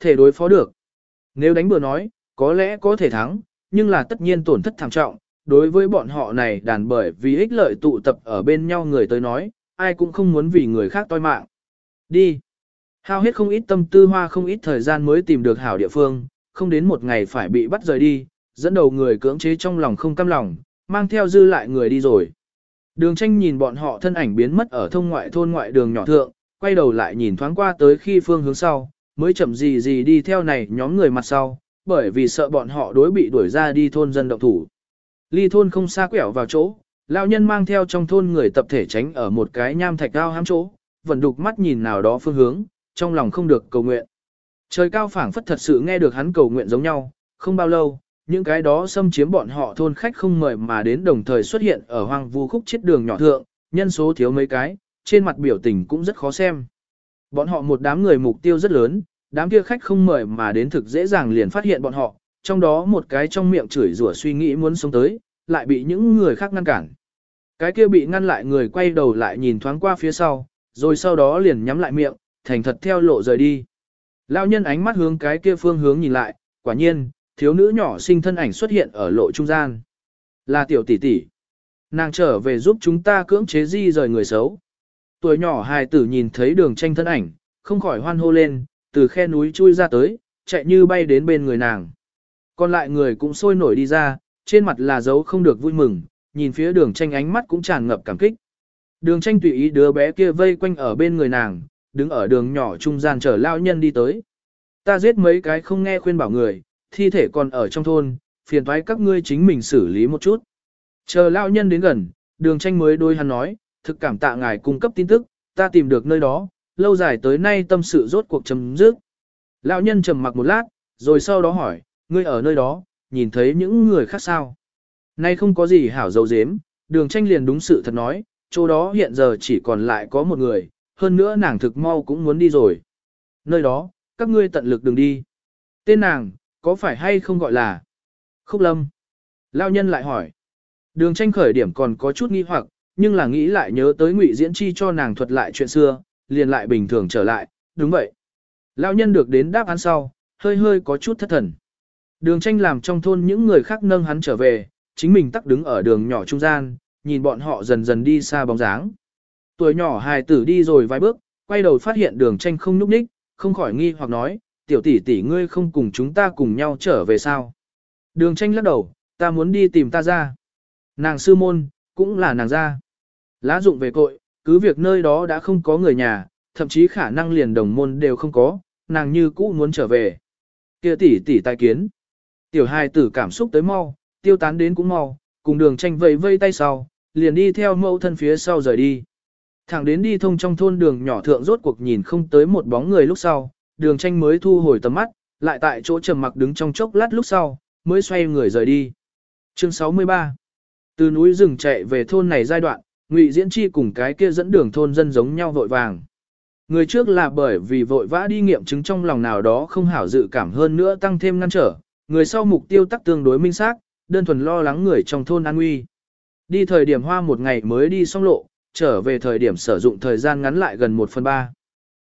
thể đối phó được. Nếu đánh bừa nói, có lẽ có thể thắng, nhưng là tất nhiên tổn thất thảm trọng, đối với bọn họ này đàn bởi vì ích lợi tụ tập ở bên nhau người tới nói, ai cũng không muốn vì người khác toi mạng. Đi. Hao hết không ít tâm tư hoa không ít thời gian mới tìm được hảo địa phương, không đến một ngày phải bị bắt rời đi, dẫn đầu người cưỡng chế trong lòng không cam lòng, mang theo dư lại người đi rồi. Đường tranh nhìn bọn họ thân ảnh biến mất ở thông ngoại thôn ngoại đường nhỏ thượng, quay đầu lại nhìn thoáng qua tới khi phương hướng sau, mới chậm gì gì đi theo này nhóm người mặt sau, bởi vì sợ bọn họ đối bị đuổi ra đi thôn dân động thủ. Ly thôn không xa quẹo vào chỗ, lão nhân mang theo trong thôn người tập thể tránh ở một cái nham thạch cao hám chỗ, vẫn đục mắt nhìn nào đó phương hướng, trong lòng không được cầu nguyện. Trời cao phảng phất thật sự nghe được hắn cầu nguyện giống nhau, không bao lâu, những cái đó xâm chiếm bọn họ thôn khách không mời mà đến đồng thời xuất hiện ở hoang vu khúc chết đường nhỏ thượng, nhân số thiếu mấy cái, trên mặt biểu tình cũng rất khó xem. Bọn họ một đám người mục tiêu rất lớn, đám kia khách không mời mà đến thực dễ dàng liền phát hiện bọn họ, trong đó một cái trong miệng chửi rủa suy nghĩ muốn sống tới, lại bị những người khác ngăn cản. Cái kia bị ngăn lại người quay đầu lại nhìn thoáng qua phía sau, rồi sau đó liền nhắm lại miệng, thành thật theo lộ rời đi. Lão nhân ánh mắt hướng cái kia phương hướng nhìn lại, quả nhiên, thiếu nữ nhỏ sinh thân ảnh xuất hiện ở lộ trung gian. Là tiểu tỷ tỷ. Nàng trở về giúp chúng ta cưỡng chế di rời người xấu. Tuổi nhỏ hài tử nhìn thấy đường tranh thân ảnh, không khỏi hoan hô lên, từ khe núi chui ra tới, chạy như bay đến bên người nàng. Còn lại người cũng sôi nổi đi ra, trên mặt là dấu không được vui mừng, nhìn phía đường tranh ánh mắt cũng tràn ngập cảm kích. Đường tranh tùy ý đứa bé kia vây quanh ở bên người nàng, đứng ở đường nhỏ trung gian chờ lao nhân đi tới. Ta giết mấy cái không nghe khuyên bảo người, thi thể còn ở trong thôn, phiền thoái các ngươi chính mình xử lý một chút. Chờ lao nhân đến gần, đường tranh mới đôi hắn nói, thực cảm tạ ngài cung cấp tin tức, ta tìm được nơi đó, lâu dài tới nay tâm sự rốt cuộc chấm dứt. Lão nhân trầm mặc một lát, rồi sau đó hỏi, ngươi ở nơi đó, nhìn thấy những người khác sao? Nay không có gì hảo dấu dếm, đường tranh liền đúng sự thật nói, chỗ đó hiện giờ chỉ còn lại có một người, hơn nữa nàng thực mau cũng muốn đi rồi. Nơi đó, các ngươi tận lực đừng đi. Tên nàng, có phải hay không gọi là Khúc Lâm? Lao nhân lại hỏi. Đường tranh khởi điểm còn có chút nghi hoặc, nhưng là nghĩ lại nhớ tới ngụy diễn chi cho nàng thuật lại chuyện xưa, liền lại bình thường trở lại, đúng vậy. Lão nhân được đến đáp án sau, hơi hơi có chút thất thần. Đường tranh làm trong thôn những người khác nâng hắn trở về, chính mình tắc đứng ở đường nhỏ trung gian, nhìn bọn họ dần dần đi xa bóng dáng. Tuổi nhỏ hài tử đi rồi vài bước, quay đầu phát hiện đường tranh không núp ních, không khỏi nghi hoặc nói, tiểu tỷ tỷ ngươi không cùng chúng ta cùng nhau trở về sao. Đường tranh lắc đầu, ta muốn đi tìm ta ra. Nàng sư môn, cũng là nàng ra. Lá dụng về cội, cứ việc nơi đó đã không có người nhà, thậm chí khả năng liền đồng môn đều không có, nàng như cũ muốn trở về. Kia tỷ tỷ tai kiến. Tiểu hài tử cảm xúc tới mau, tiêu tán đến cũng mau, cùng đường tranh vây vây tay sau, liền đi theo mẫu thân phía sau rời đi. Thẳng đến đi thông trong thôn đường nhỏ thượng rốt cuộc nhìn không tới một bóng người lúc sau, đường tranh mới thu hồi tầm mắt, lại tại chỗ trầm mặc đứng trong chốc lát lúc sau, mới xoay người rời đi. Chương 63 Từ núi rừng chạy về thôn này giai đoạn, Ngụy Diễn Chi cùng cái kia dẫn đường thôn dân giống nhau vội vàng. Người trước là bởi vì vội vã đi nghiệm chứng trong lòng nào đó không hảo dự cảm hơn nữa tăng thêm ngăn trở, người sau mục tiêu tắc tương đối minh xác, đơn thuần lo lắng người trong thôn an nguy. Đi thời điểm hoa một ngày mới đi xong lộ, trở về thời điểm sử dụng thời gian ngắn lại gần 1 phần 3.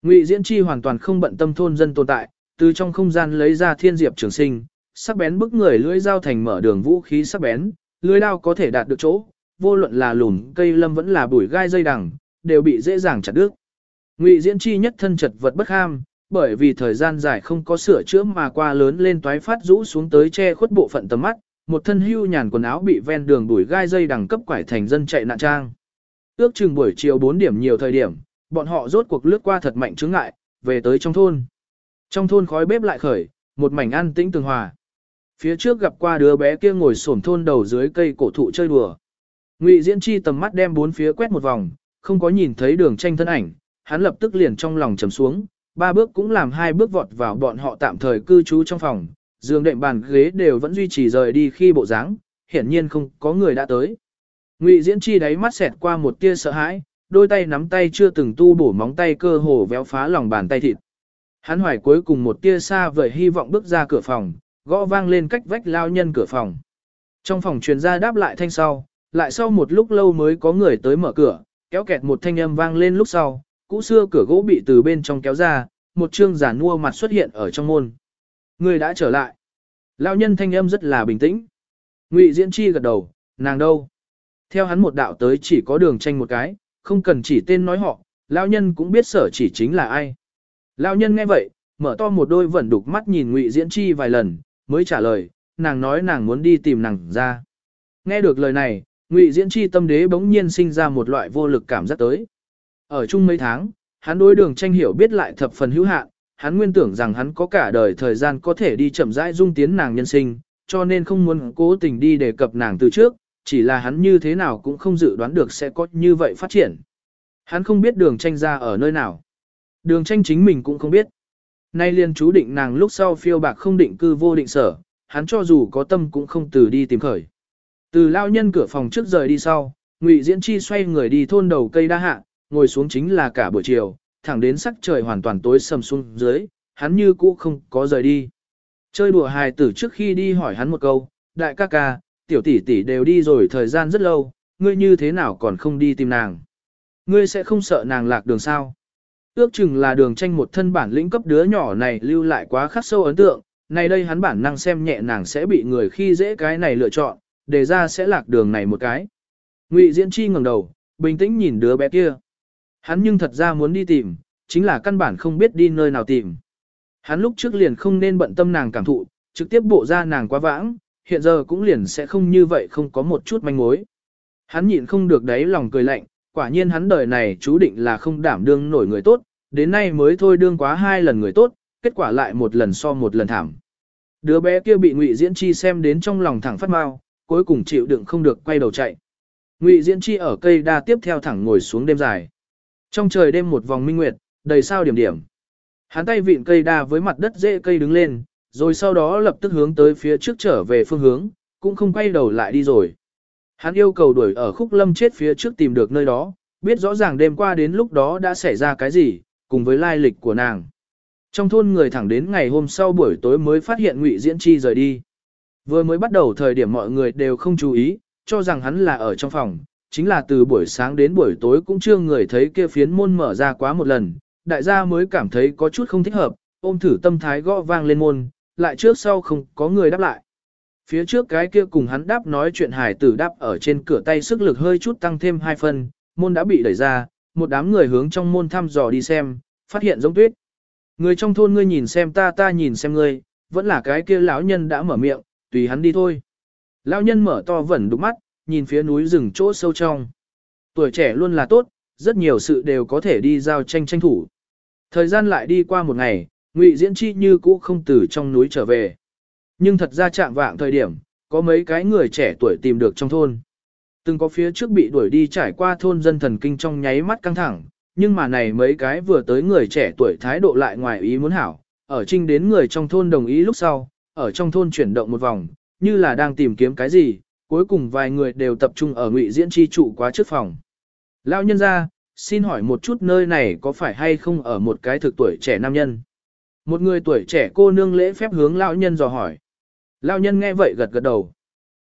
Ngụy Diễn Chi hoàn toàn không bận tâm thôn dân tồn tại, từ trong không gian lấy ra thiên diệp trường sinh, sắc bén bức người lưỡi dao thành mở đường vũ khí sắc bén, lưỡi dao có thể đạt được chỗ, vô luận là lùn cây lâm vẫn là bụi gai dây đằng, đều bị dễ dàng chặt đứt. Ngụy Diễn Chi nhất thân chật vật bất ham, bởi vì thời gian dài không có sửa chữa mà qua lớn lên toái phát rũ xuống tới che khuất bộ phận tầm mắt, một thân hưu nhàn quần áo bị ven đường bụi gai dây đằng cấp quải thành dân chạy nạn trang. Ước chừng buổi chiều 4 điểm nhiều thời điểm, bọn họ rốt cuộc lướt qua thật mạnh chướng ngại, về tới trong thôn. Trong thôn khói bếp lại khởi, một mảnh an tĩnh tường hòa. Phía trước gặp qua đứa bé kia ngồi xổm thôn đầu dưới cây cổ thụ chơi đùa. Ngụy Diễn Chi tầm mắt đem bốn phía quét một vòng, không có nhìn thấy đường tranh thân ảnh, hắn lập tức liền trong lòng trầm xuống, ba bước cũng làm hai bước vọt vào bọn họ tạm thời cư trú trong phòng, giường đệm bàn ghế đều vẫn duy trì rời đi khi bộ dáng, hiển nhiên không có người đã tới. Ngụy Diễn Chi đáy mắt xẹt qua một tia sợ hãi, đôi tay nắm tay chưa từng tu bổ móng tay cơ hồ véo phá lòng bàn tay thịt. Hắn hoài cuối cùng một tia xa vời hy vọng bước ra cửa phòng, gõ vang lên cách vách lao nhân cửa phòng. Trong phòng truyền ra đáp lại thanh sau, lại sau một lúc lâu mới có người tới mở cửa, kéo kẹt một thanh âm vang lên lúc sau, cũ xưa cửa gỗ bị từ bên trong kéo ra, một trương giả nua mặt xuất hiện ở trong môn. Người đã trở lại. Lão nhân thanh âm rất là bình tĩnh. Ngụy Diễn Chi gật đầu, nàng đâu? Theo hắn một đạo tới chỉ có đường tranh một cái, không cần chỉ tên nói họ, lão nhân cũng biết sở chỉ chính là ai. Lão nhân nghe vậy, mở to một đôi vẫn đục mắt nhìn Ngụy Diễn Chi vài lần, mới trả lời, nàng nói nàng muốn đi tìm nàng ra. Nghe được lời này, Ngụy Diễn Chi tâm đế bỗng nhiên sinh ra một loại vô lực cảm giác tới. Ở chung mấy tháng, hắn đối đường tranh hiểu biết lại thập phần hữu hạn, hắn nguyên tưởng rằng hắn có cả đời thời gian có thể đi chậm rãi dung tiến nàng nhân sinh, cho nên không muốn cố tình đi đề cập nàng từ trước, chỉ là hắn như thế nào cũng không dự đoán được sẽ có như vậy phát triển. Hắn không biết đường tranh ra ở nơi nào. Đường tranh chính mình cũng không biết. Nay liên chú định nàng lúc sau phiêu bạc không định cư vô định sở, hắn cho dù có tâm cũng không từ đi tìm khởi. Từ lao nhân cửa phòng trước rời đi sau, Ngụy Diễn Chi xoay người đi thôn đầu cây đa hạ, ngồi xuống chính là cả buổi chiều, thẳng đến sắc trời hoàn toàn tối sầm xuống dưới, hắn như cũ không có rời đi. Chơi đùa hài tử trước khi đi hỏi hắn một câu, đại ca ca, tiểu tỷ tỷ đều đi rồi thời gian rất lâu, ngươi như thế nào còn không đi tìm nàng? Ngươi sẽ không sợ nàng lạc đường sao? Ước chừng là đường tranh một thân bản lĩnh cấp đứa nhỏ này lưu lại quá khắc sâu ấn tượng, này đây hắn bản năng xem nhẹ nàng sẽ bị người khi dễ cái này lựa chọn, đề ra sẽ lạc đường này một cái. Ngụy Diễn Chi ngẩng đầu, bình tĩnh nhìn đứa bé kia. Hắn nhưng thật ra muốn đi tìm, chính là căn bản không biết đi nơi nào tìm. Hắn lúc trước liền không nên bận tâm nàng cảm thụ, trực tiếp bộ ra nàng quá vãng, hiện giờ cũng liền sẽ không như vậy không có một chút manh mối. Hắn nhịn không được đáy lòng cười lạnh, quả nhiên hắn đời này chú định là không đảm đương nổi người tốt, đến nay mới thôi đương quá hai lần người tốt, kết quả lại một lần so một lần thảm. Đứa bé kia bị Ngụy Diễn Chi xem đến trong lòng thẳng phát mau, cuối cùng chịu đựng không được quay đầu chạy. Ngụy Diễn Chi ở cây đa tiếp theo thẳng ngồi xuống đêm dài. Trong trời đêm một vòng minh nguyệt, đầy sao điểm điểm. Hắn tay vịn cây đa với mặt đất dễ cây đứng lên, rồi sau đó lập tức hướng tới phía trước trở về phương hướng, cũng không quay đầu lại đi rồi. Hắn yêu cầu đuổi ở khúc lâm chết phía trước tìm được nơi đó, biết rõ ràng đêm qua đến lúc đó đã xảy ra cái gì, cùng với lai lịch của nàng. Trong thôn người thẳng đến ngày hôm sau buổi tối mới phát hiện Ngụy Diễn Chi rời đi. Vừa mới bắt đầu thời điểm mọi người đều không chú ý, cho rằng hắn là ở trong phòng, chính là từ buổi sáng đến buổi tối cũng chưa người thấy kia phiến môn mở ra quá một lần, đại gia mới cảm thấy có chút không thích hợp, ôm thử tâm thái gõ vang lên môn, lại trước sau không có người đáp lại. Phía trước cái kia cùng hắn đáp nói chuyện hải tử đáp ở trên cửa tay sức lực hơi chút tăng thêm hai phần, môn đã bị đẩy ra, một đám người hướng trong môn thăm dò đi xem, phát hiện giống tuyết. Người trong thôn ngươi nhìn xem ta ta nhìn xem ngươi, vẫn là cái kia lão nhân đã mở miệng, tùy hắn đi thôi. Lão nhân mở to vẩn đục mắt, nhìn phía núi rừng chỗ sâu trong. Tuổi trẻ luôn là tốt, rất nhiều sự đều có thể đi giao tranh tranh thủ. Thời gian lại đi qua một ngày, Ngụy Diễn Chi như cũ không từ trong núi trở về. Nhưng thật ra chạm vạng thời điểm, có mấy cái người trẻ tuổi tìm được trong thôn. Từng có phía trước bị đuổi đi trải qua thôn dân thần kinh trong nháy mắt căng thẳng, nhưng mà này mấy cái vừa tới người trẻ tuổi thái độ lại ngoài ý muốn hảo, ở trinh đến người trong thôn đồng ý lúc sau, ở trong thôn chuyển động một vòng, như là đang tìm kiếm cái gì, cuối cùng vài người đều tập trung ở ngụy diễn chi trụ quá trước phòng. Lão nhân ra, xin hỏi một chút nơi này có phải hay không ở một cái thực tuổi trẻ nam nhân? Một người tuổi trẻ cô nương lễ phép hướng lão nhân dò hỏi. Lão nhân nghe vậy gật gật đầu.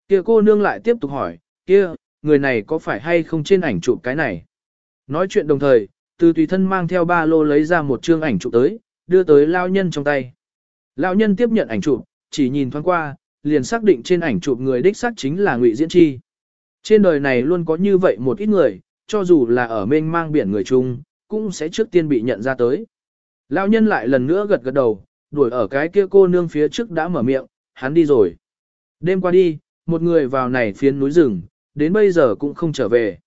Kia cô nương lại tiếp tục hỏi, kia, người này có phải hay không trên ảnh chụp cái này? Nói chuyện đồng thời, từ tùy thân mang theo ba lô lấy ra một chương ảnh chụp tới, đưa tới lão nhân trong tay. Lão nhân tiếp nhận ảnh chụp, chỉ nhìn thoáng qua, liền xác định trên ảnh chụp người đích xác chính là Ngụy Diễn Chi. Trên đời này luôn có như vậy một ít người, cho dù là ở mênh mang biển người chung, cũng sẽ trước tiên bị nhận ra tới. Lão nhân lại lần nữa gật gật đầu, đuổi ở cái kia cô nương phía trước đã mở miệng, hắn đi rồi. Đêm qua đi, một người vào này phiến núi rừng, đến bây giờ cũng không trở về.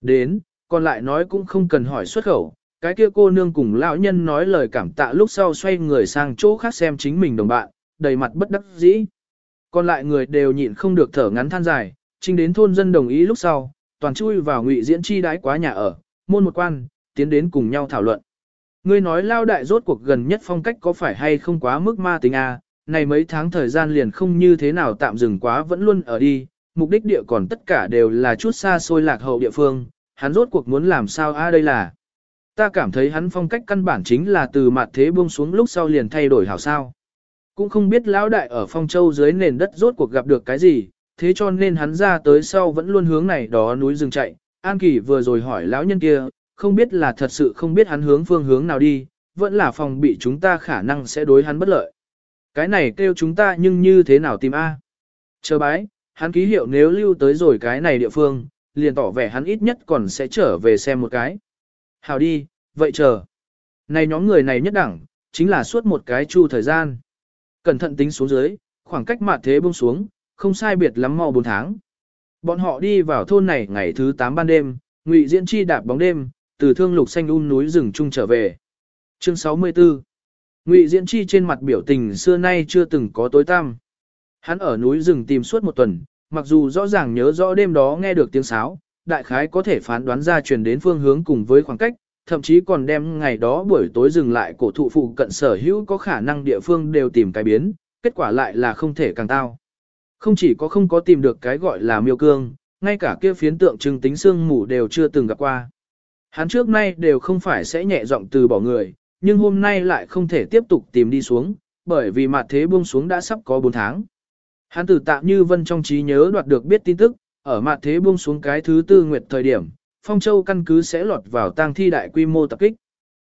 Đến, còn lại nói cũng không cần hỏi xuất khẩu, cái kia cô nương cùng lão nhân nói lời cảm tạ lúc sau xoay người sang chỗ khác xem chính mình đồng bạn, đầy mặt bất đắc dĩ. Còn lại người đều nhịn không được thở ngắn than dài, trinh đến thôn dân đồng ý lúc sau, toàn chui vào ngụy diễn chi đái quá nhà ở, môn một quan, tiến đến cùng nhau thảo luận. Ngươi nói lao đại rốt cuộc gần nhất phong cách có phải hay không quá mức ma tính a? này mấy tháng thời gian liền không như thế nào tạm dừng quá vẫn luôn ở đi, mục đích địa còn tất cả đều là chút xa xôi lạc hậu địa phương, hắn rốt cuộc muốn làm sao a đây là. Ta cảm thấy hắn phong cách căn bản chính là từ mặt thế buông xuống lúc sau liền thay đổi hảo sao. Cũng không biết lão đại ở phong châu dưới nền đất rốt cuộc gặp được cái gì, thế cho nên hắn ra tới sau vẫn luôn hướng này đó núi rừng chạy. An Kỳ vừa rồi hỏi lão nhân kia, không biết là thật sự không biết hắn hướng phương hướng nào đi, vẫn là phòng bị chúng ta khả năng sẽ đối hắn bất lợi. Cái này kêu chúng ta nhưng như thế nào tìm A. Chờ bái, hắn ký hiệu nếu lưu tới rồi cái này địa phương, liền tỏ vẻ hắn ít nhất còn sẽ trở về xem một cái. Hào đi, vậy chờ. Này nhóm người này nhất đẳng, chính là suốt một cái chu thời gian. Cẩn thận tính xuống dưới, khoảng cách mạt thế buông xuống, không sai biệt lắm mau 4 tháng. Bọn họ đi vào thôn này ngày thứ 8 ban đêm, Ngụy Diễn Chi đạp bóng đêm, từ thương lục xanh um núi rừng trung trở về. Chương 64 Ngụy Diễn Chi trên mặt biểu tình xưa nay chưa từng có tối tăm. Hắn ở núi rừng tìm suốt một tuần, mặc dù rõ ràng nhớ rõ đêm đó nghe được tiếng sáo, đại khái có thể phán đoán ra truyền đến phương hướng cùng với khoảng cách, thậm chí còn đem ngày đó buổi tối dừng lại cổ thụ phụ cận sở hữu có khả năng địa phương đều tìm cái biến, kết quả lại là không thể càng tao. Không chỉ có không có tìm được cái gọi là miêu cương, ngay cả kia phiến tượng trưng tính xương mù đều chưa từng gặp qua. Hắn trước nay đều không phải sẽ nhẹ giọng từ bỏ người, nhưng hôm nay lại không thể tiếp tục tìm đi xuống, bởi vì mặt thế buông xuống đã sắp có 4 tháng. Hắn từ tạm như vân trong trí nhớ đoạt được biết tin tức, ở mặt thế buông xuống cái thứ tư nguyệt thời điểm, Phong Châu căn cứ sẽ lọt vào tang thi đại quy mô tập kích.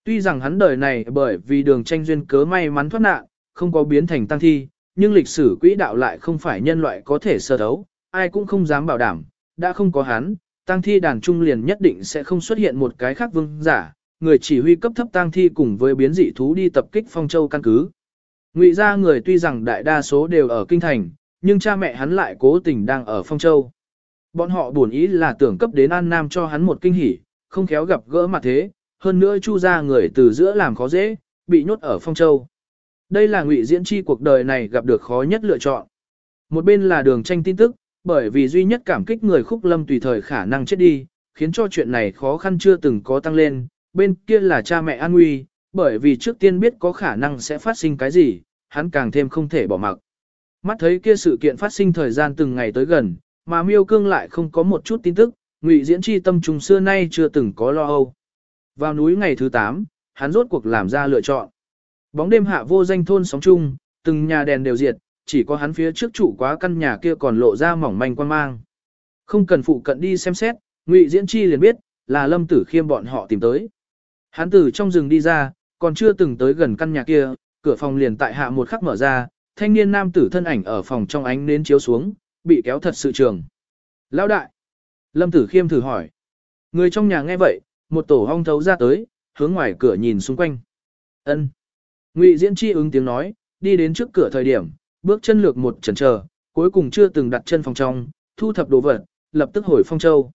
Tuy rằng hắn đời này bởi vì đường tranh duyên cớ may mắn thoát nạn, không có biến thành tang thi, nhưng lịch sử quỹ đạo lại không phải nhân loại có thể sơ đấu, ai cũng không dám bảo đảm, đã không có hắn, tang thi đàn trung liền nhất định sẽ không xuất hiện một cái khác vương giả, người chỉ huy cấp thấp tang thi cùng với biến dị thú đi tập kích Phong Châu căn cứ. Ngụy gia người tuy rằng đại đa số đều ở kinh thành, nhưng cha mẹ hắn lại cố tình đang ở Phong Châu. Bọn họ buồn ý là tưởng cấp đến An Nam cho hắn một kinh hỉ, không khéo gặp gỡ mà thế, hơn nữa chu ra người từ giữa làm khó dễ, bị nhốt ở Phong Châu. Đây là ngụy diễn chi cuộc đời này gặp được khó nhất lựa chọn. Một bên là đường tranh tin tức, bởi vì duy nhất cảm kích người khúc lâm tùy thời khả năng chết đi, khiến cho chuyện này khó khăn chưa từng có tăng lên, bên kia là cha mẹ an nguy, bởi vì trước tiên biết có khả năng sẽ phát sinh cái gì, hắn càng thêm không thể bỏ mặc. Mắt thấy kia sự kiện phát sinh thời gian từng ngày tới gần, mà miêu cương lại không có một chút tin tức, ngụy diễn chi tâm trùng xưa nay chưa từng có lo âu. Vào núi ngày thứ 8, hắn rốt cuộc làm ra lựa chọn. Bóng đêm hạ vô danh thôn sóng chung, từng nhà đèn đều diệt, chỉ có hắn phía trước trụ quá căn nhà kia còn lộ ra mỏng manh quan mang. Không cần phụ cận đi xem xét, ngụy diễn chi liền biết, là lâm tử khiêm bọn họ tìm tới. Hắn từ trong rừng đi ra, còn chưa từng tới gần căn nhà kia, cửa phòng liền tại hạ một khắc mở ra, thanh niên nam tử thân ảnh ở phòng trong ánh nến chiếu xuống, bị kéo thật sự trường. Lão đại! Lâm tử khiêm thử hỏi. Người trong nhà nghe vậy, một tổ hong thấu ra tới, hướng ngoài cửa nhìn xung quanh. ân Ngụy diễn chi ứng tiếng nói, đi đến trước cửa thời điểm, bước chân lược một chần chờ, cuối cùng chưa từng đặt chân phòng trong, thu thập đồ vật, lập tức hồi phong châu.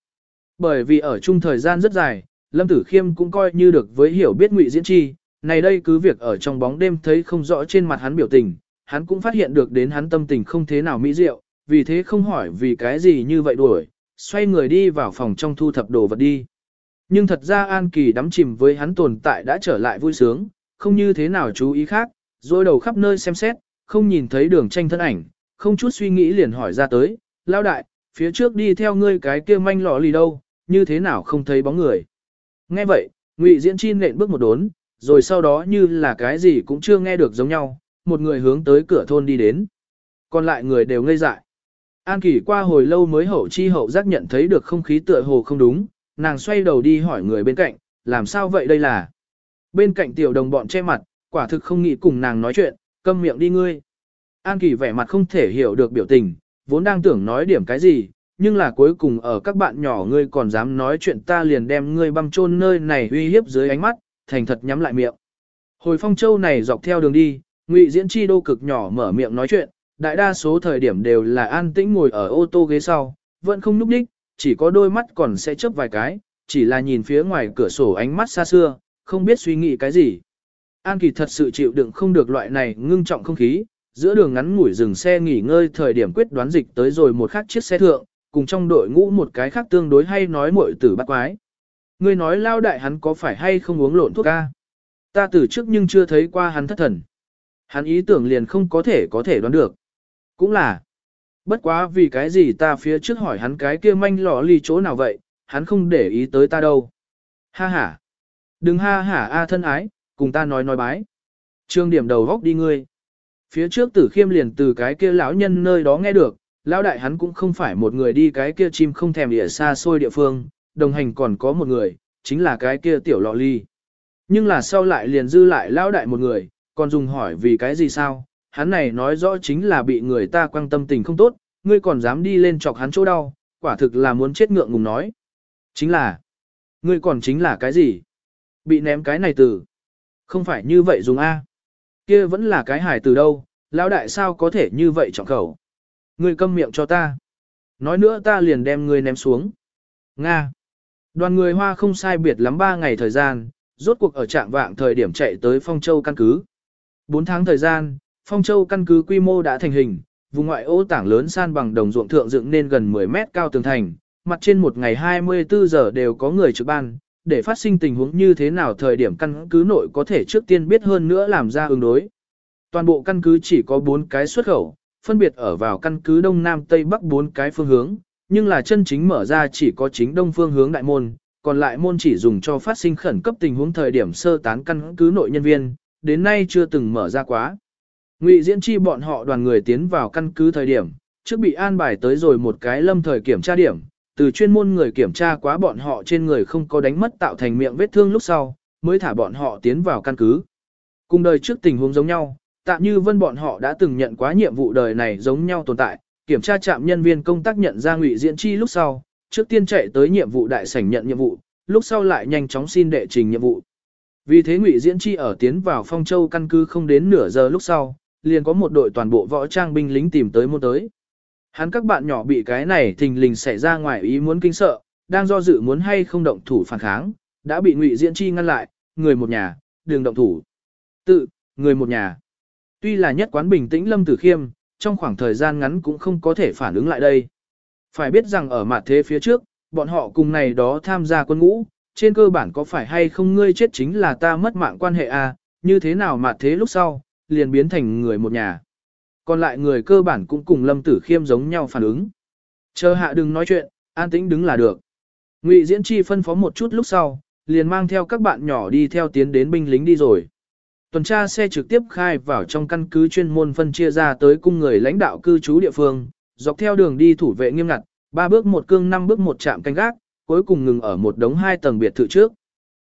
Bởi vì ở chung thời gian rất dài, Lâm Tử Khiêm cũng coi như được với hiểu biết Ngụy Diễn Chi, này đây cứ việc ở trong bóng đêm thấy không rõ trên mặt hắn biểu tình, hắn cũng phát hiện được đến hắn tâm tình không thế nào mỹ diệu, vì thế không hỏi vì cái gì như vậy đuổi, xoay người đi vào phòng trong thu thập đồ vật đi. Nhưng thật ra An Kỳ đắm chìm với hắn tồn tại đã trở lại vui sướng, không như thế nào chú ý khác, rồi đầu khắp nơi xem xét, không nhìn thấy đường tranh thân ảnh, không chút suy nghĩ liền hỏi ra tới, lao đại, phía trước đi theo ngươi cái kia manh lọ lì đâu, như thế nào không thấy bóng người. Nghe vậy, Ngụy Diễn Chi nện bước một đốn, rồi sau đó như là cái gì cũng chưa nghe được giống nhau, một người hướng tới cửa thôn đi đến. Còn lại người đều ngây dại. An Kỳ qua hồi lâu mới hậu chi hậu giác nhận thấy được không khí tựa hồ không đúng, nàng xoay đầu đi hỏi người bên cạnh, làm sao vậy đây là? Bên cạnh tiểu đồng bọn che mặt, quả thực không nghĩ cùng nàng nói chuyện, câm miệng đi ngươi. An Kỳ vẻ mặt không thể hiểu được biểu tình, vốn đang tưởng nói điểm cái gì, nhưng là cuối cùng ở các bạn nhỏ ngươi còn dám nói chuyện ta liền đem ngươi băm chôn nơi này uy hiếp dưới ánh mắt, thành thật nhắm lại miệng. Hồi phong châu này dọc theo đường đi, Ngụy Diễn Chi đô cực nhỏ mở miệng nói chuyện, đại đa số thời điểm đều là an tĩnh ngồi ở ô tô ghế sau, vẫn không núp đích, chỉ có đôi mắt còn sẽ chớp vài cái, chỉ là nhìn phía ngoài cửa sổ ánh mắt xa xưa, không biết suy nghĩ cái gì. An Kỳ thật sự chịu đựng không được loại này ngưng trọng không khí, giữa đường ngắn ngủi dừng xe nghỉ ngơi thời điểm quyết đoán dịch tới rồi một khác chiếc xe thượng, cùng trong đội ngũ một cái khác tương đối hay nói muội tử bắt quái. Ngươi nói lao đại hắn có phải hay không uống lộn thuốc ca? Ta từ trước nhưng chưa thấy qua hắn thất thần. Hắn ý tưởng liền không có thể có thể đoán được. Cũng là. Bất quá vì cái gì ta phía trước hỏi hắn cái kia manh lọ lì chỗ nào vậy, hắn không để ý tới ta đâu. Ha ha. Đừng ha ha a thân ái, cùng ta nói nói bái. Trương điểm đầu góc đi ngươi. Phía trước tử khiêm liền từ cái kia lão nhân nơi đó nghe được, lão đại hắn cũng không phải một người đi cái kia chim không thèm địa xa xôi địa phương, đồng hành còn có một người, chính là cái kia tiểu lọ ly. Nhưng là sau lại liền dư lại lão đại một người, còn dùng hỏi vì cái gì sao, hắn này nói rõ chính là bị người ta quan tâm tình không tốt, ngươi còn dám đi lên chọc hắn chỗ đau, quả thực là muốn chết ngượng ngùng nói. Chính là, ngươi còn chính là cái gì? Bị ném cái này từ. Không phải như vậy dùng A. kia vẫn là cái hài từ đâu, lão đại sao có thể như vậy trọng khẩu. Ngươi câm miệng cho ta. Nói nữa ta liền đem ngươi ném xuống. Nga. Đoàn người hoa không sai biệt lắm 3 ngày thời gian, rốt cuộc ở trạng vạng thời điểm chạy tới Phong Châu căn cứ. 4 tháng thời gian, Phong Châu căn cứ quy mô đã thành hình, vùng ngoại ô tảng lớn san bằng đồng ruộng thượng dựng nên gần 10 mét cao tường thành, mặt trên một ngày 24 giờ đều có người trực ban, để phát sinh tình huống như thế nào thời điểm căn cứ nội có thể trước tiên biết hơn nữa làm ra ứng đối. Toàn bộ căn cứ chỉ có 4 cái xuất khẩu, phân biệt ở vào căn cứ đông nam tây bắc 4 cái phương hướng, nhưng là chân chính mở ra chỉ có chính đông phương hướng đại môn, còn lại môn chỉ dùng cho phát sinh khẩn cấp tình huống thời điểm sơ tán căn cứ nội nhân viên, đến nay chưa từng mở ra quá. Ngụy Diễn Chi bọn họ đoàn người tiến vào căn cứ thời điểm, trước bị an bài tới rồi một cái lâm thời kiểm tra điểm, từ chuyên môn người kiểm tra quá bọn họ trên người không có đánh mất tạo thành miệng vết thương lúc sau, mới thả bọn họ tiến vào căn cứ. Cùng đời trước tình huống giống nhau, tạm như vân bọn họ đã từng nhận quá nhiệm vụ đời này giống nhau tồn tại, kiểm tra trạm nhân viên công tác nhận ra Ngụy Diễn Chi lúc sau, trước tiên chạy tới nhiệm vụ đại sảnh nhận nhiệm vụ, lúc sau lại nhanh chóng xin đệ trình nhiệm vụ. Vì thế Ngụy Diễn Chi ở tiến vào Phong Châu căn cứ không đến nửa giờ lúc sau, liền có một đội toàn bộ võ trang binh lính tìm tới môn tới. Hắn các bạn nhỏ bị cái này thình lình xảy ra ngoài ý muốn kinh sợ, đang do dự muốn hay không động thủ phản kháng, đã bị Ngụy Diễn Chi ngăn lại, người một nhà, đường động thủ. Tự, người một nhà. Tuy là nhất quán bình tĩnh Lâm Tử Khiêm, trong khoảng thời gian ngắn cũng không có thể phản ứng lại đây. Phải biết rằng ở mặt thế phía trước, bọn họ cùng này đó tham gia quân ngũ, trên cơ bản có phải hay không ngươi chết chính là ta mất mạng quan hệ a à, như thế nào mặt thế lúc sau, liền biến thành người một nhà. Còn lại người cơ bản cũng cùng Lâm Tử Khiêm giống nhau phản ứng. Chờ hạ đừng nói chuyện, an tĩnh đứng là được. Ngụy Diễn Chi phân phó một chút lúc sau, liền mang theo các bạn nhỏ đi theo tiến đến binh lính đi rồi. Tuần tra xe trực tiếp khai vào trong căn cứ chuyên môn phân chia ra tới cung người lãnh đạo cư trú địa phương, dọc theo đường đi thủ vệ nghiêm ngặt, ba bước một cương năm bước một chạm canh gác, cuối cùng ngừng ở một đống hai tầng biệt thự trước.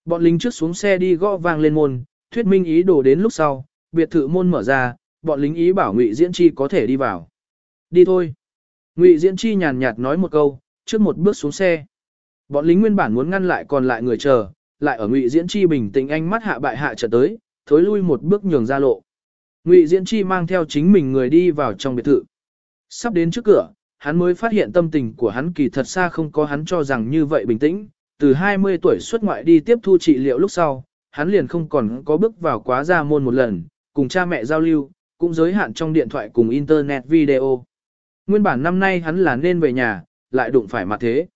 Bọn lính trước xuống xe đi gõ vang lên môn, thuyết minh ý đồ đến lúc sau, biệt thự môn mở ra, bọn lính ý bảo Ngụy Diễn Chi có thể đi vào. Đi thôi. Ngụy Diễn Chi nhàn nhạt nói một câu, trước một bước xuống xe. Bọn lính nguyên bản muốn ngăn lại còn lại người chờ, lại ở Ngụy Diễn Chi bình tĩnh ánh mắt hạ bại hạ trở tới, thối lui một bước nhường ra lộ. Ngụy Diễn Chi mang theo chính mình người đi vào trong biệt thự. Sắp đến trước cửa, hắn mới phát hiện tâm tình của hắn kỳ thật xa không có hắn cho rằng như vậy bình tĩnh. Từ 20 tuổi xuất ngoại đi tiếp thu trị liệu lúc sau, hắn liền không còn có bước vào quá ra môn một lần, cùng cha mẹ giao lưu, cũng giới hạn trong điện thoại cùng internet video. Nguyên bản năm nay hắn là nên về nhà, lại đụng phải mặt thế.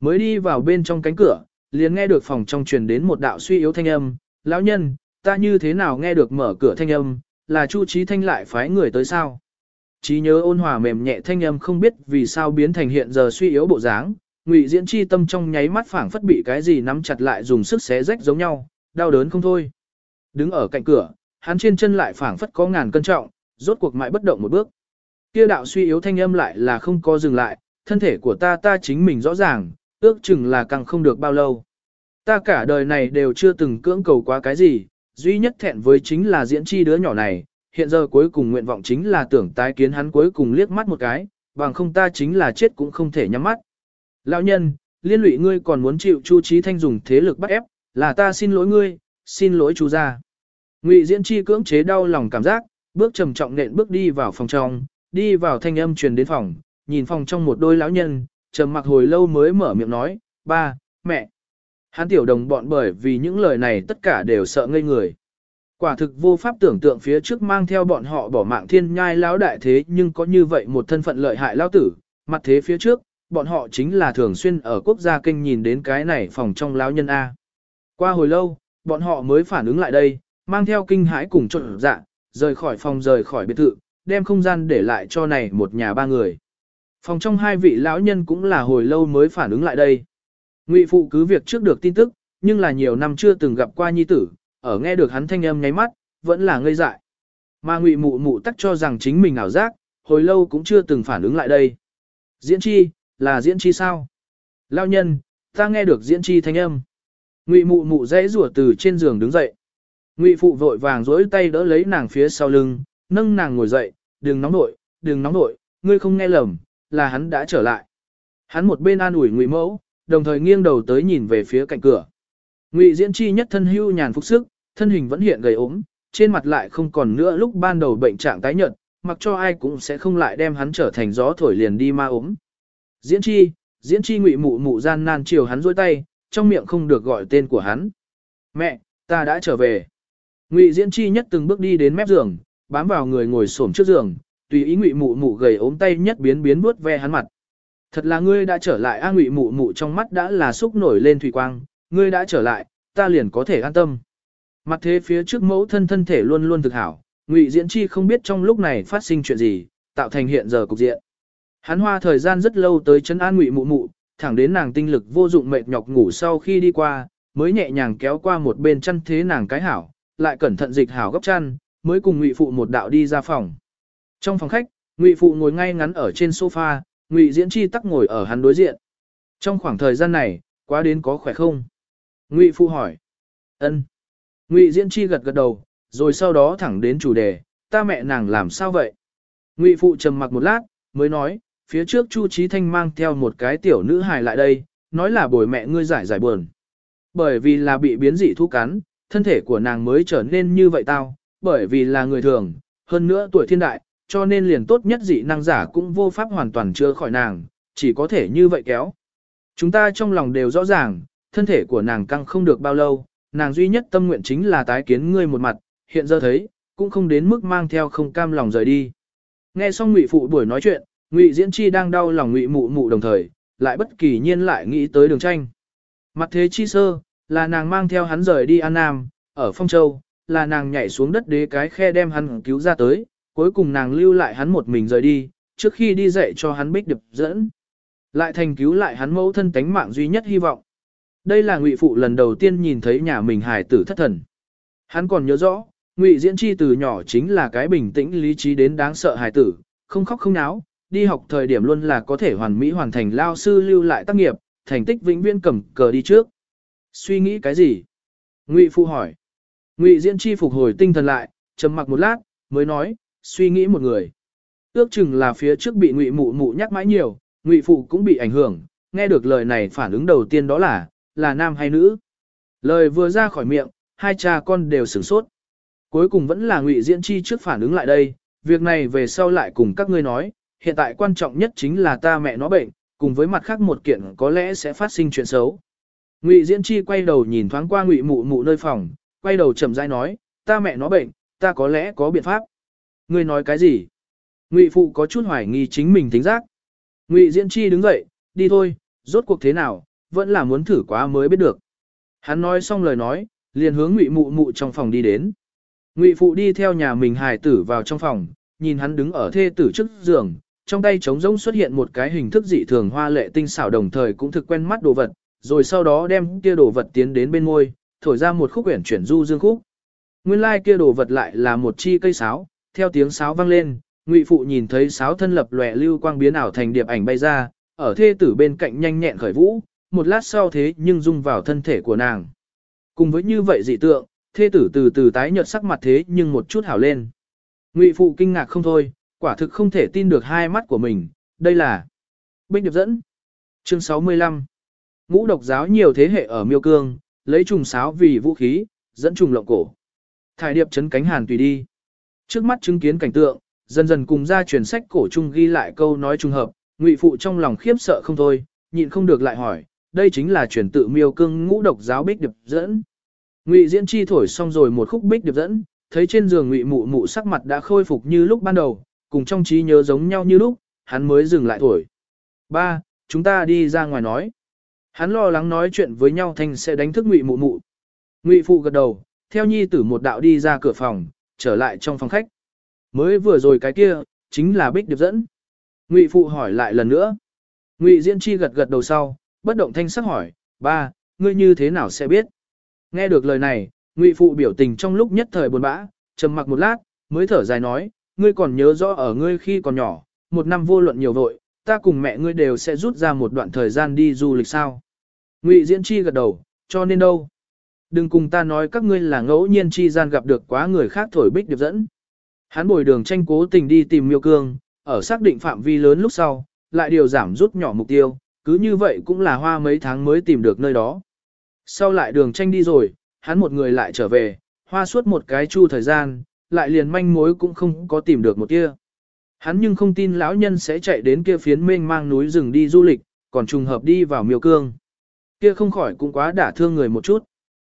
Mới đi vào bên trong cánh cửa, liền nghe được phòng trong truyền đến một đạo suy yếu thanh âm, lão nhân, ta như thế nào nghe được mở cửa thanh âm, là Chu Trí Thanh lại phái người tới sao? Trí nhớ ôn hòa mềm nhẹ thanh âm không biết vì sao biến thành hiện giờ suy yếu bộ dáng, Ngụy Diễn Chi tâm trong nháy mắt phảng phất bị cái gì nắm chặt lại dùng sức xé rách giống nhau, đau đớn không thôi. Đứng ở cạnh cửa, hắn trên chân lại phảng phất có ngàn cân trọng, rốt cuộc mãi bất động một bước. Kia đạo suy yếu thanh âm lại là không có dừng lại, thân thể của ta ta chính mình rõ ràng, ước chừng là càng không được bao lâu. Ta cả đời này đều chưa từng cưỡng cầu quá cái gì, duy nhất thẹn với chính là diễn chi đứa nhỏ này, hiện giờ cuối cùng nguyện vọng chính là tưởng tái kiến hắn cuối cùng liếc mắt một cái, bằng không ta chính là chết cũng không thể nhắm mắt. Lão nhân, liên lụy ngươi còn muốn chịu Chu Trí Thanh dùng thế lực bắt ép, là ta xin lỗi ngươi, xin lỗi chú gia. Ngụy Diễn Chi cưỡng chế đau lòng cảm giác, bước trầm trọng nện bước đi vào phòng trong, đi vào thanh âm truyền đến phòng, nhìn phòng trong một đôi lão nhân, trầm mặc hồi lâu mới mở miệng nói, ba, mẹ. Hắn tiểu đồng bọn bởi vì những lời này tất cả đều sợ ngây người. Quả thực vô pháp tưởng tượng phía trước mang theo bọn họ bỏ mạng thiên nhai lão đại thế nhưng có như vậy một thân phận lợi hại lão tử, mặt thế phía trước, bọn họ chính là thường xuyên ở quốc gia kinh nhìn đến cái này phòng trong lão nhân A. Qua hồi lâu, bọn họ mới phản ứng lại đây, mang theo kinh hãi cùng trộn dạ, rời khỏi phòng rời khỏi biệt thự, đem không gian để lại cho này một nhà ba người. Phòng trong hai vị lão nhân cũng là hồi lâu mới phản ứng lại đây. Ngụy phụ cứ việc trước được tin tức, nhưng là nhiều năm chưa từng gặp qua nhi tử, ở nghe được hắn thanh âm nháy mắt, vẫn là ngây dại. Mà Ngụy mụ mụ tắc cho rằng chính mình ảo giác, hồi lâu cũng chưa từng phản ứng lại đây. Diễn chi, là diễn chi sao? Lão nhân, ta nghe được diễn chi thanh âm. Ngụy mụ mụ dãy rủa từ trên giường đứng dậy. Ngụy phụ vội vàng dỗi tay đỡ lấy nàng phía sau lưng, nâng nàng ngồi dậy, đừng nóng nội, đừng nóng nội, ngươi không nghe lầm, là hắn đã trở lại. Hắn một bên an ủi Ngụy mẫu, đồng thời nghiêng đầu tới nhìn về phía cạnh cửa. Ngụy Diễn Chi nhất thân hưu nhàn phục sức, thân hình vẫn hiện gầy ốm, trên mặt lại không còn nữa lúc ban đầu bệnh trạng tái nhợt, mặc cho ai cũng sẽ không lại đem hắn trở thành gió thổi liền đi ma ốm. Diễn Chi, Diễn Chi Ngụy mụ mụ gian nan chiều hắn duỗi tay, trong miệng không được gọi tên của hắn. Mẹ, ta đã trở về. Ngụy Diễn Chi nhất từng bước đi đến mép giường, bám vào người ngồi xổm trước giường, tùy ý Ngụy Mụ Mụ gầy ốm tay nhất biến biến vuốt ve hắn mặt. Thật là ngươi đã trở lại a Ngụy Mụ Mụ trong mắt đã là xúc nổi lên thủy quang, ngươi đã trở lại, ta liền có thể an tâm. Mặt thế phía trước mẫu thân thân thể luôn luôn thực hảo, Ngụy Diễn Chi không biết trong lúc này phát sinh chuyện gì, tạo thành hiện giờ cục diện. Hắn hoa thời gian rất lâu tới chân an Ngụy Mụ Mụ, thẳng đến nàng tinh lực vô dụng mệt nhọc ngủ sau khi đi qua, mới nhẹ nhàng kéo qua một bên chăn thế nàng cái hảo, lại cẩn thận dịch hảo góc chăn, mới cùng Ngụy phụ một đạo đi ra phòng. Trong phòng khách, Ngụy phụ ngồi ngay ngắn ở trên sofa, Ngụy Diễn Chi tắc ngồi ở hắn đối diện. Trong khoảng thời gian này, quá đến có khỏe không? Ngụy phụ hỏi. Ân. Ngụy Diễn Chi gật gật đầu, rồi sau đó thẳng đến chủ đề, ta mẹ nàng làm sao vậy? Ngụy phụ trầm mặc một lát, mới nói, phía trước Chu Chí Thanh mang theo một cái tiểu nữ hài lại đây, nói là bồi mẹ ngươi giải giải buồn. Bởi vì là bị biến dị thu cắn, thân thể của nàng mới trở nên như vậy tao, bởi vì là người thường, hơn nữa tuổi thiên đại, cho nên liền tốt nhất dị năng giả cũng vô pháp hoàn toàn chữa khỏi nàng, chỉ có thể như vậy kéo. Chúng ta trong lòng đều rõ ràng, thân thể của nàng căng không được bao lâu, nàng duy nhất tâm nguyện chính là tái kiến ngươi một mặt, hiện giờ thấy, cũng không đến mức mang theo không cam lòng rời đi. Nghe xong Ngụy phụ buổi nói chuyện, Ngụy Diễn Chi đang đau lòng Ngụy mụ mụ đồng thời, lại bất kỳ nhiên lại nghĩ tới đường tranh. Mặt thế chi sơ, là nàng mang theo hắn rời đi An Nam, ở Phong Châu, là nàng nhảy xuống đất đế cái khe đem hắn cứu ra tới, cuối cùng nàng lưu lại hắn một mình rời đi, trước khi đi dạy cho hắn bích đập dẫn. Lại thành cứu lại hắn mẫu thân tánh mạng duy nhất hy vọng. Đây là ngụy phụ lần đầu tiên nhìn thấy nhà mình hài tử thất thần. Hắn còn nhớ rõ, ngụy diễn chi từ nhỏ chính là cái bình tĩnh lý trí đến đáng sợ hài tử, không khóc không náo, đi học thời điểm luôn là có thể hoàn mỹ hoàn thành lao sư lưu lại tác nghiệp, thành tích vĩnh viễn cầm cờ đi trước. Suy nghĩ cái gì? Ngụy Phụ hỏi. Ngụy Diễn Chi phục hồi tinh thần lại, trầm mặc một lát, mới nói, suy nghĩ một người. Ước chừng là phía trước bị Ngụy Mụ Mụ nhắc mãi nhiều, Ngụy Phụ cũng bị ảnh hưởng, nghe được lời này phản ứng đầu tiên đó là, là nam hay nữ. Lời vừa ra khỏi miệng, hai cha con đều sửng sốt. Cuối cùng vẫn là Ngụy Diễn Chi trước phản ứng lại đây, việc này về sau lại cùng các ngươi nói, hiện tại quan trọng nhất chính là ta mẹ nó bệnh, cùng với mặt khác một kiện có lẽ sẽ phát sinh chuyện xấu. Ngụy Diễn Chi quay đầu nhìn thoáng qua Ngụy Mụ Mụ nơi phòng, quay đầu chậm rãi nói, ta mẹ nó bệnh, ta có lẽ có biện pháp. Ngươi nói cái gì? Ngụy Phụ có chút hoài nghi chính mình tính giác. Ngụy Diễn Chi đứng dậy, đi thôi, rốt cuộc thế nào, vẫn là muốn thử quá mới biết được. Hắn nói xong lời nói, liền hướng Ngụy Mụ Mụ trong phòng đi đến. Ngụy Phụ đi theo nhà mình hài tử vào trong phòng, nhìn hắn đứng ở thê tử trước giường, trong tay trống rỗng xuất hiện một cái hình thức dị thường hoa lệ tinh xảo đồng thời cũng thực quen mắt đồ vật, rồi sau đó đem kia đồ vật tiến đến bên môi, thổi ra một khúc quyển chuyển du dương khúc. Nguyên lai like kia đồ vật lại là một chi cây sáo, theo tiếng sáo vang lên, Ngụy phụ nhìn thấy sáo thân lập lòe lưu quang biến ảo thành điệp ảnh bay ra, ở thê tử bên cạnh nhanh nhẹn khởi vũ, một lát sau thế nhưng dung vào thân thể của nàng. Cùng với như vậy dị tượng, thê tử từ từ tái nhợt sắc mặt thế nhưng một chút hảo lên. Ngụy phụ kinh ngạc không thôi, quả thực không thể tin được hai mắt của mình, đây là Bích Điệp dẫn. Chương 65 Ngũ độc giáo nhiều thế hệ ở miêu cương, lấy trùng sáo vì vũ khí, dẫn trùng lộng cổ. Thải điệp chấn cánh hàn tùy đi. Trước mắt chứng kiến cảnh tượng, dần dần cùng ra truyền sách cổ trung ghi lại câu nói trùng hợp, ngụy phụ trong lòng khiếp sợ không thôi, nhịn không được lại hỏi, đây chính là truyền tự miêu cương ngũ độc giáo bích điệp dẫn. Ngụy diễn chi thổi xong rồi một khúc bích điệp dẫn, thấy trên giường ngụy mụ mụ sắc mặt đã khôi phục như lúc ban đầu, cùng trong trí nhớ giống nhau như lúc, hắn mới dừng lại thổi. Ba, chúng ta đi ra ngoài nói. Hắn lo lắng nói chuyện với nhau thanh sẽ đánh thức ngụy mụ mụ. Ngụy phụ gật đầu, theo nhi tử một đạo đi ra cửa phòng, trở lại trong phòng khách. Mới vừa rồi cái kia, chính là bích điệp dẫn. Ngụy phụ hỏi lại lần nữa. Ngụy diễn chi gật gật đầu sau, bất động thanh sắc hỏi, ba, ngươi như thế nào sẽ biết? Nghe được lời này, Ngụy phụ biểu tình trong lúc nhất thời buồn bã, trầm mặc một lát, mới thở dài nói, ngươi còn nhớ rõ ở ngươi khi còn nhỏ, một năm vô luận nhiều vội, ta cùng mẹ ngươi đều sẽ rút ra một đoạn thời gian đi du lịch sao. Ngụy Diễn Chi gật đầu, cho nên đâu? Đừng cùng ta nói các ngươi là ngẫu nhiên chi gian gặp được quá người khác thổi bích điệp dẫn. Hắn bồi đường tranh cố tình đi tìm miêu cương, ở xác định phạm vi lớn lúc sau, lại điều giảm rút nhỏ mục tiêu, cứ như vậy cũng là hoa mấy tháng mới tìm được nơi đó. Sau lại đường tranh đi rồi, hắn một người lại trở về, hoa suốt một cái chu thời gian, lại liền manh mối cũng không có tìm được một kia. Hắn nhưng không tin lão nhân sẽ chạy đến kia phiến mênh mang núi rừng đi du lịch, còn trùng hợp đi vào miêu cương. Kia không khỏi cũng quá đả thương người một chút.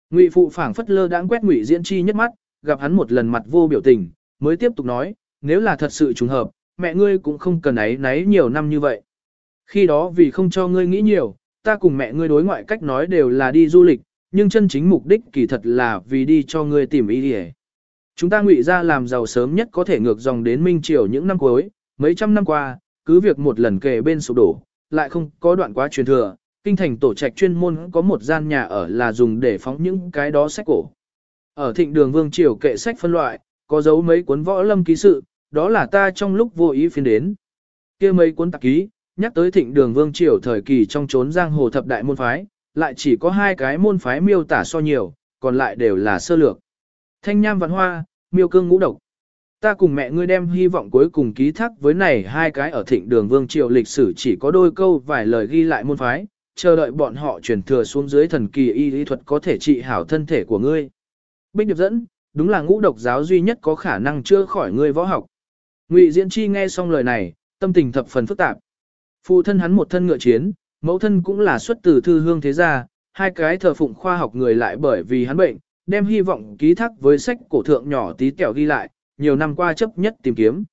Ngụy phụ phảng phất lơ đãng quét Ngụy Diễn Chi nhất mắt, gặp hắn một lần mặt vô biểu tình, mới tiếp tục nói, nếu là thật sự trùng hợp, mẹ ngươi cũng không cần ấy náy nhiều năm như vậy. Khi đó vì không cho ngươi nghĩ nhiều, ta cùng mẹ ngươi đối ngoại cách nói đều là đi du lịch, nhưng chân chính mục đích kỳ thật là vì đi cho ngươi tìm ý địa. Chúng ta ngụy ra làm giàu sớm nhất có thể ngược dòng đến Minh Triều những năm cuối, mấy trăm năm qua, cứ việc một lần kề bên sụp đổ, lại không có đoạn quá truyền thừa, kinh thành tổ trạch chuyên môn có một gian nhà ở là dùng để phóng những cái đó sách cổ. Ở thịnh đường vương triều kệ sách phân loại, có dấu mấy cuốn võ lâm ký sự, đó là ta trong lúc vô ý phiên đến. kia mấy cuốn tạp ký, nhắc tới thịnh đường vương triều thời kỳ trong trốn giang hồ thập đại môn phái, lại chỉ có hai cái môn phái miêu tả so nhiều, còn lại đều là sơ lược. Thanh nham văn hoa, miêu cương ngũ độc. Ta cùng mẹ ngươi đem hy vọng cuối cùng ký thác với này hai cái ở thịnh đường vương triều lịch sử chỉ có đôi câu vài lời ghi lại môn phái, chờ đợi bọn họ truyền thừa xuống dưới thần kỳ y lý thuật có thể trị hảo thân thể của ngươi. Bích Điệp dẫn, đúng là ngũ độc giáo duy nhất có khả năng chữa khỏi ngươi võ học. Ngụy Diễn Chi nghe xong lời này, tâm tình thập phần phức tạp. Phụ thân hắn một thân ngựa chiến, mẫu thân cũng là xuất từ thư hương thế gia, hai cái thờ phụng khoa học người lại bởi vì hắn bệnh, đem hy vọng ký thác với sách cổ thượng nhỏ tí tẹo ghi lại, nhiều năm qua chấp nhất tìm kiếm.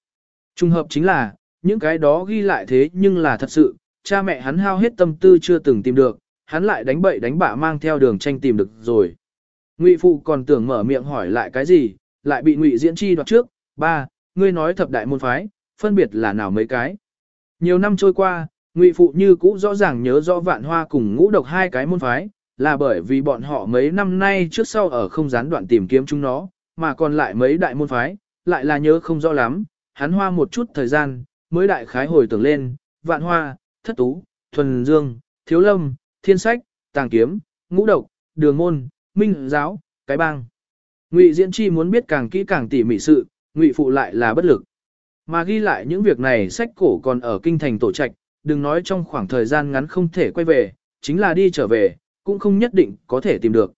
Trung hợp chính là, những cái đó ghi lại thế nhưng là thật sự, cha mẹ hắn hao hết tâm tư chưa từng tìm được, hắn lại đánh bậy đánh bạ mang theo đường tranh tìm được rồi. Ngụy phụ còn tưởng mở miệng hỏi lại cái gì, lại bị Ngụy Diễn Chi đoạt trước, ba, ngươi nói thập đại môn phái, phân biệt là nào mấy cái. Nhiều năm trôi qua, Ngụy phụ như cũ rõ ràng nhớ rõ vạn hoa cùng ngũ độc hai cái môn phái, là bởi vì bọn họ mấy năm nay trước sau ở không gián đoạn tìm kiếm chúng nó, mà còn lại mấy đại môn phái, lại là nhớ không rõ lắm, hắn hoa một chút thời gian, mới đại khái hồi tưởng lên, vạn hoa, thất tú, thuần dương, thiếu lâm, thiên sách, tàng kiếm, ngũ độc, đường môn, minh giáo, cái bang. Ngụy Diễn Chi muốn biết càng kỹ càng tỉ mỉ sự, Ngụy phụ lại là bất lực. Mà ghi lại những việc này sách cổ còn ở kinh thành tổ trạch, đừng nói trong khoảng thời gian ngắn không thể quay về, chính là đi trở về, cũng không nhất định có thể tìm được.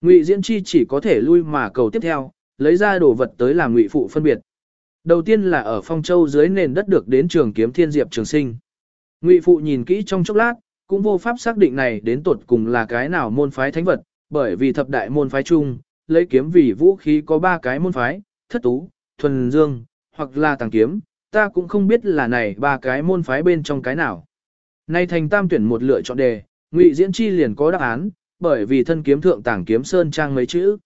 Ngụy Diễn Chi chỉ có thể lui mà cầu tiếp theo, lấy ra đồ vật tới làm Ngụy phụ phân biệt. Đầu tiên là ở Phong Châu dưới nền đất được đến trường kiếm Thiên Diệp Trường Sinh. Ngụy phụ nhìn kỹ trong chốc lát, cũng vô pháp xác định này đến tột cùng là cái nào môn phái thánh vật, bởi vì thập đại môn phái chung, lấy kiếm vì vũ khí có ba cái môn phái, thất tú, thuần dương, hoặc là tàng kiếm, ta cũng không biết là này ba cái môn phái bên trong cái nào. Nay thành tam tuyển một lựa chọn đề, Ngụy Diễn Chi liền có đáp án, bởi vì thân kiếm thượng tàng kiếm sơn trang mấy chữ.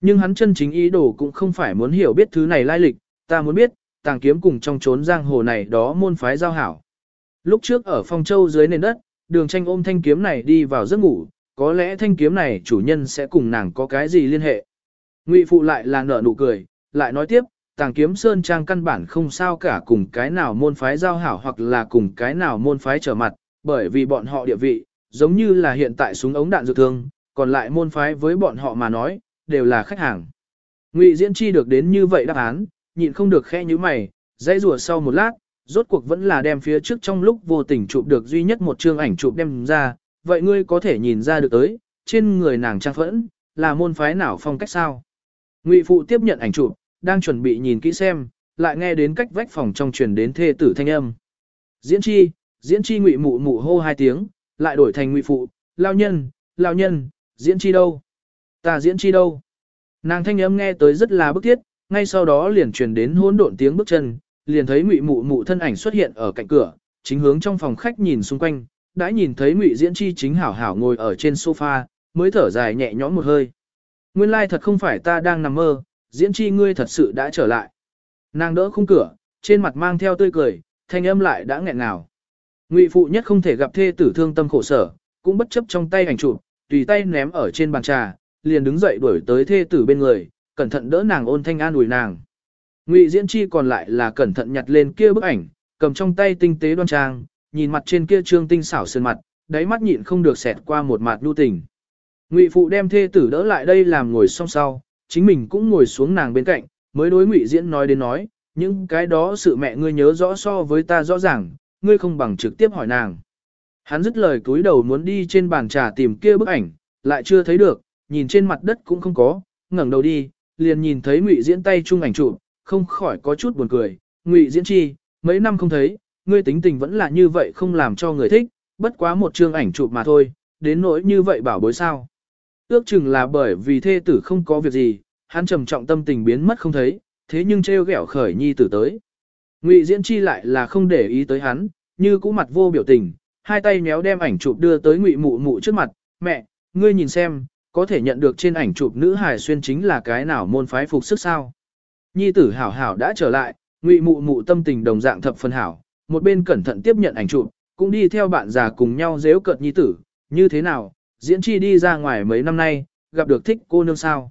Nhưng hắn chân chính ý đồ cũng không phải muốn hiểu biết thứ này lai lịch, ta muốn biết, tàng kiếm cùng trong trốn giang hồ này đó môn phái giao hảo. Lúc trước ở phong châu dưới nền đất, đường tranh ôm thanh kiếm này đi vào giấc ngủ, có lẽ thanh kiếm này chủ nhân sẽ cùng nàng có cái gì liên hệ. Ngụy phụ lại là nở nụ cười, lại nói tiếp, tàng kiếm sơn trang căn bản không sao cả cùng cái nào môn phái giao hảo hoặc là cùng cái nào môn phái trở mặt, bởi vì bọn họ địa vị, giống như là hiện tại súng ống đạn dược thương, còn lại môn phái với bọn họ mà nói, đều là khách hàng. Ngụy Diễn Chi được đến như vậy đáp án, nhịn không được khẽ như mày, dây rùa sau một lát, rốt cuộc vẫn là đem phía trước trong lúc vô tình chụp được duy nhất một chương ảnh chụp đem ra, vậy ngươi có thể nhìn ra được tới, trên người nàng trang phẫn, là môn phái nào phong cách sao. Ngụy Phụ tiếp nhận ảnh chụp, đang chuẩn bị nhìn kỹ xem, lại nghe đến cách vách phòng trong truyền đến thê tử thanh âm. Diễn chi, diễn chi ngụy mụ mụ hô hai tiếng, lại đổi thành ngụy phụ, lao nhân, lao nhân, diễn chi đâu? Ta diễn chi đâu? Nàng thanh âm nghe tới rất là bức thiết, ngay sau đó liền truyền đến hỗn độn tiếng bước chân, liền thấy ngụy mụ mụ thân ảnh xuất hiện ở cạnh cửa, chính hướng trong phòng khách nhìn xung quanh, đã nhìn thấy ngụy diễn chi chính hảo hảo ngồi ở trên sofa, mới thở dài nhẹ nhõm một hơi. Nguyên lai thật không phải ta đang nằm mơ, diễn chi ngươi thật sự đã trở lại. Nàng đỡ khung cửa, trên mặt mang theo tươi cười, thanh âm lại đã nghẹn ngào. Ngụy phụ nhất không thể gặp thê tử thương tâm khổ sở, cũng bất chấp trong tay ảnh chụp, tùy tay ném ở trên bàn trà, liền đứng dậy đuổi tới thê tử bên người, cẩn thận đỡ nàng ôn thanh an ủi nàng. Ngụy Diễn Chi còn lại là cẩn thận nhặt lên kia bức ảnh, cầm trong tay tinh tế đoan trang, nhìn mặt trên kia trương tinh xảo sơn mặt, đáy mắt nhịn không được xẹt qua một mặt nhu tình. Ngụy phụ đem thê tử đỡ lại đây làm ngồi song sau, chính mình cũng ngồi xuống nàng bên cạnh, mới đối Ngụy Diễn nói đến nói, những cái đó sự mẹ ngươi nhớ rõ so với ta rõ ràng, ngươi không bằng trực tiếp hỏi nàng. Hắn dứt lời cúi đầu muốn đi trên bàn trà tìm kia bức ảnh, lại chưa thấy được, nhìn trên mặt đất cũng không có, ngẩng đầu đi, liền nhìn thấy Ngụy Diễn tay chung ảnh chụp, không khỏi có chút buồn cười. Ngụy Diễn chi, mấy năm không thấy, ngươi tính tình vẫn là như vậy không làm cho người thích, bất quá một chương ảnh chụp mà thôi, đến nỗi như vậy bảo bối sao. Ước chừng là bởi vì thê tử không có việc gì, hắn trầm trọng tâm tình biến mất không thấy, thế nhưng trêu ghẹo khởi nhi tử tới. Ngụy Diễn Chi lại là không để ý tới hắn, như cũ mặt vô biểu tình, hai tay méo đem ảnh chụp đưa tới Ngụy Mụ Mụ trước mặt, "Mẹ, ngươi nhìn xem, có thể nhận được trên ảnh chụp nữ hài xuyên chính là cái nào môn phái phục sức sao?" Nhi tử hảo hảo đã trở lại, Ngụy Mụ Mụ tâm tình đồng dạng thập phân hảo, một bên cẩn thận tiếp nhận ảnh chụp, cũng đi theo bạn già cùng nhau giễu cợt nhi tử, "Như thế nào, Diễn Chi đi ra ngoài mấy năm nay, gặp được thích cô nương sao?"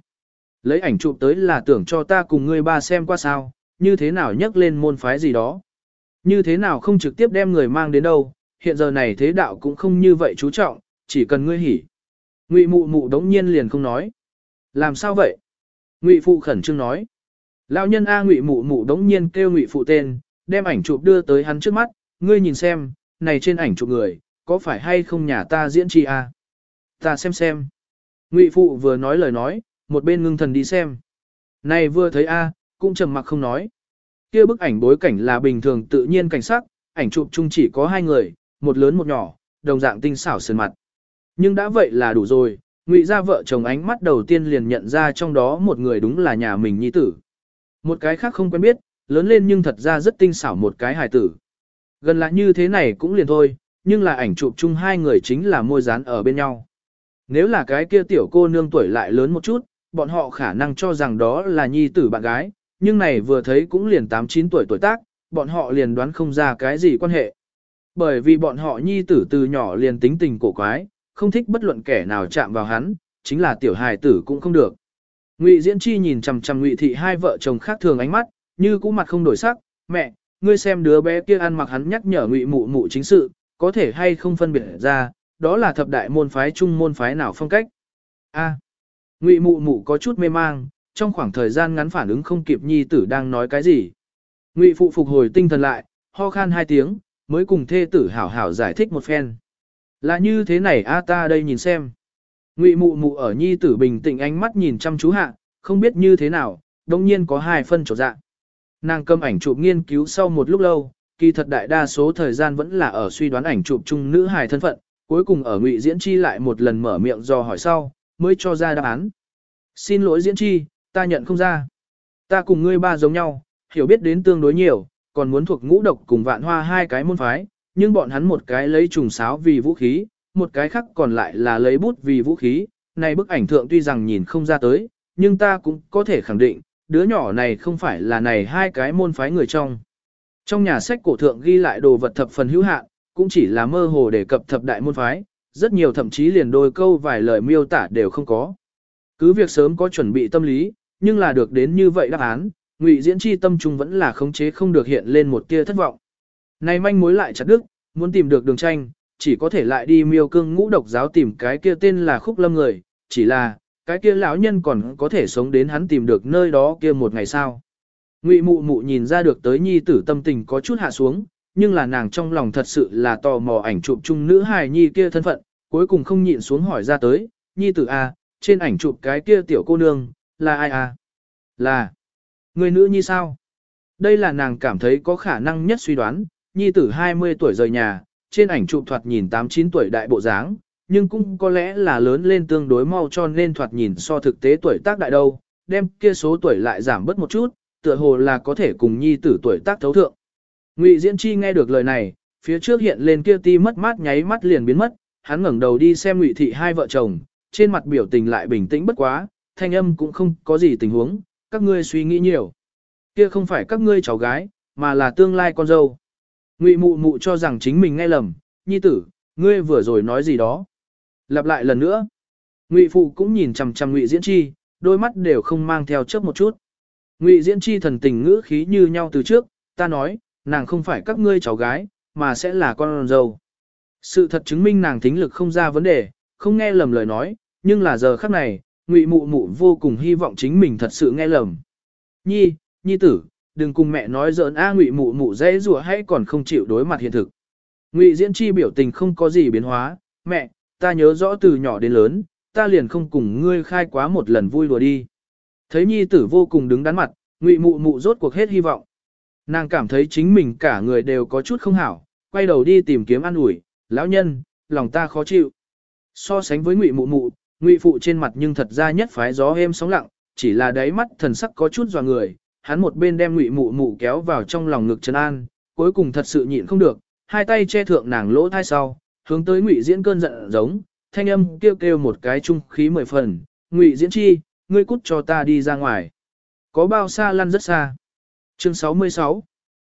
Lấy ảnh chụp tới là tưởng cho ta cùng ngươi ba xem qua sao, như thế nào nhắc lên môn phái gì đó. Như thế nào không trực tiếp đem người mang đến đâu, hiện giờ này thế đạo cũng không như vậy chú trọng, chỉ cần ngươi hỉ. Ngụy mụ mụ đống nhiên liền không nói. Làm sao vậy? Ngụy phụ khẩn trương nói. Lão nhân A ngụy mụ mụ đống nhiên kêu ngụy phụ tên, đem ảnh chụp đưa tới hắn trước mắt, ngươi nhìn xem, này trên ảnh chụp người, có phải hay không nhà ta diễn chi A? Ta xem xem. Ngụy phụ vừa nói lời nói, một bên ngưng thần đi xem. Này vừa thấy A, cũng trầm mặc không nói. Kia bức ảnh bối cảnh là bình thường tự nhiên cảnh sắc, ảnh chụp chung chỉ có hai người, một lớn một nhỏ, đồng dạng tinh xảo sơn mặt. Nhưng đã vậy là đủ rồi, ngụy gia vợ chồng ánh mắt đầu tiên liền nhận ra trong đó một người đúng là nhà mình nhi tử. Một cái khác không quen biết, lớn lên nhưng thật ra rất tinh xảo một cái hài tử. Gần là như thế này cũng liền thôi, nhưng là ảnh chụp chung hai người chính là môi dán ở bên nhau. Nếu là cái kia tiểu cô nương tuổi lại lớn một chút, bọn họ khả năng cho rằng đó là nhi tử bạn gái, nhưng này vừa thấy cũng liền 8-9 tuổi tuổi tác, bọn họ liền đoán không ra cái gì quan hệ. Bởi vì bọn họ nhi tử từ nhỏ liền tính tình cổ quái, không thích bất luận kẻ nào chạm vào hắn, chính là tiểu hài tử cũng không được. Ngụy Diễn Chi nhìn chằm chằm Ngụy Thị hai vợ chồng khác thường ánh mắt, như cũ mặt không đổi sắc, "Mẹ, ngươi xem đứa bé kia ăn mặc hắn nhắc nhở Ngụy Mụ Mụ chính sự, có thể hay không phân biệt ra, đó là thập đại môn phái chung môn phái nào phong cách?" A. Ngụy mụ mụ có chút mê mang, trong khoảng thời gian ngắn phản ứng không kịp nhi tử đang nói cái gì. Ngụy phụ phục hồi tinh thần lại, ho khan hai tiếng, mới cùng thê tử hảo hảo giải thích một phen. Là như thế này a ta đây nhìn xem. Ngụy mụ mụ ở nhi tử bình tĩnh ánh mắt nhìn chăm chú hạ, không biết như thế nào, đồng nhiên có hai phân chỗ dạ. Nàng cầm ảnh chụp nghiên cứu sau một lúc lâu, kỳ thật đại đa số thời gian vẫn là ở suy đoán ảnh chụp chung nữ hài thân phận, cuối cùng ở Ngụy Diễn Chi lại một lần mở miệng do hỏi sau, mới cho ra đáp án. Xin lỗi diễn chi, ta nhận không ra. Ta cùng ngươi ba giống nhau, hiểu biết đến tương đối nhiều, còn muốn thuộc ngũ độc cùng vạn hoa hai cái môn phái, nhưng bọn hắn một cái lấy trùng sáo vì vũ khí, một cái khác còn lại là lấy bút vì vũ khí. Này bức ảnh thượng tuy rằng nhìn không ra tới, nhưng ta cũng có thể khẳng định, đứa nhỏ này không phải là này hai cái môn phái người trong. Trong nhà sách cổ thượng ghi lại đồ vật thập phần hữu hạn, cũng chỉ là mơ hồ đề cập thập đại môn phái, rất nhiều thậm chí liền đôi câu vài lời miêu tả đều không có. Cứ việc sớm có chuẩn bị tâm lý, nhưng là được đến như vậy đáp án, Ngụy Diễn Chi tâm trung vẫn là khống chế không được hiện lên một tia thất vọng. Này manh mối lại chặt đức, muốn tìm được đường tranh, chỉ có thể lại đi miêu cương ngũ độc giáo tìm cái kia tên là khúc lâm người, chỉ là, cái kia lão nhân còn có thể sống đến hắn tìm được nơi đó kia một ngày sao. Ngụy mụ mụ nhìn ra được tới nhi tử tâm tình có chút hạ xuống, nhưng là nàng trong lòng thật sự là tò mò ảnh chụp chung nữ hài nhi kia thân phận, cuối cùng không nhịn xuống hỏi ra tới, nhi tử A, trên ảnh chụp cái kia tiểu cô nương, là ai à Là, người nữ nhi sao? Đây là nàng cảm thấy có khả năng nhất suy đoán, nhi tử 20 tuổi rời nhà, trên ảnh chụp thoạt nhìn 8-9 tuổi đại bộ dáng, nhưng cũng có lẽ là lớn lên tương đối mau cho nên thoạt nhìn so thực tế tuổi tác đại đâu, đem kia số tuổi lại giảm bớt một chút, tựa hồ là có thể cùng nhi tử tuổi tác thấu thượng. Ngụy Diễn Chi nghe được lời này, phía trước hiện lên kia ti mất mát nháy mắt liền biến mất, hắn ngẩng đầu đi xem Ngụy Thị hai vợ chồng, trên mặt biểu tình lại bình tĩnh bất quá, thanh âm cũng không có gì tình huống, các ngươi suy nghĩ nhiều. Kia không phải các ngươi cháu gái, mà là tương lai con dâu. Ngụy Mụ Mụ cho rằng chính mình nghe lầm, nhi tử, ngươi vừa rồi nói gì đó. Lặp lại lần nữa. Ngụy Phụ cũng nhìn chằm chằm Ngụy Diễn Chi, đôi mắt đều không mang theo chớp một chút. Ngụy Diễn Chi thần tình ngữ khí như nhau từ trước, ta nói, nàng không phải các ngươi cháu gái, mà sẽ là con dâu. Sự thật chứng minh nàng tính lực không ra vấn đề, không nghe lầm lời nói, nhưng là giờ khắc này, ngụy mụ mụ vô cùng hy vọng chính mình thật sự nghe lầm. Nhi, nhi tử, đừng cùng mẹ nói giỡn a ngụy mụ mụ dễ rủa hay còn không chịu đối mặt hiện thực. Ngụy diễn chi biểu tình không có gì biến hóa, mẹ, ta nhớ rõ từ nhỏ đến lớn, ta liền không cùng ngươi khai quá một lần vui đùa đi. Thấy nhi tử vô cùng đứng đắn mặt, ngụy mụ mụ rốt cuộc hết hy vọng. Nàng cảm thấy chính mình cả người đều có chút không hảo, quay đầu đi tìm kiếm ăn ủi, lão nhân, lòng ta khó chịu. So sánh với ngụy mụ mụ, ngụy phụ trên mặt nhưng thật ra nhất phái gió êm sóng lặng, chỉ là đáy mắt thần sắc có chút dò người, hắn một bên đem ngụy mụ mụ kéo vào trong lòng ngực trấn an, cuối cùng thật sự nhịn không được, hai tay che thượng nàng lỗ thai sau, hướng tới ngụy diễn cơn giận giống, thanh âm kêu kêu một cái trung khí mười phần, ngụy diễn chi, ngươi cút cho ta đi ra ngoài. Có bao xa lăn rất xa. Chương 66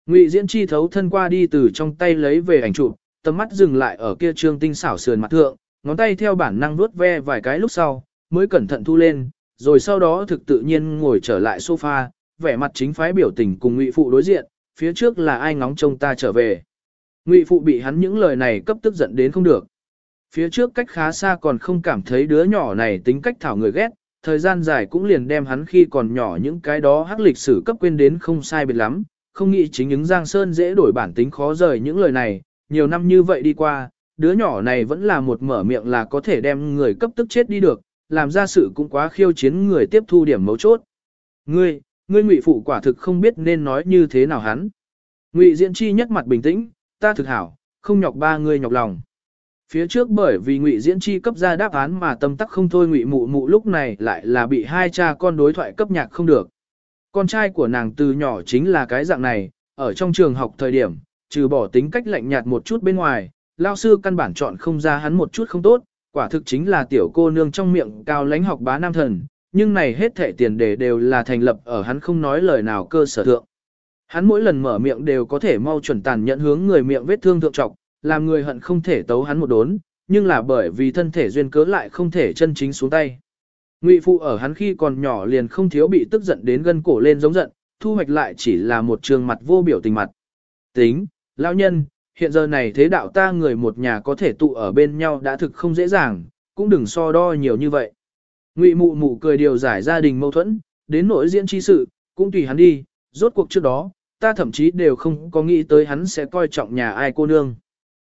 Ngụy diễn chi thấu thân qua đi từ trong tay lấy về ảnh chụp, tầm mắt dừng lại ở kia trương tinh xảo sườn mặt thượng, ngón tay theo bản năng vuốt ve vài cái lúc sau, mới cẩn thận thu lên, rồi sau đó thực tự nhiên ngồi trở lại sofa, vẻ mặt chính phái biểu tình cùng Ngụy phụ đối diện, phía trước là ai ngóng trông ta trở về. Ngụy phụ bị hắn những lời này cấp tức giận đến không được. Phía trước cách khá xa còn không cảm thấy đứa nhỏ này tính cách thảo người ghét, thời gian dài cũng liền đem hắn khi còn nhỏ những cái đó hắc lịch sử cấp quên đến không sai biệt lắm, không nghĩ chính những Giang Sơn dễ đổi bản tính khó rời những lời này, nhiều năm như vậy đi qua, đứa nhỏ này vẫn là một mở miệng là có thể đem người cấp tức chết đi được, làm ra sự cũng quá khiêu chiến người tiếp thu điểm mấu chốt. Ngươi, ngươi ngụy phụ quả thực không biết nên nói như thế nào hắn. Ngụy Diễn Chi nhất mặt bình tĩnh, ta thực hảo, không nhọc ba ngươi nhọc lòng. Phía trước bởi vì Ngụy Diễn Chi cấp ra đáp án mà tâm tắc không thôi Ngụy Mụ Mụ lúc này lại là bị hai cha con đối thoại cấp nhạc không được. Con trai của nàng từ nhỏ chính là cái dạng này, ở trong trường học thời điểm, trừ bỏ tính cách lạnh nhạt một chút bên ngoài, lao sư căn bản chọn không ra hắn một chút không tốt, quả thực chính là tiểu cô nương trong miệng cao lãnh học bá nam thần, nhưng này hết thể tiền đề đều là thành lập ở hắn không nói lời nào cơ sở thượng. Hắn mỗi lần mở miệng đều có thể mau chuẩn tàn nhận hướng người miệng vết thương thượng trọc, làm người hận không thể tấu hắn một đốn, nhưng là bởi vì thân thể duyên cớ lại không thể chân chính xuống tay. Ngụy phụ ở hắn khi còn nhỏ liền không thiếu bị tức giận đến gân cổ lên giống giận, thu hoạch lại chỉ là một trường mặt vô biểu tình mặt. Tính, lão nhân, hiện giờ này thế đạo ta người một nhà có thể tụ ở bên nhau đã thực không dễ dàng, cũng đừng so đo nhiều như vậy. Ngụy mụ mụ cười điều giải gia đình mâu thuẫn, đến nỗi diễn chi sự, cũng tùy hắn đi, rốt cuộc trước đó, ta thậm chí đều không có nghĩ tới hắn sẽ coi trọng nhà ai cô nương.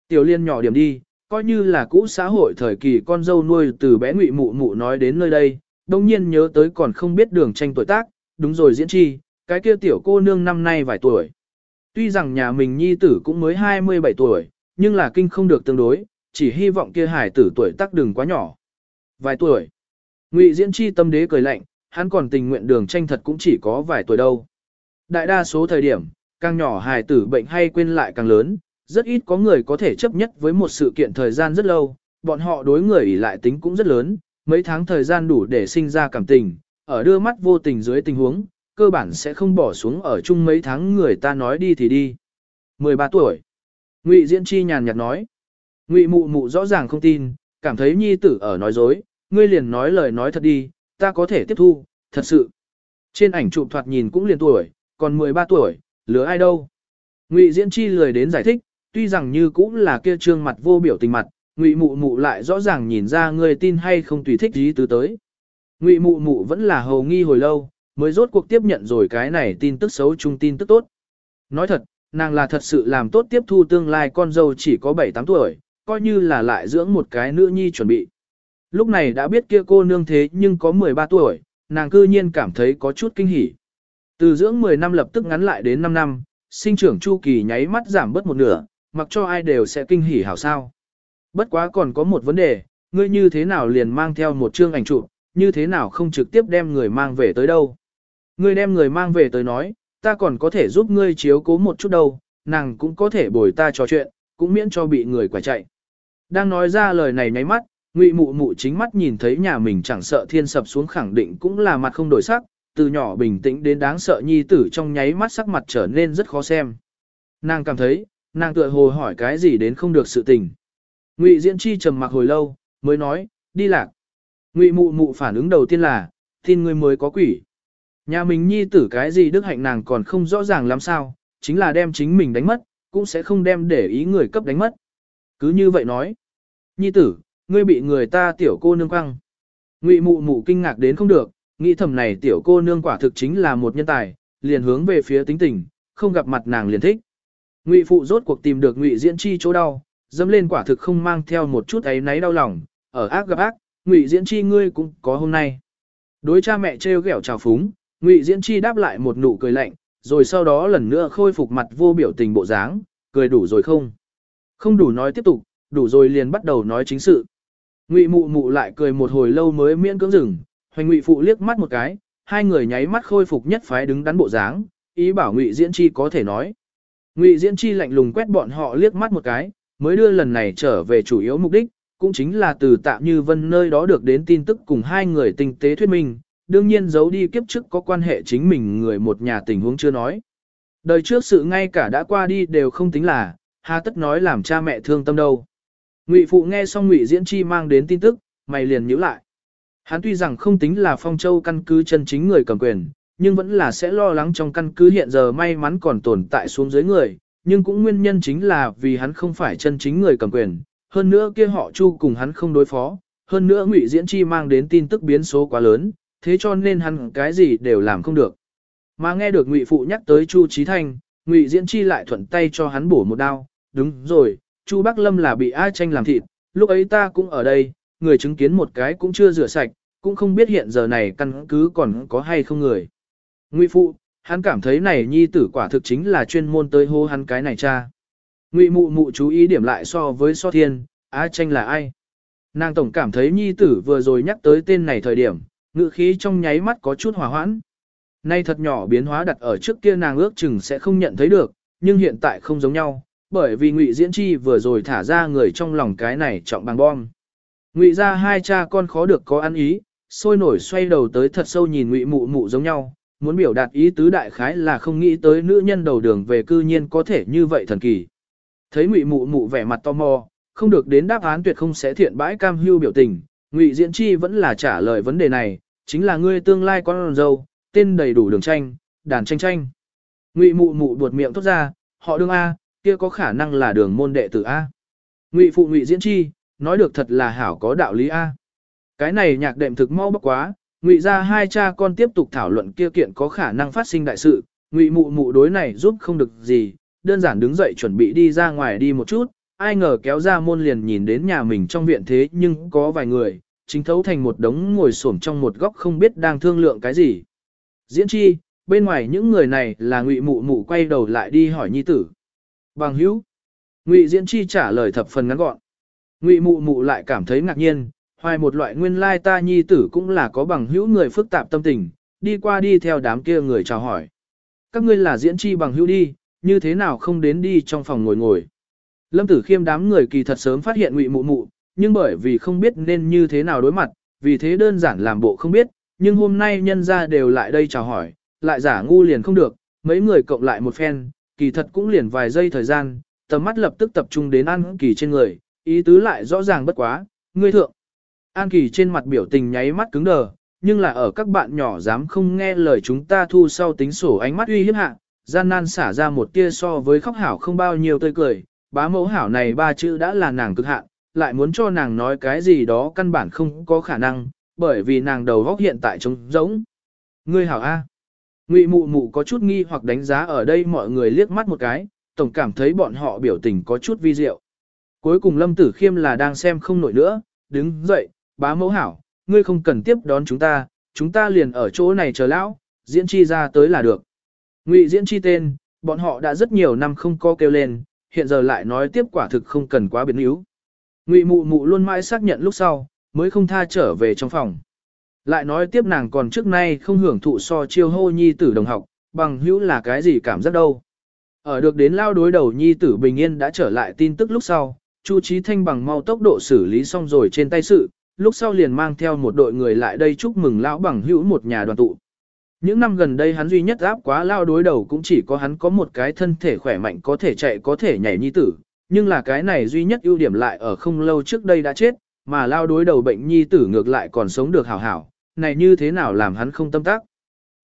Tiểu liên nhỏ điểm đi, coi như là cũ xã hội thời kỳ con dâu nuôi từ bé ngụy mụ mụ nói đến nơi đây, đồng nhiên nhớ tới còn không biết đường tranh tuổi tác, đúng rồi diễn chi, cái kia tiểu cô nương năm nay vài tuổi. Tuy rằng nhà mình nhi tử cũng mới 27 tuổi, nhưng là kinh không được tương đối, chỉ hy vọng kia hải tử tuổi tác đừng quá nhỏ. Vài tuổi. Ngụy diễn chi tâm đế cười lạnh, hắn còn tình nguyện đường tranh thật cũng chỉ có vài tuổi đâu. Đại đa số thời điểm, càng nhỏ hài tử bệnh hay quên lại càng lớn, rất ít có người có thể chấp nhất với một sự kiện thời gian rất lâu, bọn họ đối người ỷ lại tính cũng rất lớn, mấy tháng thời gian đủ để sinh ra cảm tình, ở đưa mắt vô tình dưới tình huống, cơ bản sẽ không bỏ xuống ở chung mấy tháng người ta nói đi thì đi. 13 tuổi. Ngụy Diễn Chi nhàn nhạt nói. Ngụy Mụ Mụ rõ ràng không tin, cảm thấy nhi tử ở nói dối, ngươi liền nói lời nói thật đi, ta có thể tiếp thu, thật sự. Trên ảnh chụp thoạt nhìn cũng liền tuổi, còn 13 tuổi, lứa ai đâu. Ngụy Diễn Chi lười đến giải thích, tuy rằng như cũng là kia trương mặt vô biểu tình mặt, Ngụy Mụ Mụ lại rõ ràng nhìn ra ngươi tin hay không tùy thích gì từ tới. Ngụy Mụ Mụ vẫn là hầu nghi hồi lâu, mới rốt cuộc tiếp nhận rồi cái này tin tức xấu chung tin tức tốt. Nói thật, nàng là thật sự làm tốt tiếp thu tương lai con dâu chỉ có 7-8 tuổi, coi như là lại dưỡng một cái nữ nhi chuẩn bị. Lúc này đã biết kia cô nương thế nhưng có 13 tuổi, nàng cư nhiên cảm thấy có chút kinh hỉ. Từ dưỡng 10 năm lập tức ngắn lại đến 5 năm, sinh trưởng chu kỳ nháy mắt giảm bớt một nửa, mặc cho ai đều sẽ kinh hỉ hảo sao. Bất quá còn có một vấn đề, ngươi như thế nào liền mang theo một chương ảnh chụp, như thế nào không trực tiếp đem người mang về tới đâu. Ngươi đem người mang về tới nói, ta còn có thể giúp ngươi chiếu cố một chút đâu, nàng cũng có thể bồi ta trò chuyện, cũng miễn cho bị người quả chạy. Đang nói ra lời này nháy mắt, ngụy mụ mụ chính mắt nhìn thấy nhà mình chẳng sợ thiên sập xuống khẳng định cũng là mặt không đổi sắc, từ nhỏ bình tĩnh đến đáng sợ nhi tử trong nháy mắt sắc mặt trở nên rất khó xem. Nàng cảm thấy, nàng tựa hồ hỏi cái gì đến không được sự tình. Ngụy Diễn Chi trầm mặc hồi lâu, mới nói, đi lạc. Ngụy mụ mụ phản ứng đầu tiên là, tin ngươi mới có quỷ. Nhà mình nhi tử cái gì đức hạnh nàng còn không rõ ràng lắm sao, chính là đem chính mình đánh mất, cũng sẽ không đem để ý người cấp đánh mất. Cứ như vậy nói. Nhi tử, ngươi bị người ta tiểu cô nương quăng. Ngụy mụ mụ kinh ngạc đến không được, nghĩ thầm này tiểu cô nương quả thực chính là một nhân tài, liền hướng về phía tính tình, không gặp mặt nàng liền thích. Ngụy phụ rốt cuộc tìm được Ngụy Diễn Chi chỗ đau, dâm lên quả thực không mang theo một chút ấy náy đau lòng, ở ác gặp ác, Ngụy Diễn Chi ngươi cũng có hôm nay. Đối cha mẹ trêu ghẹo trào phúng, Ngụy Diễn Chi đáp lại một nụ cười lạnh, rồi sau đó lần nữa khôi phục mặt vô biểu tình bộ dáng, cười đủ rồi không? Không đủ nói tiếp tục, đủ rồi liền bắt đầu nói chính sự. Ngụy Mụ Mụ lại cười một hồi lâu mới miễn cưỡng dừng, Hoành Ngụy Phụ liếc mắt một cái, hai người nháy mắt khôi phục nhất phái đứng đắn bộ dáng, ý bảo Ngụy Diễn Chi có thể nói. Ngụy Diễn Chi lạnh lùng quét bọn họ liếc mắt một cái, mới đưa lần này trở về chủ yếu mục đích, cũng chính là từ Tạ Như Vân nơi đó được đến tin tức cùng hai người tinh tế thuyết minh, đương nhiên giấu đi kiếp trước có quan hệ chính mình người một nhà tình huống chưa nói. Đời trước sự ngay cả đã qua đi đều không tính là, hà tất nói làm cha mẹ thương tâm đâu. Ngụy phụ nghe xong Ngụy Diễn Chi mang đến tin tức, mày liền nhíu lại. Hắn tuy rằng không tính là Phong Châu căn cứ chân chính người cầm quyền, nhưng vẫn là sẽ lo lắng trong căn cứ hiện giờ may mắn còn tồn tại xuống dưới người, nhưng cũng nguyên nhân chính là vì hắn không phải chân chính người cầm quyền, hơn nữa kia họ Chu cùng hắn không đối phó, hơn nữa Ngụy Diễn Chi mang đến tin tức biến số quá lớn, thế cho nên hắn cái gì đều làm không được. Mà nghe được Ngụy phụ nhắc tới Chu Chí Thanh, Ngụy Diễn Chi lại thuận tay cho hắn bổ một đao, đúng rồi, Chu Bắc Lâm là bị ai tranh làm thịt, lúc ấy ta cũng ở đây, người chứng kiến một cái cũng chưa rửa sạch, cũng không biết hiện giờ này căn cứ còn có hay không người. Ngụy phụ, hắn cảm thấy này nhi tử quả thực chính là chuyên môn tới hô hắn cái này cha. Ngụy mụ mụ chú ý điểm lại so với so thiên, A tranh là ai? Nàng tổng cảm thấy nhi tử vừa rồi nhắc tới tên này thời điểm, ngự khí trong nháy mắt có chút hòa hoãn. Nay thật nhỏ biến hóa đặt ở trước kia nàng ước chừng sẽ không nhận thấy được, nhưng hiện tại không giống nhau, bởi vì Ngụy Diễn Chi vừa rồi thả ra người trong lòng cái này trọng bằng bom. Ngụy ra hai cha con khó được có ăn ý, sôi nổi xoay đầu tới thật sâu nhìn Ngụy mụ mụ giống nhau, muốn biểu đạt ý tứ đại khái là không nghĩ tới nữ nhân đầu đường về cư nhiên có thể như vậy thần kỳ. Thấy Ngụy Mụ Mụ vẻ mặt tò mò, không được đến đáp án tuyệt không sẽ thiện bãi cam hưu biểu tình, Ngụy Diễn Chi vẫn là trả lời vấn đề này, chính là ngươi tương lai con dâu, tên đầy đủ đường tranh, đàn tranh tranh. Ngụy Mụ Mụ buột miệng thốt ra, họ đương A, kia có khả năng là đường môn đệ tử A. Ngụy Phụ Ngụy Diễn Chi, nói được thật là hảo có đạo lý A. Cái này nhạc đệm thực mau bốc quá, Ngụy ra hai cha con tiếp tục thảo luận kia kiện có khả năng phát sinh đại sự, Ngụy Mụ Mụ đối này giúp không được gì, đơn giản đứng dậy chuẩn bị đi ra ngoài đi một chút, ai ngờ kéo ra môn liền nhìn đến nhà mình trong viện thế nhưng có vài người, chính thấu thành một đống ngồi xổm trong một góc không biết đang thương lượng cái gì. Diễn chi, bên ngoài những người này là ngụy mụ mụ quay đầu lại đi hỏi nhi tử. Bằng hữu. Ngụy diễn chi trả lời thập phần ngắn gọn. Ngụy mụ mụ lại cảm thấy ngạc nhiên, hoài một loại nguyên lai ta nhi tử cũng là có bằng hữu người phức tạp tâm tình, đi qua đi theo đám kia người chào hỏi. Các ngươi là diễn chi bằng hữu đi, như thế nào không đến đi trong phòng ngồi ngồi. Lâm Tử Khiêm đám người kỳ thật sớm phát hiện ngụy mụ mụ, nhưng bởi vì không biết nên như thế nào đối mặt, vì thế đơn giản làm bộ không biết, nhưng hôm nay nhân ra đều lại đây chào hỏi, lại giả ngu liền không được, mấy người cộng lại một phen, kỳ thật cũng liền vài giây thời gian, tầm mắt lập tức tập trung đến An Kỳ trên người, ý tứ lại rõ ràng bất quá, ngươi thượng. An Kỳ trên mặt biểu tình nháy mắt cứng đờ, nhưng là ở các bạn nhỏ dám không nghe lời chúng ta thu sau tính sổ ánh mắt uy hiếp hạ, gian nan xả ra một tia so với khóc hảo không bao nhiêu tươi cười, bá mẫu hảo này ba chữ đã là nàng cực hạn, lại muốn cho nàng nói cái gì đó căn bản không có khả năng, bởi vì nàng đầu góc hiện tại trống rỗng. Ngươi hảo A. Ngụy mụ mụ có chút nghi hoặc đánh giá ở đây mọi người liếc mắt một cái, tổng cảm thấy bọn họ biểu tình có chút vi diệu. Cuối cùng Lâm Tử Khiêm là đang xem không nổi nữa, đứng dậy, bá mẫu hảo, ngươi không cần tiếp đón chúng ta, chúng ta liền ở chỗ này chờ lão, diễn chi ra tới là được. Ngụy diễn chi tên, bọn họ đã rất nhiều năm không có kêu lên, hiện giờ lại nói tiếp quả thực không cần quá biến yếu. Ngụy mụ mụ luôn mãi xác nhận lúc sau, mới không tha trở về trong phòng. Lại nói tiếp nàng còn trước nay không hưởng thụ so chiêu hô nhi tử đồng học, bằng hữu là cái gì cảm giác đâu. Ở được đến lao đối đầu nhi tử bình yên đã trở lại tin tức lúc sau, Chu Trí Thanh bằng mau tốc độ xử lý xong rồi trên tay sự, lúc sau liền mang theo một đội người lại đây chúc mừng lão bằng hữu một nhà đoàn tụ. Những năm gần đây hắn duy nhất áp quá lao đối đầu cũng chỉ có hắn có một cái thân thể khỏe mạnh có thể chạy có thể nhảy nhi tử, nhưng là cái này duy nhất ưu điểm lại ở không lâu trước đây đã chết, mà lao đối đầu bệnh nhi tử ngược lại còn sống được hảo hảo, này như thế nào làm hắn không tâm tác.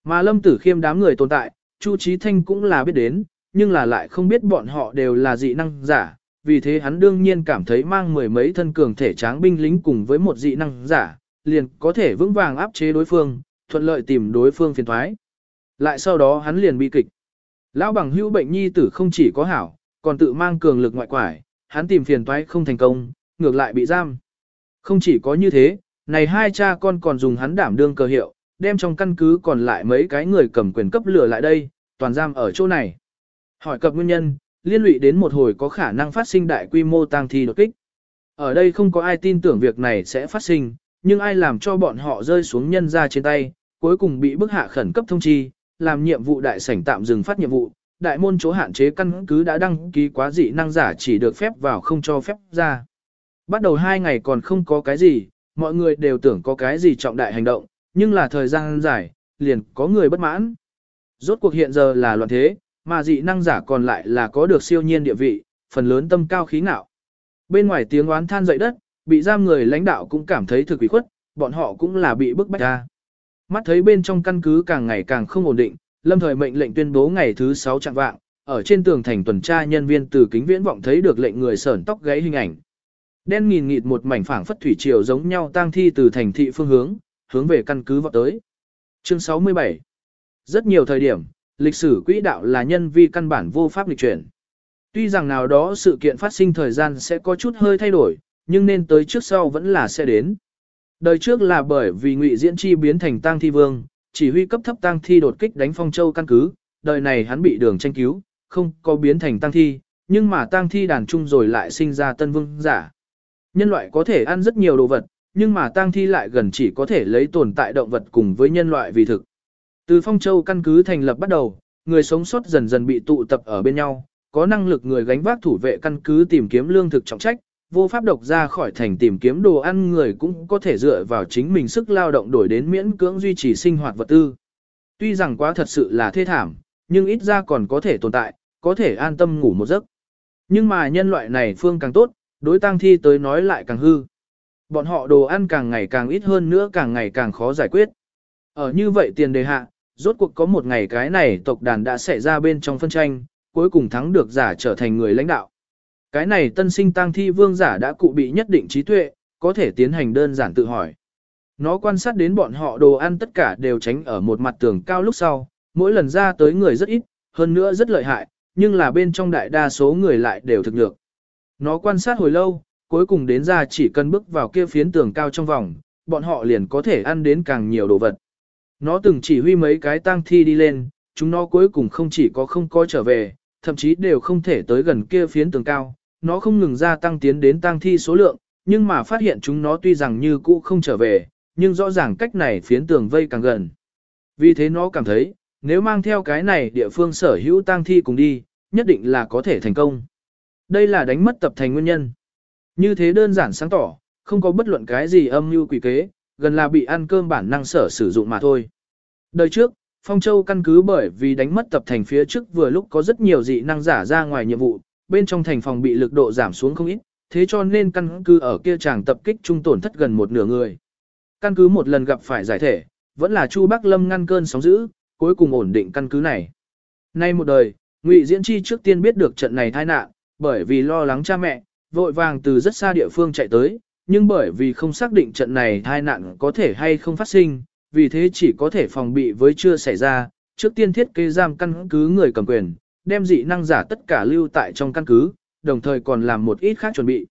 Mà lâm tử khiêm đám người tồn tại, Chu Trí Thanh cũng là biết đến, nhưng là lại không biết bọn họ đều là dị năng giả, vì thế hắn đương nhiên cảm thấy mang mười mấy thân cường thể tráng binh lính cùng với một dị năng giả, liền có thể vững vàng áp chế đối phương, thuận lợi tìm đối phương phiền thoái. Lại sau đó hắn liền bị kịch. Lão bằng hữu bệnh nhi tử không chỉ có hảo, còn tự mang cường lực ngoại quải, hắn tìm phiền toái không thành công, ngược lại bị giam. Không chỉ có như thế, này hai cha con còn dùng hắn đảm đương cơ hiệu, đem trong căn cứ còn lại mấy cái người cầm quyền cấp lửa lại đây, toàn giam ở chỗ này. Hỏi cập nguyên nhân, liên lụy đến một hồi có khả năng phát sinh đại quy mô tang thi đột kích. Ở đây không có ai tin tưởng việc này sẽ phát sinh, nhưng ai làm cho bọn họ rơi xuống nhân ra trên tay, cuối cùng bị bức hạ khẩn cấp thông chi, làm nhiệm vụ đại sảnh tạm dừng phát nhiệm vụ, đại môn chỗ hạn chế căn cứ đã đăng ký quá dị năng giả chỉ được phép vào không cho phép ra. Bắt đầu hai ngày còn không có cái gì, mọi người đều tưởng có cái gì trọng đại hành động, nhưng là thời gian dài, liền có người bất mãn. Rốt cuộc hiện giờ là loạn thế, mà dị năng giả còn lại là có được siêu nhiên địa vị, phần lớn tâm cao khí ngạo. Bên ngoài tiếng oán than dậy đất, bị giam người lãnh đạo cũng cảm thấy thực quỷ khuất, bọn họ cũng là bị bức bách ra. Mắt thấy bên trong căn cứ càng ngày càng không ổn định, lâm thời mệnh lệnh tuyên bố ngày thứ 6 trạng vạng, ở trên tường thành tuần tra nhân viên từ kính viễn vọng thấy được lệnh người sởn tóc gáy hình ảnh. Đen nghìn nghịt một mảnh phảng phất thủy triều giống nhau tang thi từ thành thị phương hướng, hướng về căn cứ vọt tới. Chương 67 Rất nhiều thời điểm, lịch sử quỹ đạo là nhân vi căn bản vô pháp lịch chuyển. Tuy rằng nào đó sự kiện phát sinh thời gian sẽ có chút hơi thay đổi, nhưng nên tới trước sau vẫn là sẽ đến. Đời trước là bởi vì Ngụy Diễn Chi biến thành tang thi vương, chỉ huy cấp thấp tang thi đột kích đánh Phong Châu căn cứ, đời này hắn bị đường tranh cứu, không có biến thành tang thi, nhưng mà tang thi đàn trung rồi lại sinh ra tân vương giả. Nhân loại có thể ăn rất nhiều đồ vật, nhưng mà tang thi lại gần chỉ có thể lấy tồn tại động vật cùng với nhân loại vì thực. Từ Phong Châu căn cứ thành lập bắt đầu, người sống sót dần dần bị tụ tập ở bên nhau, có năng lực người gánh vác thủ vệ căn cứ tìm kiếm lương thực trọng trách, vô pháp độc ra khỏi thành tìm kiếm đồ ăn người cũng có thể dựa vào chính mình sức lao động đổi đến miễn cưỡng duy trì sinh hoạt vật tư. Tuy rằng quá thật sự là thê thảm, nhưng ít ra còn có thể tồn tại, có thể an tâm ngủ một giấc. Nhưng mà nhân loại này phương càng tốt, đối tăng thi tới nói lại càng hư. Bọn họ đồ ăn càng ngày càng ít hơn nữa càng ngày càng khó giải quyết. Ở như vậy tiền đề hạ, rốt cuộc có một ngày cái này tộc đàn đã xảy ra bên trong phân tranh, cuối cùng thắng được giả trở thành người lãnh đạo. Cái này tân sinh tăng thi vương giả đã cụ bị nhất định trí tuệ, có thể tiến hành đơn giản tự hỏi. Nó quan sát đến bọn họ đồ ăn tất cả đều tránh ở một mặt tường cao lúc sau, mỗi lần ra tới người rất ít, hơn nữa rất lợi hại, nhưng là bên trong đại đa số người lại đều thực được. Nó quan sát hồi lâu, cuối cùng đến ra chỉ cần bước vào kia phiến tường cao trong vòng, bọn họ liền có thể ăn đến càng nhiều đồ vật. Nó từng chỉ huy mấy cái tang thi đi lên, chúng nó cuối cùng không chỉ có không có trở về, thậm chí đều không thể tới gần kia phiến tường cao, nó không ngừng gia tăng tiến đến tăng thi số lượng, nhưng mà phát hiện chúng nó tuy rằng như cũ không trở về, nhưng rõ ràng cách này phiến tường vây càng gần. Vì thế nó cảm thấy, nếu mang theo cái này địa phương sở hữu tăng thi cùng đi, nhất định là có thể thành công. Đây là đánh mất tập thành nguyên nhân. Như thế đơn giản sáng tỏ, không có bất luận cái gì âm mưu quỷ kế, gần là bị ăn cơm bản năng sở sử dụng mà thôi. Đời trước, Phong Châu căn cứ bởi vì đánh mất tập thành phía trước vừa lúc có rất nhiều dị năng giả ra ngoài nhiệm vụ, bên trong thành phòng bị lực độ giảm xuống không ít, thế cho nên căn cứ ở kia chàng tập kích trung tổn thất gần một nửa người. Căn cứ một lần gặp phải giải thể, vẫn là Chu Bắc Lâm ngăn cơn sóng dữ, cuối cùng ổn định căn cứ này. Nay một đời, Ngụy Diễn Chi trước tiên biết được trận này tai nạn, bởi vì lo lắng cha mẹ, vội vàng từ rất xa địa phương chạy tới, nhưng bởi vì không xác định trận này tai nạn có thể hay không phát sinh, vì thế chỉ có thể phòng bị với chưa xảy ra, trước tiên thiết kế giam căn cứ người cầm quyền, đem dị năng giả tất cả lưu tại trong căn cứ, đồng thời còn làm một ít khác chuẩn bị.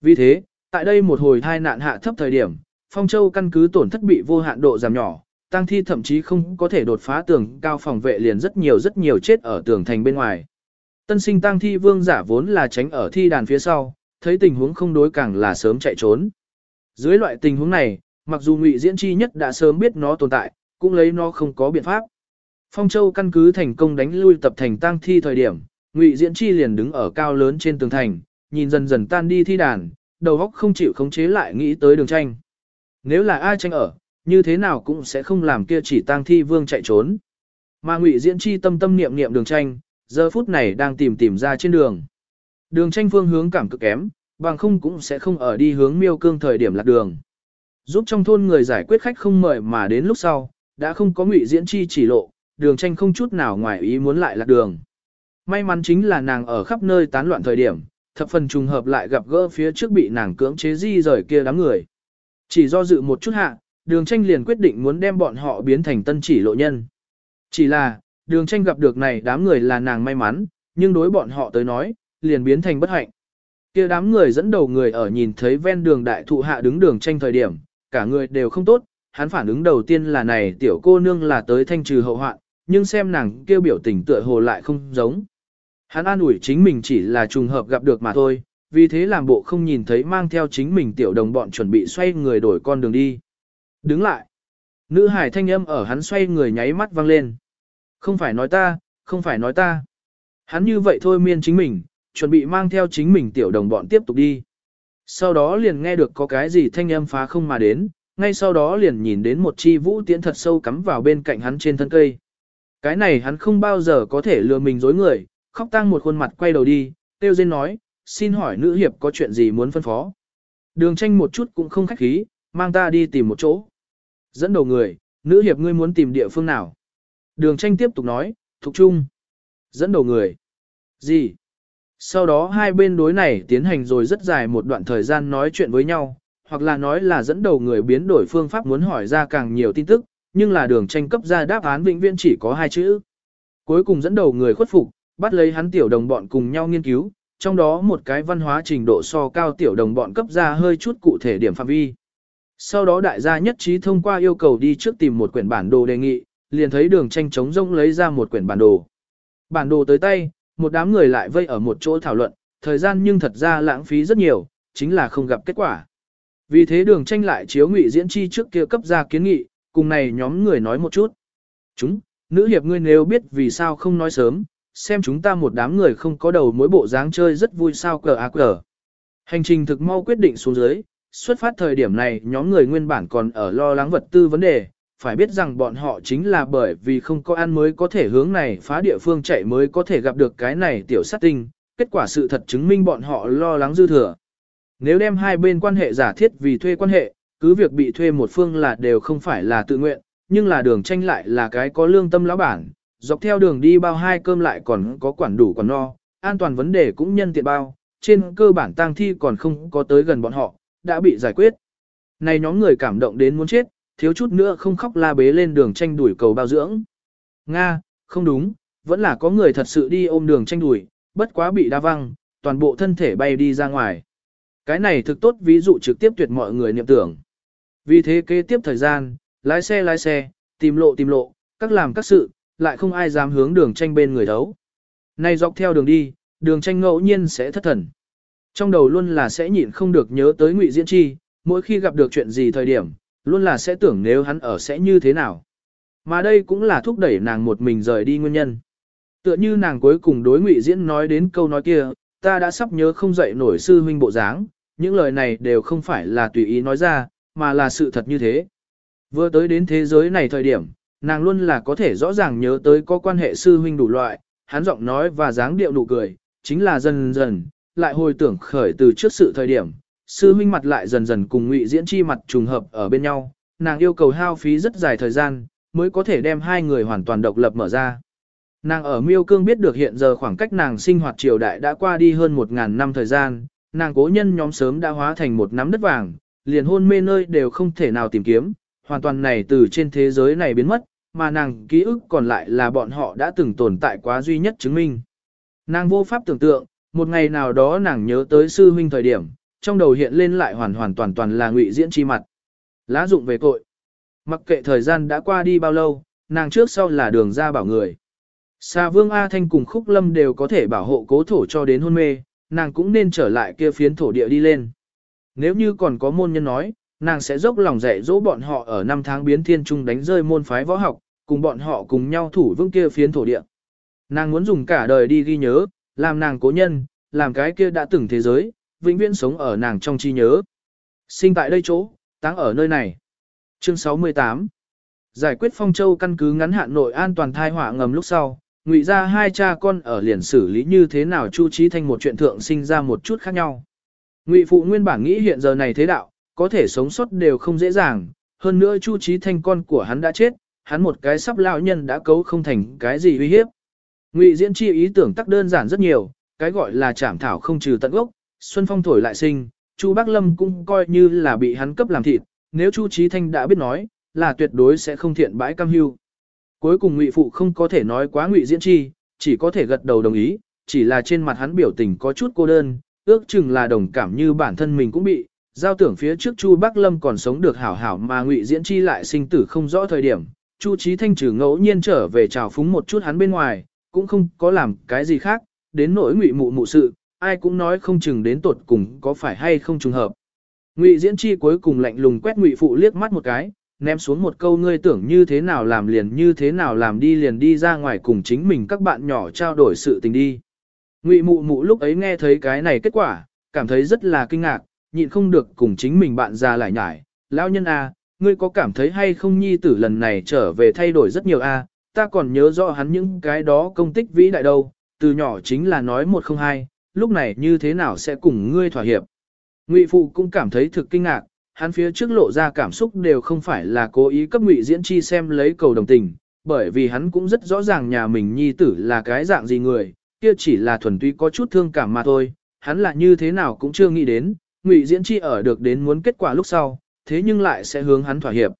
Vì thế, tại đây một hồi thai nạn hạ thấp thời điểm, Phong Châu căn cứ tổn thất bị vô hạn độ giảm nhỏ, tăng thi thậm chí không có thể đột phá tường cao phòng vệ liền rất nhiều rất nhiều chết ở tường thành bên ngoài. Tân sinh tăng thi vương giả vốn là tránh ở thi đàn phía sau, thấy tình huống không đối càng là sớm chạy trốn. Dưới loại tình huống này, mặc dù ngụy diễn chi nhất đã sớm biết nó tồn tại, cũng lấy nó không có biện pháp. Phong Châu căn cứ thành công đánh lui tập thành tang thi thời điểm, Ngụy Diễn Chi liền đứng ở cao lớn trên tường thành, nhìn dần dần tan đi thi đàn, đầu óc không chịu khống chế lại nghĩ tới đường tranh. Nếu là ai tranh ở, như thế nào cũng sẽ không làm kia chỉ tang thi vương chạy trốn. Mà Ngụy Diễn Chi tâm tâm niệm niệm đường tranh, giờ phút này đang tìm tìm ra trên đường. Đường tranh phương hướng cảm cực kém, bằng không cũng sẽ không ở đi hướng miêu cương thời điểm lạc đường. Giúp trong thôn người giải quyết khách không mời mà đến lúc sau, đã không có Ngụy Diễn Chi chỉ lộ, đường tranh không chút nào ngoài ý muốn lại lạc đường. May mắn chính là nàng ở khắp nơi tán loạn thời điểm, thập phần trùng hợp lại gặp gỡ phía trước bị nàng cưỡng chế di rời kia đám người. Chỉ do dự một chút hạ, đường tranh liền quyết định muốn đem bọn họ biến thành tân chỉ lộ nhân. Chỉ là, đường tranh gặp được này đám người là nàng may mắn, nhưng đối bọn họ tới nói, liền biến thành bất hạnh. kia đám người dẫn đầu người ở nhìn thấy ven đường đại thụ hạ đứng đường tranh thời điểm, cả người đều không tốt, hắn phản ứng đầu tiên là này tiểu cô nương là tới thanh trừ hậu hoạn, nhưng xem nàng kêu biểu tình tựa hồ lại không giống. Hắn an ủi chính mình chỉ là trùng hợp gặp được mà thôi, vì thế làm bộ không nhìn thấy mang theo chính mình tiểu đồng bọn chuẩn bị xoay người đổi con đường đi. Đứng lại. Nữ hải thanh âm ở hắn xoay người nháy mắt vang lên. Không phải nói ta, không phải nói ta. Hắn như vậy thôi miên chính mình, chuẩn bị mang theo chính mình tiểu đồng bọn tiếp tục đi. Sau đó liền nghe được có cái gì thanh âm phá không mà đến, ngay sau đó liền nhìn đến một chi vũ tiễn thật sâu cắm vào bên cạnh hắn trên thân cây. Cái này hắn không bao giờ có thể lừa mình dối người, khóc tang một khuôn mặt quay đầu đi, tiêu dên nói, xin hỏi nữ hiệp có chuyện gì muốn phân phó. Đường tranh một chút cũng không khách khí, mang ta đi tìm một chỗ. Dẫn đầu người, nữ hiệp ngươi muốn tìm địa phương nào? Đường tranh tiếp tục nói, thục trung. Dẫn đầu người. Gì? Sau đó hai bên đối này tiến hành rồi rất dài một đoạn thời gian nói chuyện với nhau, hoặc là nói là dẫn đầu người biến đổi phương pháp muốn hỏi ra càng nhiều tin tức, nhưng là đường tranh cấp ra đáp án vĩnh viễn chỉ có hai chữ. Cuối cùng dẫn đầu người khuất phục, bắt lấy hắn tiểu đồng bọn cùng nhau nghiên cứu, trong đó một cái văn hóa trình độ so cao tiểu đồng bọn cấp ra hơi chút cụ thể điểm phạm vi. Sau đó đại gia nhất trí thông qua yêu cầu đi trước tìm một quyển bản đồ đề nghị, liền thấy đường tranh chống rông lấy ra một quyển bản đồ. Bản đồ tới tay, một đám người lại vây ở một chỗ thảo luận, thời gian nhưng thật ra lãng phí rất nhiều, chính là không gặp kết quả. Vì thế đường tranh lại chiếu ngụy diễn chi trước kia cấp ra kiến nghị, cùng này nhóm người nói một chút. Chúng, nữ hiệp ngươi nếu biết vì sao không nói sớm, xem chúng ta một đám người không có đầu mối bộ dáng chơi rất vui sao cờ ác cờ. Hành trình thực mau quyết định xuống dưới, xuất phát thời điểm này nhóm người nguyên bản còn ở lo lắng vật tư vấn đề, phải biết rằng bọn họ chính là bởi vì không có ăn mới có thể hướng này phá địa phương chạy mới có thể gặp được cái này tiểu sát tinh, kết quả sự thật chứng minh bọn họ lo lắng dư thừa. Nếu đem hai bên quan hệ giả thiết vì thuê quan hệ, cứ việc bị thuê một phương là đều không phải là tự nguyện, nhưng là đường tranh lại là cái có lương tâm lão bản, dọc theo đường đi bao hai cơm lại còn có quản đủ còn no, an toàn vấn đề cũng nhân tiện bao, trên cơ bản tang thi còn không có tới gần bọn họ, đã bị giải quyết. Này nhóm người cảm động đến muốn chết, thiếu chút nữa không khóc la bế lên đường tranh đuổi cầu bao dưỡng. Nga, không đúng, vẫn là có người thật sự đi ôm đường tranh đuổi, bất quá bị đa văng, toàn bộ thân thể bay đi ra ngoài. Cái này thực tốt ví dụ trực tiếp tuyệt mọi người niệm tưởng. Vì thế kế tiếp thời gian, lái xe lái xe, tìm lộ tìm lộ, các làm các sự, lại không ai dám hướng đường tranh bên người đấu. Nay dọc theo đường đi, đường tranh ngẫu nhiên sẽ thất thần. Trong đầu luôn là sẽ nhịn không được nhớ tới ngụy diễn chi, mỗi khi gặp được chuyện gì thời điểm, luôn là sẽ tưởng nếu hắn ở sẽ như thế nào. Mà đây cũng là thúc đẩy nàng một mình rời đi nguyên nhân. Tựa như nàng cuối cùng đối ngụy diễn nói đến câu nói kia, ta đã sắp nhớ không dậy nổi sư huynh bộ dáng, những lời này đều không phải là tùy ý nói ra, mà là sự thật như thế. Vừa tới đến thế giới này thời điểm, nàng luôn là có thể rõ ràng nhớ tới có quan hệ sư huynh đủ loại, hắn giọng nói và dáng điệu nụ cười, chính là dần dần, lại hồi tưởng khởi từ trước sự thời điểm, sư huynh mặt lại dần dần cùng ngụy diễn chi mặt trùng hợp ở bên nhau, nàng yêu cầu hao phí rất dài thời gian, mới có thể đem hai người hoàn toàn độc lập mở ra. Nàng ở miêu cương biết được hiện giờ khoảng cách nàng sinh hoạt triều đại đã qua đi hơn một ngàn năm thời gian, nàng cố nhân nhóm sớm đã hóa thành một nắm đất vàng, liền hôn mê nơi đều không thể nào tìm kiếm, hoàn toàn này từ trên thế giới này biến mất, mà nàng ký ức còn lại là bọn họ đã từng tồn tại quá duy nhất chứng minh. Nàng vô pháp tưởng tượng, một ngày nào đó nàng nhớ tới sư huynh thời điểm, trong đầu hiện lên lại hoàn hoàn toàn toàn là ngụy diễn chi mặt. Lá dụng về tội. Mặc kệ thời gian đã qua đi bao lâu, nàng trước sau là đường ra bảo người. xa vương A Thanh cùng Khúc Lâm đều có thể bảo hộ cố thổ cho đến hôn mê, nàng cũng nên trở lại kia phiến thổ địa đi lên. Nếu như còn có môn nhân nói, nàng sẽ dốc lòng dạy dỗ bọn họ ở năm tháng biến thiên trung đánh rơi môn phái võ học, cùng bọn họ cùng nhau thủ vững kia phiến thổ địa. Nàng muốn dùng cả đời đi ghi nhớ, làm nàng cố nhân, làm cái kia đã từng thế giới, vĩnh viễn sống ở nàng trong trí nhớ. Sinh tại đây chỗ, táng ở nơi này. Chương 68 Giải quyết Phong Châu căn cứ ngắn hạn nội an toàn thai hỏa ngầm lúc sau, ngụy ra hai cha con ở liền xử lý như thế nào chu trí thành một chuyện thượng sinh ra một chút khác nhau. Ngụy phụ nguyên bản nghĩ hiện giờ này thế đạo, có thể sống sót đều không dễ dàng, hơn nữa chu trí thanh con của hắn đã chết, hắn một cái sắp lão nhân đã cấu không thành cái gì uy hiếp. Ngụy diễn chi ý tưởng tắc đơn giản rất nhiều, cái gọi là chảm thảo không trừ tận gốc, xuân phong thổi lại sinh, chu Bắc Lâm cũng coi như là bị hắn cấp làm thịt, nếu Chu Chí Thanh đã biết nói, là tuyệt đối sẽ không thiện bãi cam hưu. Cuối cùng Ngụy phụ không có thể nói quá Ngụy Diễn Chi, chỉ có thể gật đầu đồng ý, chỉ là trên mặt hắn biểu tình có chút cô đơn, ước chừng là đồng cảm như bản thân mình cũng bị, giao tưởng phía trước Chu Bắc Lâm còn sống được hảo hảo mà Ngụy Diễn Chi lại sinh tử không rõ thời điểm, Chu Chí Thanh trừ ngẫu nhiên trở về chào phúng một chút hắn bên ngoài, cũng không có làm cái gì khác, đến nỗi Ngụy mụ mụ sự, ai cũng nói không chừng đến tột cùng có phải hay không trùng hợp. Ngụy Diễn Chi cuối cùng lạnh lùng quét Ngụy phụ liếc mắt một cái, ném xuống một câu ngươi tưởng như thế nào làm liền như thế nào làm đi liền đi ra ngoài cùng chính mình các bạn nhỏ trao đổi sự tình đi. Ngụy mụ mụ lúc ấy nghe thấy cái này kết quả, cảm thấy rất là kinh ngạc, nhịn không được cùng chính mình bạn già lại nhải. Lão nhân A, à, ngươi có cảm thấy hay không nhi tử lần này trở về thay đổi rất nhiều A, à, ta còn nhớ rõ hắn những cái đó công tích vĩ đại đâu, từ nhỏ chính là nói một không hai, lúc này như thế nào sẽ cùng ngươi thỏa hiệp. Ngụy phụ cũng cảm thấy thực kinh ngạc, hắn phía trước lộ ra cảm xúc đều không phải là cố ý cấp Ngụy Diễn Chi xem lấy cầu đồng tình, bởi vì hắn cũng rất rõ ràng nhà mình nhi tử là cái dạng gì người, kia chỉ là thuần túy có chút thương cảm mà thôi, hắn là như thế nào cũng chưa nghĩ đến, Ngụy Diễn Chi ở được đến muốn kết quả lúc sau, thế nhưng lại sẽ hướng hắn thỏa hiệp.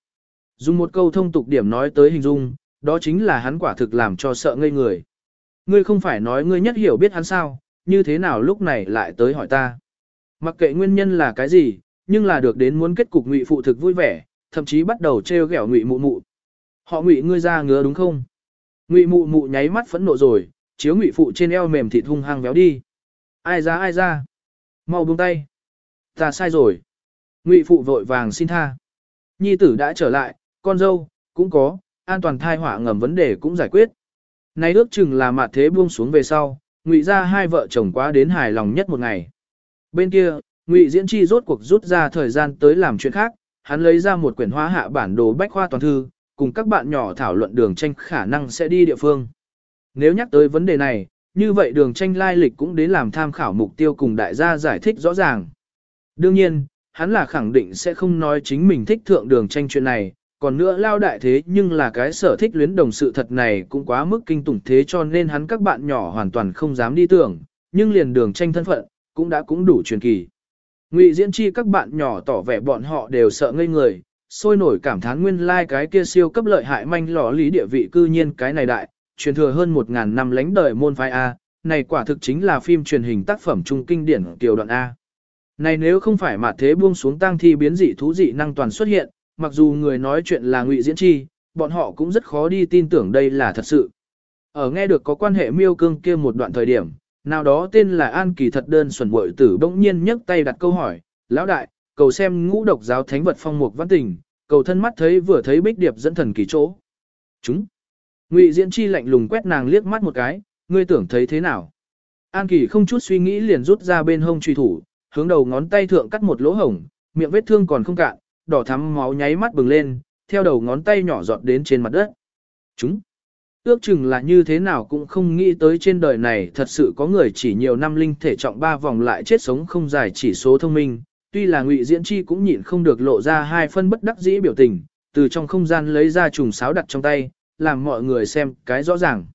Dùng một câu thông tục điểm nói tới hình dung, đó chính là hắn quả thực làm cho sợ ngây người. Ngươi không phải nói ngươi nhất hiểu biết hắn sao, như thế nào lúc này lại tới hỏi ta. Mặc kệ nguyên nhân là cái gì, nhưng là được đến muốn kết cục ngụy phụ thực vui vẻ, thậm chí bắt đầu trêu ghẹo ngụy mụ mụ. Họ ngụy ngươi ra ngứa đúng không? Ngụy mụ mụ nháy mắt phẫn nộ rồi, chiếu ngụy phụ trên eo mềm thịt hung hăng béo đi. Ai ra ai ra? Mau buông tay. Ta sai rồi. Ngụy phụ vội vàng xin tha. Nhi tử đã trở lại, con dâu, cũng có, an toàn thai họa ngầm vấn đề cũng giải quyết. Nay ước chừng là mạt thế buông xuống về sau, ngụy ra hai vợ chồng quá đến hài lòng nhất một ngày. Bên kia, ngụy diễn chi rốt cuộc rút ra thời gian tới làm chuyện khác, hắn lấy ra một quyển hóa hạ bản đồ bách khoa toàn thư, cùng các bạn nhỏ thảo luận đường tranh khả năng sẽ đi địa phương. Nếu nhắc tới vấn đề này, như vậy đường tranh lai lịch cũng đến làm tham khảo mục tiêu cùng đại gia giải thích rõ ràng. Đương nhiên, hắn là khẳng định sẽ không nói chính mình thích thượng đường tranh chuyện này, còn nữa lao đại thế nhưng là cái sở thích luyến đồng sự thật này cũng quá mức kinh tủng thế cho nên hắn các bạn nhỏ hoàn toàn không dám đi tưởng, nhưng liền đường tranh thân phận, cũng đã cũng đủ truyền kỳ. Ngụy diễn chi các bạn nhỏ tỏ vẻ bọn họ đều sợ ngây người, sôi nổi cảm thán nguyên lai like cái kia siêu cấp lợi hại manh lò lý địa vị cư nhiên cái này đại, truyền thừa hơn một ngàn năm lánh đời môn phái A, này quả thực chính là phim truyền hình tác phẩm trung kinh điển tiểu đoạn A. Này nếu không phải mà thế buông xuống tang thi biến dị thú dị năng toàn xuất hiện, mặc dù người nói chuyện là ngụy diễn chi, bọn họ cũng rất khó đi tin tưởng đây là thật sự. Ở nghe được có quan hệ miêu cương kia một đoạn thời điểm, nào đó tên là An Kỳ thật đơn xuẩn bội tử bỗng nhiên nhấc tay đặt câu hỏi, lão đại, cầu xem ngũ độc giáo thánh vật phong mục văn tình, cầu thân mắt thấy vừa thấy bích điệp dẫn thần kỳ chỗ. Chúng. Ngụy Diễn Chi lạnh lùng quét nàng liếc mắt một cái, ngươi tưởng thấy thế nào? An Kỳ không chút suy nghĩ liền rút ra bên hông truy thủ, hướng đầu ngón tay thượng cắt một lỗ hổng, miệng vết thương còn không cạn, đỏ thắm máu nháy mắt bừng lên, theo đầu ngón tay nhỏ giọt đến trên mặt đất. Chúng. Ước chừng là như thế nào cũng không nghĩ tới trên đời này thật sự có người chỉ nhiều năm linh thể trọng ba vòng lại chết sống không dài chỉ số thông minh. Tuy là ngụy diễn chi cũng nhịn không được lộ ra hai phân bất đắc dĩ biểu tình, từ trong không gian lấy ra trùng sáo đặt trong tay, làm mọi người xem cái rõ ràng.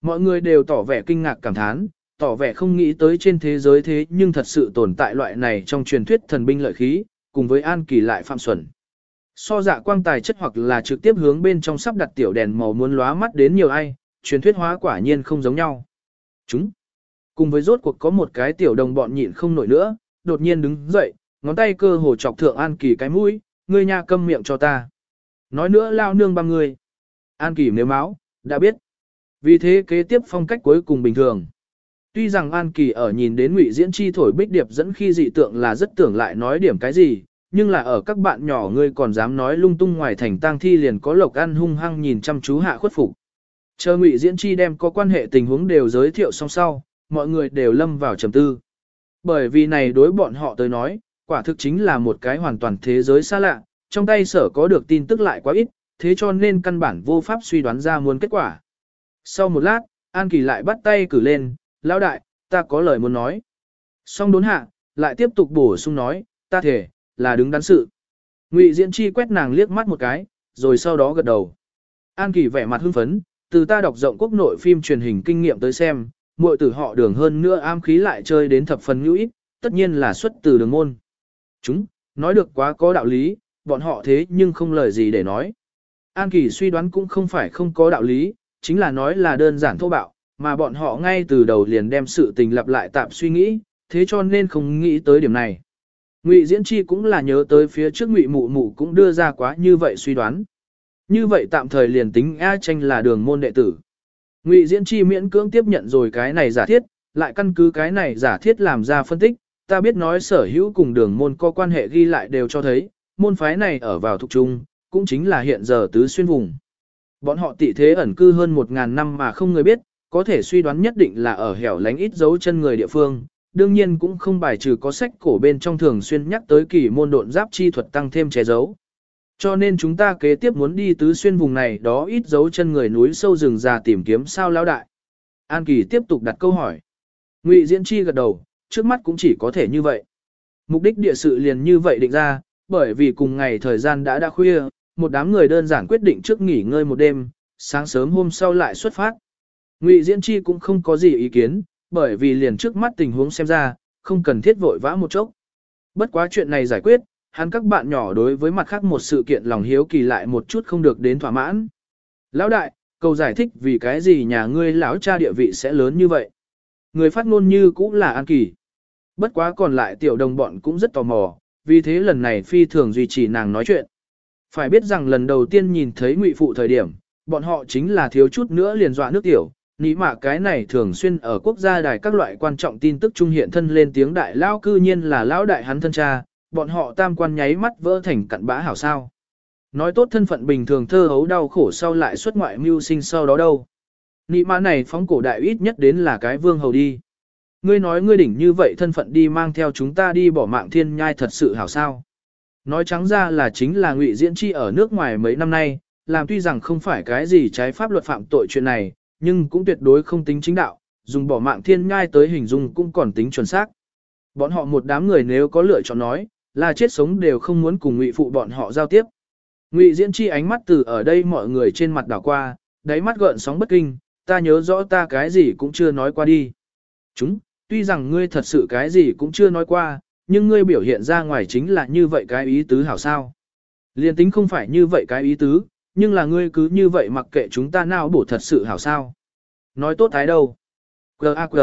Mọi người đều tỏ vẻ kinh ngạc cảm thán, tỏ vẻ không nghĩ tới trên thế giới thế nhưng thật sự tồn tại loại này trong truyền thuyết thần binh lợi khí, cùng với an kỳ lại phạm xuẩn. So dạ quang tài chất hoặc là trực tiếp hướng bên trong sắp đặt tiểu đèn màu muốn lóa mắt đến nhiều ai, truyền thuyết hóa quả nhiên không giống nhau. Chúng. Cùng với rốt cuộc có một cái tiểu đồng bọn nhịn không nổi nữa, đột nhiên đứng dậy, ngón tay cơ hồ chọc thượng An Kỳ cái mũi, ngươi nha câm miệng cho ta. Nói nữa lao nương bằng người. An Kỳ nếu máu, đã biết. Vì thế kế tiếp phong cách cuối cùng bình thường. Tuy rằng An Kỳ ở nhìn đến Ngụy Diễn Chi thổi bích điệp dẫn khi dị tượng là rất tưởng lại nói điểm cái gì, nhưng là ở các bạn nhỏ ngươi còn dám nói lung tung ngoài thành tang thi liền có lộc ăn hung hăng nhìn chăm chú hạ khuất phục. Chờ Ngụy Diễn Chi đem có quan hệ tình huống đều giới thiệu xong sau, mọi người đều lâm vào trầm tư. Bởi vì này đối bọn họ tới nói, quả thực chính là một cái hoàn toàn thế giới xa lạ, trong tay sở có được tin tức lại quá ít, thế cho nên căn bản vô pháp suy đoán ra muốn kết quả. Sau một lát, An Kỳ lại bắt tay cử lên, lão đại, ta có lời muốn nói. Xong đốn hạ, lại tiếp tục bổ sung nói, ta thể, là đứng đắn sự. Ngụy Diễn Chi quét nàng liếc mắt một cái, rồi sau đó gật đầu. An Kỳ vẻ mặt hưng phấn, từ ta đọc rộng quốc nội phim truyền hình kinh nghiệm tới xem, muội tử họ đường hơn nữa am khí lại chơi đến thập phần hữu ít, tất nhiên là xuất từ đường môn. Chúng, nói được quá có đạo lý, bọn họ thế nhưng không lời gì để nói. An Kỳ suy đoán cũng không phải không có đạo lý, chính là nói là đơn giản thô bạo, mà bọn họ ngay từ đầu liền đem sự tình lặp lại tạm suy nghĩ, thế cho nên không nghĩ tới điểm này. Ngụy Diễn Chi cũng là nhớ tới phía trước Ngụy Mụ Mụ cũng đưa ra quá như vậy suy đoán. Như vậy tạm thời liền tính A tranh là đường môn đệ tử. Ngụy Diễn Chi miễn cưỡng tiếp nhận rồi cái này giả thiết, lại căn cứ cái này giả thiết làm ra phân tích, ta biết nói sở hữu cùng đường môn có quan hệ ghi lại đều cho thấy, môn phái này ở vào thuộc trung, cũng chính là hiện giờ tứ xuyên vùng. Bọn họ tị thế ẩn cư hơn một ngàn năm mà không người biết, có thể suy đoán nhất định là ở hẻo lánh ít dấu chân người địa phương, đương nhiên cũng không bài trừ có sách cổ bên trong thường xuyên nhắc tới kỳ môn độn giáp chi thuật tăng thêm che giấu. Cho nên chúng ta kế tiếp muốn đi tứ xuyên vùng này đó ít dấu chân người núi sâu rừng già tìm kiếm sao lão đại. An Kỳ tiếp tục đặt câu hỏi. Ngụy Diễn Chi gật đầu, trước mắt cũng chỉ có thể như vậy. Mục đích địa sự liền như vậy định ra, bởi vì cùng ngày thời gian đã đã khuya, một đám người đơn giản quyết định trước nghỉ ngơi một đêm, sáng sớm hôm sau lại xuất phát. Ngụy Diễn Chi cũng không có gì ý kiến, bởi vì liền trước mắt tình huống xem ra, không cần thiết vội vã một chốc. Bất quá chuyện này giải quyết, hắn các bạn nhỏ đối với mặt khác một sự kiện lòng hiếu kỳ lại một chút không được đến thỏa mãn. Lão đại, cầu giải thích vì cái gì nhà ngươi lão cha địa vị sẽ lớn như vậy. Người phát ngôn như cũng là An Kỳ. Bất quá còn lại tiểu đồng bọn cũng rất tò mò, vì thế lần này phi thường duy trì nàng nói chuyện. Phải biết rằng lần đầu tiên nhìn thấy ngụy phụ thời điểm, bọn họ chính là thiếu chút nữa liền dọa nước tiểu, Ní mà cái này thường xuyên ở quốc gia đài các loại quan trọng tin tức trung hiện thân lên tiếng đại lao cư nhiên là lão đại hắn thân cha, bọn họ tam quan nháy mắt vỡ thành cặn bã hảo sao. Nói tốt thân phận bình thường thơ hấu đau khổ sau lại xuất ngoại mưu sinh sau đó đâu. Nị mã này phóng cổ đại ít nhất đến là cái vương hầu đi. Ngươi nói ngươi đỉnh như vậy thân phận đi mang theo chúng ta đi bỏ mạng thiên nhai thật sự hảo sao. Nói trắng ra là chính là ngụy diễn chi ở nước ngoài mấy năm nay, làm tuy rằng không phải cái gì trái pháp luật phạm tội chuyện này, nhưng cũng tuyệt đối không tính chính đạo, dùng bỏ mạng thiên ngai tới hình dung cũng còn tính chuẩn xác. Bọn họ một đám người nếu có lựa chọn nói, là chết sống đều không muốn cùng ngụy phụ bọn họ giao tiếp. Ngụy diễn chi ánh mắt từ ở đây mọi người trên mặt đảo qua, đáy mắt gợn sóng bất kinh, ta nhớ rõ ta cái gì cũng chưa nói qua đi. Chúng, tuy rằng ngươi thật sự cái gì cũng chưa nói qua, nhưng ngươi biểu hiện ra ngoài chính là như vậy cái ý tứ hảo sao. Liên tính không phải như vậy cái ý tứ, nhưng là ngươi cứ như vậy mặc kệ chúng ta nào bổ thật sự hảo sao. Nói tốt thái đâu. G.A.G.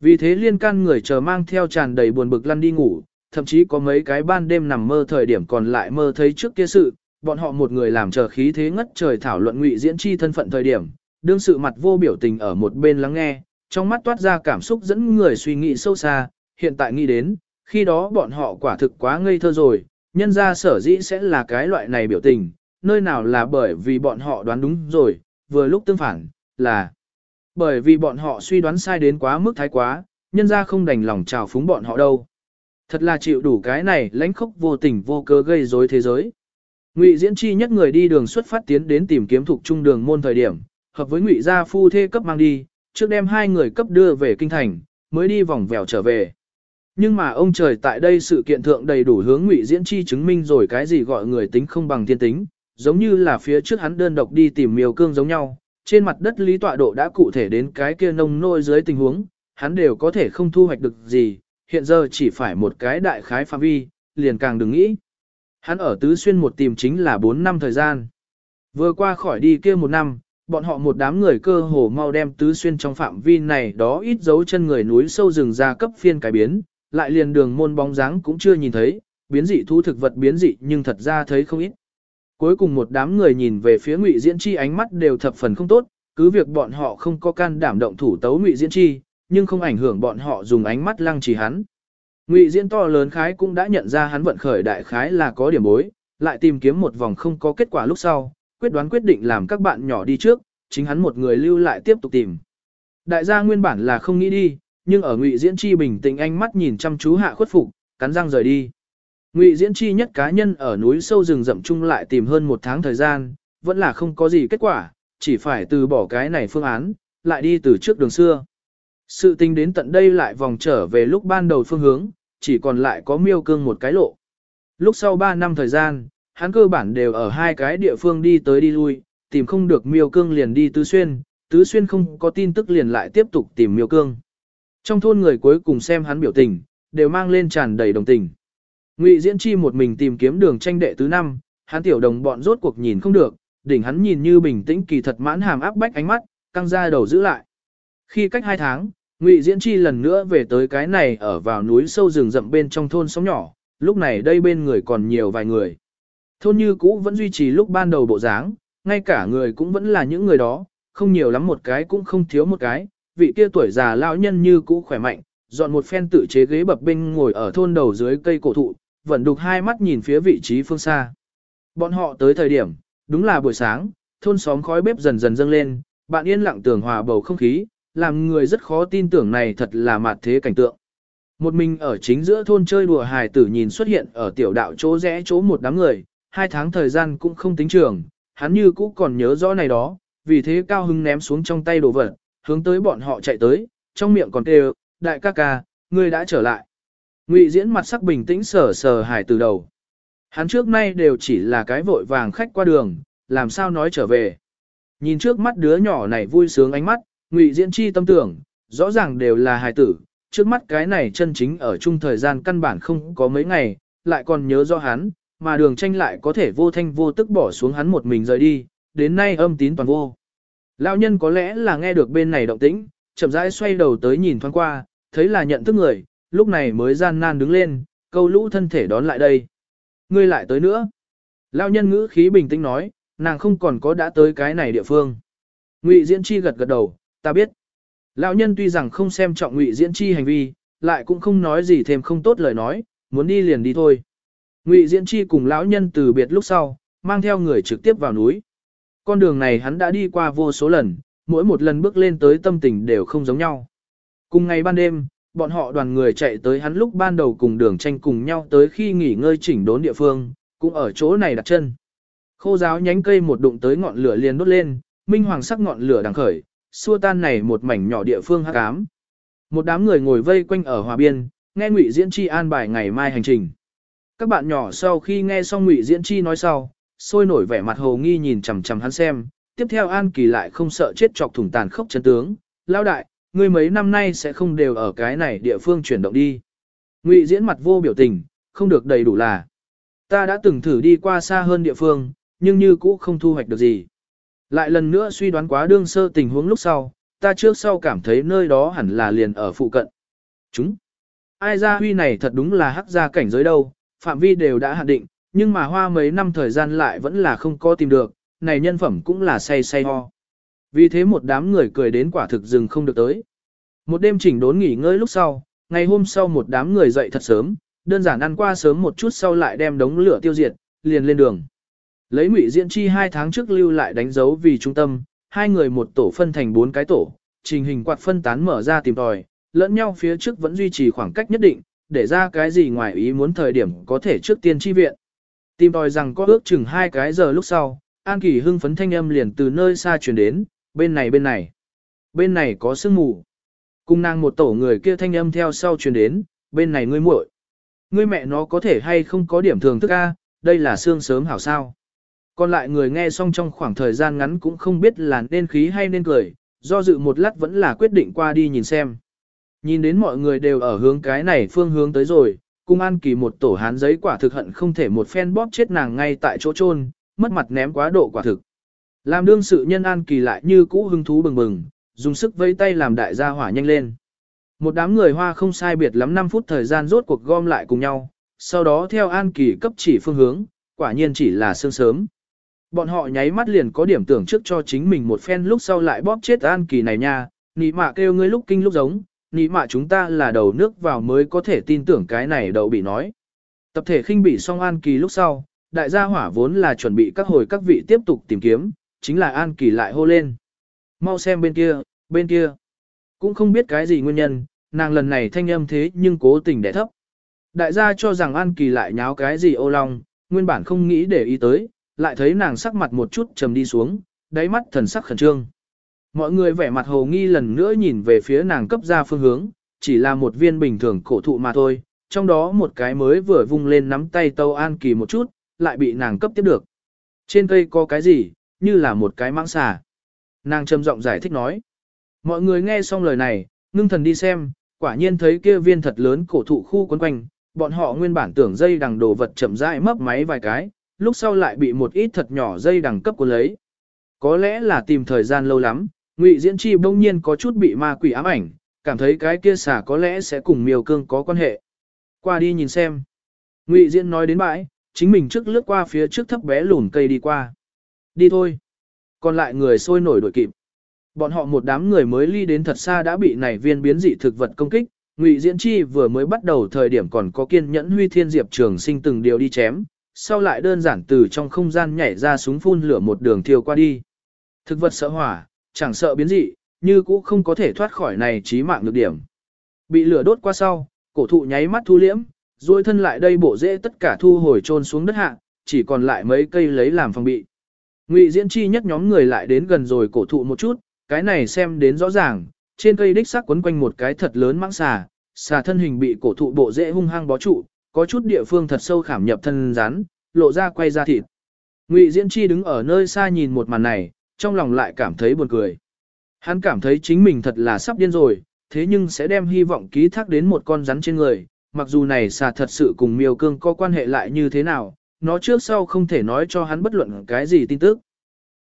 Vì thế liên can người chờ mang theo tràn đầy buồn bực lăn đi ngủ, thậm chí có mấy cái ban đêm nằm mơ thời điểm còn lại mơ thấy trước kia sự, bọn họ một người làm chờ khí thế ngất trời thảo luận ngụy diễn chi thân phận thời điểm, đương sự mặt vô biểu tình ở một bên lắng nghe, trong mắt toát ra cảm xúc dẫn người suy nghĩ sâu xa, hiện tại nghĩ đến, khi đó bọn họ quả thực quá ngây thơ rồi, nhân ra sở dĩ sẽ là cái loại này biểu tình, nơi nào là bởi vì bọn họ đoán đúng rồi, vừa lúc tương phản, là bởi vì bọn họ suy đoán sai đến quá mức thái quá, nhân ra không đành lòng trào phúng bọn họ đâu. Thật là chịu đủ cái này lãnh khốc vô tình vô cơ gây rối thế giới. Ngụy Diễn Chi nhất người đi đường xuất phát tiến đến tìm kiếm thuộc trung đường môn thời điểm, hợp với Ngụy gia phu thê cấp mang đi, trước đem hai người cấp đưa về kinh thành, mới đi vòng vèo trở về. Nhưng mà ông trời tại đây sự kiện thượng đầy đủ hướng Ngụy Diễn Chi chứng minh rồi cái gì gọi người tính không bằng thiên tính, giống như là phía trước hắn đơn độc đi tìm miêu cương giống nhau, trên mặt đất lý tọa độ đã cụ thể đến cái kia nông nôi dưới tình huống, hắn đều có thể không thu hoạch được gì, hiện giờ chỉ phải một cái đại khái phạm vi, liền càng đừng nghĩ. Hắn ở Tứ Xuyên một tìm chính là 4 năm thời gian. Vừa qua khỏi đi kia một năm, bọn họ một đám người cơ hồ mau đem Tứ Xuyên trong phạm vi này đó ít dấu chân người núi sâu rừng ra cấp phiên cải biến, lại liền đường môn bóng dáng cũng chưa nhìn thấy, biến dị thu thực vật biến dị nhưng thật ra thấy không ít. Cuối cùng một đám người nhìn về phía Ngụy Diễn Chi ánh mắt đều thập phần không tốt, cứ việc bọn họ không có can đảm động thủ tấu Ngụy Diễn Chi, nhưng không ảnh hưởng bọn họ dùng ánh mắt lăng trì hắn. Ngụy Diễn to lớn khái cũng đã nhận ra hắn vận khởi đại khái là có điểm bối, lại tìm kiếm một vòng không có kết quả lúc sau, quyết đoán quyết định làm các bạn nhỏ đi trước, chính hắn một người lưu lại tiếp tục tìm. Đại gia nguyên bản là không nghĩ đi, nhưng ở Ngụy Diễn Chi bình tĩnh ánh mắt nhìn chăm chú hạ khuất phục, cắn răng rời đi. Ngụy Diễn Chi nhất cá nhân ở núi sâu rừng rậm chung lại tìm hơn một tháng thời gian, vẫn là không có gì kết quả, chỉ phải từ bỏ cái này phương án, lại đi từ trước đường xưa. Sự tình đến tận đây lại vòng trở về lúc ban đầu phương hướng, chỉ còn lại có miêu cương một cái lộ. Lúc sau 3 năm thời gian, hắn cơ bản đều ở hai cái địa phương đi tới đi lui, tìm không được miêu cương liền đi tứ xuyên, tứ xuyên không có tin tức liền lại tiếp tục tìm miêu cương. Trong thôn người cuối cùng xem hắn biểu tình, đều mang lên tràn đầy đồng tình. Ngụy Diễn Chi một mình tìm kiếm đường tranh đệ tứ năm, hắn tiểu đồng bọn rốt cuộc nhìn không được, đỉnh hắn nhìn như bình tĩnh kỳ thật mãn hàm áp bách ánh mắt, căng ra đầu giữ lại. Khi cách hai tháng, Ngụy Diễn Chi lần nữa về tới cái này ở vào núi sâu rừng rậm bên trong thôn sống nhỏ, lúc này đây bên người còn nhiều vài người. Thôn như cũ vẫn duy trì lúc ban đầu bộ dáng, ngay cả người cũng vẫn là những người đó, không nhiều lắm một cái cũng không thiếu một cái, vị kia tuổi già lão nhân như cũ khỏe mạnh, dọn một phen tự chế ghế bập bênh ngồi ở thôn đầu dưới cây cổ thụ, vẫn đục hai mắt nhìn phía vị trí phương xa. Bọn họ tới thời điểm, đúng là buổi sáng, thôn xóm khói bếp dần dần dâng lên, bạn yên lặng tưởng hòa bầu không khí, làm người rất khó tin tưởng này thật là mạt thế cảnh tượng. Một mình ở chính giữa thôn chơi đùa hài tử nhìn xuất hiện ở tiểu đạo chỗ rẽ chỗ một đám người, hai tháng thời gian cũng không tính trường, hắn như cũ còn nhớ rõ này đó, vì thế cao hưng ném xuống trong tay đồ vật, hướng tới bọn họ chạy tới, trong miệng còn kêu, đại ca ca, ngươi đã trở lại. Ngụy diễn mặt sắc bình tĩnh sờ sờ hải từ đầu. Hắn trước nay đều chỉ là cái vội vàng khách qua đường, làm sao nói trở về. Nhìn trước mắt đứa nhỏ này vui sướng ánh mắt, Ngụy diễn chi tâm tưởng, rõ ràng đều là hài tử, trước mắt cái này chân chính ở chung thời gian căn bản không có mấy ngày, lại còn nhớ rõ hắn, mà đường tranh lại có thể vô thanh vô tức bỏ xuống hắn một mình rời đi, đến nay âm tín toàn vô. Lão nhân có lẽ là nghe được bên này động tĩnh, chậm rãi xoay đầu tới nhìn thoáng qua, thấy là nhận thức người, lúc này mới gian nan đứng lên, câu lũ thân thể đón lại đây. Ngươi lại tới nữa. Lão nhân ngữ khí bình tĩnh nói, nàng không còn có đã tới cái này địa phương. Ngụy Diễn Chi gật gật đầu, ta biết. Lão nhân tuy rằng không xem trọng Ngụy Diễn Chi hành vi, lại cũng không nói gì thêm không tốt lời nói, muốn đi liền đi thôi. Ngụy Diễn Chi cùng lão nhân từ biệt lúc sau, mang theo người trực tiếp vào núi. Con đường này hắn đã đi qua vô số lần, mỗi một lần bước lên tới tâm tình đều không giống nhau. Cùng ngày ban đêm, bọn họ đoàn người chạy tới hắn lúc ban đầu cùng đường tranh cùng nhau tới khi nghỉ ngơi chỉnh đốn địa phương, cũng ở chỗ này đặt chân. Khô giáo nhánh cây một đụng tới ngọn lửa liền đốt lên, minh hoàng sắc ngọn lửa đằng khởi, xua tan này một mảnh nhỏ địa phương hắc ám. Một đám người ngồi vây quanh ở hòa biên, nghe Ngụy Diễn Chi an bài ngày mai hành trình. Các bạn nhỏ sau khi nghe xong Ngụy Diễn Chi nói sau, sôi nổi vẻ mặt hồ nghi nhìn chằm chằm hắn xem, tiếp theo An Kỳ lại không sợ chết chọc thủng tàn khốc chân tướng, lao đại, ngươi mấy năm nay sẽ không đều ở cái này địa phương chuyển động đi. Ngụy diễn mặt vô biểu tình, không được đầy đủ là. Ta đã từng thử đi qua xa hơn địa phương, nhưng như cũ không thu hoạch được gì. Lại lần nữa suy đoán quá đương sơ tình huống lúc sau, ta trước sau cảm thấy nơi đó hẳn là liền ở phụ cận. Chúng. Ai ra huy này thật đúng là hắc ra cảnh giới đâu, phạm vi đều đã hạn định, nhưng mà hoa mấy năm thời gian lại vẫn là không có tìm được, này nhân phẩm cũng là say say ho. Vì thế một đám người cười đến quả thực dừng không được tới. Một đêm chỉnh đốn nghỉ ngơi lúc sau, ngày hôm sau một đám người dậy thật sớm, đơn giản ăn qua sớm một chút sau lại đem đống lửa tiêu diệt, liền lên đường. Lấy ngụy diễn chi hai tháng trước lưu lại đánh dấu vì trung tâm, hai người một tổ phân thành bốn cái tổ, trình hình quạt phân tán mở ra tìm tòi, lẫn nhau phía trước vẫn duy trì khoảng cách nhất định, để ra cái gì ngoài ý muốn thời điểm có thể trước tiên chi viện. Tìm tòi rằng có ước chừng hai cái giờ lúc sau, An Kỳ hưng phấn thanh âm liền từ nơi xa truyền đến, bên này bên này. Bên này có sương mù. Cùng nàng một tổ người kia thanh âm theo sau truyền đến, bên này ngươi muội. Ngươi mẹ nó có thể hay không có điểm thường thức A, đây là sương sớm hảo sao. Còn lại người nghe xong trong khoảng thời gian ngắn cũng không biết là nên khí hay nên cười, do dự một lát vẫn là quyết định qua đi nhìn xem. Nhìn đến mọi người đều ở hướng cái này phương hướng tới rồi, cung an kỳ một tổ hán giấy quả thực hận không thể một phen bóp chết nàng ngay tại chỗ chôn mất mặt ném quá độ quả thực. Làm đương sự nhân an kỳ lại như cũ hứng thú bừng bừng, dùng sức vẫy tay làm đại gia hỏa nhanh lên. Một đám người hoa không sai biệt lắm 5 phút thời gian rốt cuộc gom lại cùng nhau, sau đó theo an kỳ cấp chỉ phương hướng, quả nhiên chỉ là sương sớm. Bọn họ nháy mắt liền có điểm tưởng trước cho chính mình một phen lúc sau lại bóp chết an kỳ này nha, nị mạ kêu ngươi lúc kinh lúc giống, nị mạ chúng ta là đầu nước vào mới có thể tin tưởng cái này đậu bị nói. Tập thể khinh bị xong an kỳ lúc sau, đại gia hỏa vốn là chuẩn bị các hồi các vị tiếp tục tìm kiếm, chính là An Kỳ lại hô lên. Mau xem bên kia, bên kia. Cũng không biết cái gì nguyên nhân, nàng lần này thanh âm thế nhưng cố tình đẻ thấp. Đại gia cho rằng An Kỳ lại nháo cái gì ô long, nguyên bản không nghĩ để ý tới, lại thấy nàng sắc mặt một chút trầm đi xuống, đáy mắt thần sắc khẩn trương. Mọi người vẻ mặt hồ nghi lần nữa nhìn về phía nàng cấp ra phương hướng, chỉ là một viên bình thường cổ thụ mà thôi, trong đó một cái mới vừa vung lên nắm tay Tâu An Kỳ một chút, lại bị nàng cấp tiếp được. Trên cây có cái gì, như là một cái mãng xà. Nàng trầm giọng giải thích nói. Mọi người nghe xong lời này, ngưng thần đi xem, quả nhiên thấy kia viên thật lớn cổ thụ khu quấn quanh, bọn họ nguyên bản tưởng dây đằng đồ vật chậm rãi mấp máy vài cái, lúc sau lại bị một ít thật nhỏ dây đằng cấp của lấy. Có lẽ là tìm thời gian lâu lắm, Ngụy Diễn Chi bỗng nhiên có chút bị ma quỷ ám ảnh, cảm thấy cái kia xà có lẽ sẽ cùng miêu cương có quan hệ. Qua đi nhìn xem. Ngụy Diễn nói đến bãi, chính mình trước lướt qua phía trước thấp bé lùn cây đi qua. Đi thôi. Còn lại người sôi nổi đuổi kịp. Bọn họ một đám người mới ly đến thật xa đã bị này viên biến dị thực vật công kích. Ngụy Diễn Chi vừa mới bắt đầu thời điểm còn có kiên nhẫn huy thiên diệp trường sinh từng điều đi chém, sau lại đơn giản từ trong không gian nhảy ra súng phun lửa một đường thiêu qua đi. Thực vật sợ hỏa, chẳng sợ biến dị, như cũ không có thể thoát khỏi này chí mạng được điểm. Bị lửa đốt qua sau, cổ thụ nháy mắt thu liễm, duỗi thân lại đây bộ rễ tất cả thu hồi trôn xuống đất hạ, chỉ còn lại mấy cây lấy làm phòng bị. Ngụy Diễn Chi nhất nhóm người lại đến gần rồi cổ thụ một chút, cái này xem đến rõ ràng, trên cây đích xác quấn quanh một cái thật lớn mãng xà, xà thân hình bị cổ thụ bộ rễ hung hăng bó trụ, có chút địa phương thật sâu khảm nhập thân rắn, lộ ra quay ra thịt. Ngụy Diễn Chi đứng ở nơi xa nhìn một màn này, trong lòng lại cảm thấy buồn cười. Hắn cảm thấy chính mình thật là sắp điên rồi, thế nhưng sẽ đem hy vọng ký thác đến một con rắn trên người, mặc dù này xà thật sự cùng miêu cương có quan hệ lại như thế nào, nó trước sau không thể nói cho hắn bất luận cái gì tin tức.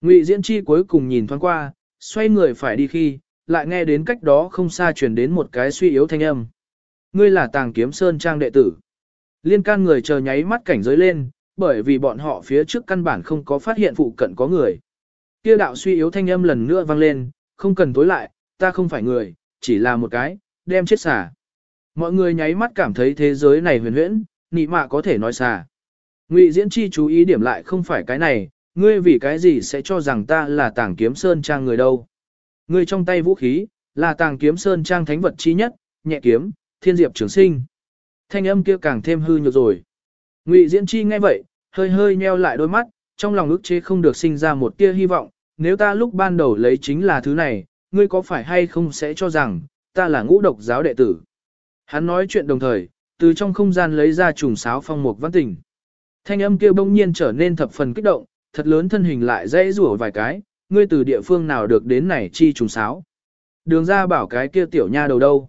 Ngụy Diễn Chi cuối cùng nhìn thoáng qua, xoay người phải đi khi, lại nghe đến cách đó không xa truyền đến một cái suy yếu thanh âm. Ngươi là tàng kiếm sơn trang đệ tử. Liên can người chờ nháy mắt cảnh giới lên, bởi vì bọn họ phía trước căn bản không có phát hiện phụ cận có người. Kia đạo suy yếu thanh âm lần nữa vang lên, không cần tối lại, ta không phải người, chỉ là một cái, đem chết xả. Mọi người nháy mắt cảm thấy thế giới này huyền huyễn, nị mạ có thể nói xả. Ngụy Diễn Chi chú ý điểm lại không phải cái này, ngươi vì cái gì sẽ cho rằng ta là tàng kiếm sơn trang người đâu. Ngươi trong tay vũ khí, là tàng kiếm sơn trang thánh vật chi nhất, nhẹ kiếm, thiên diệp trường sinh. Thanh âm kia càng thêm hư nhược rồi. Ngụy Diễn Chi nghe vậy, hơi hơi nheo lại đôi mắt, trong lòng ức chế không được sinh ra một tia hy vọng, nếu ta lúc ban đầu lấy chính là thứ này, ngươi có phải hay không sẽ cho rằng, ta là ngũ độc giáo đệ tử. Hắn nói chuyện đồng thời, từ trong không gian lấy ra trùng sáo phong mục văn tình. Thanh âm kia bỗng nhiên trở nên thập phần kích động, thật lớn thân hình lại dãy rủa vài cái, ngươi từ địa phương nào được đến này chi trùng sáo. Đường ra bảo cái kia tiểu nha đầu đâu.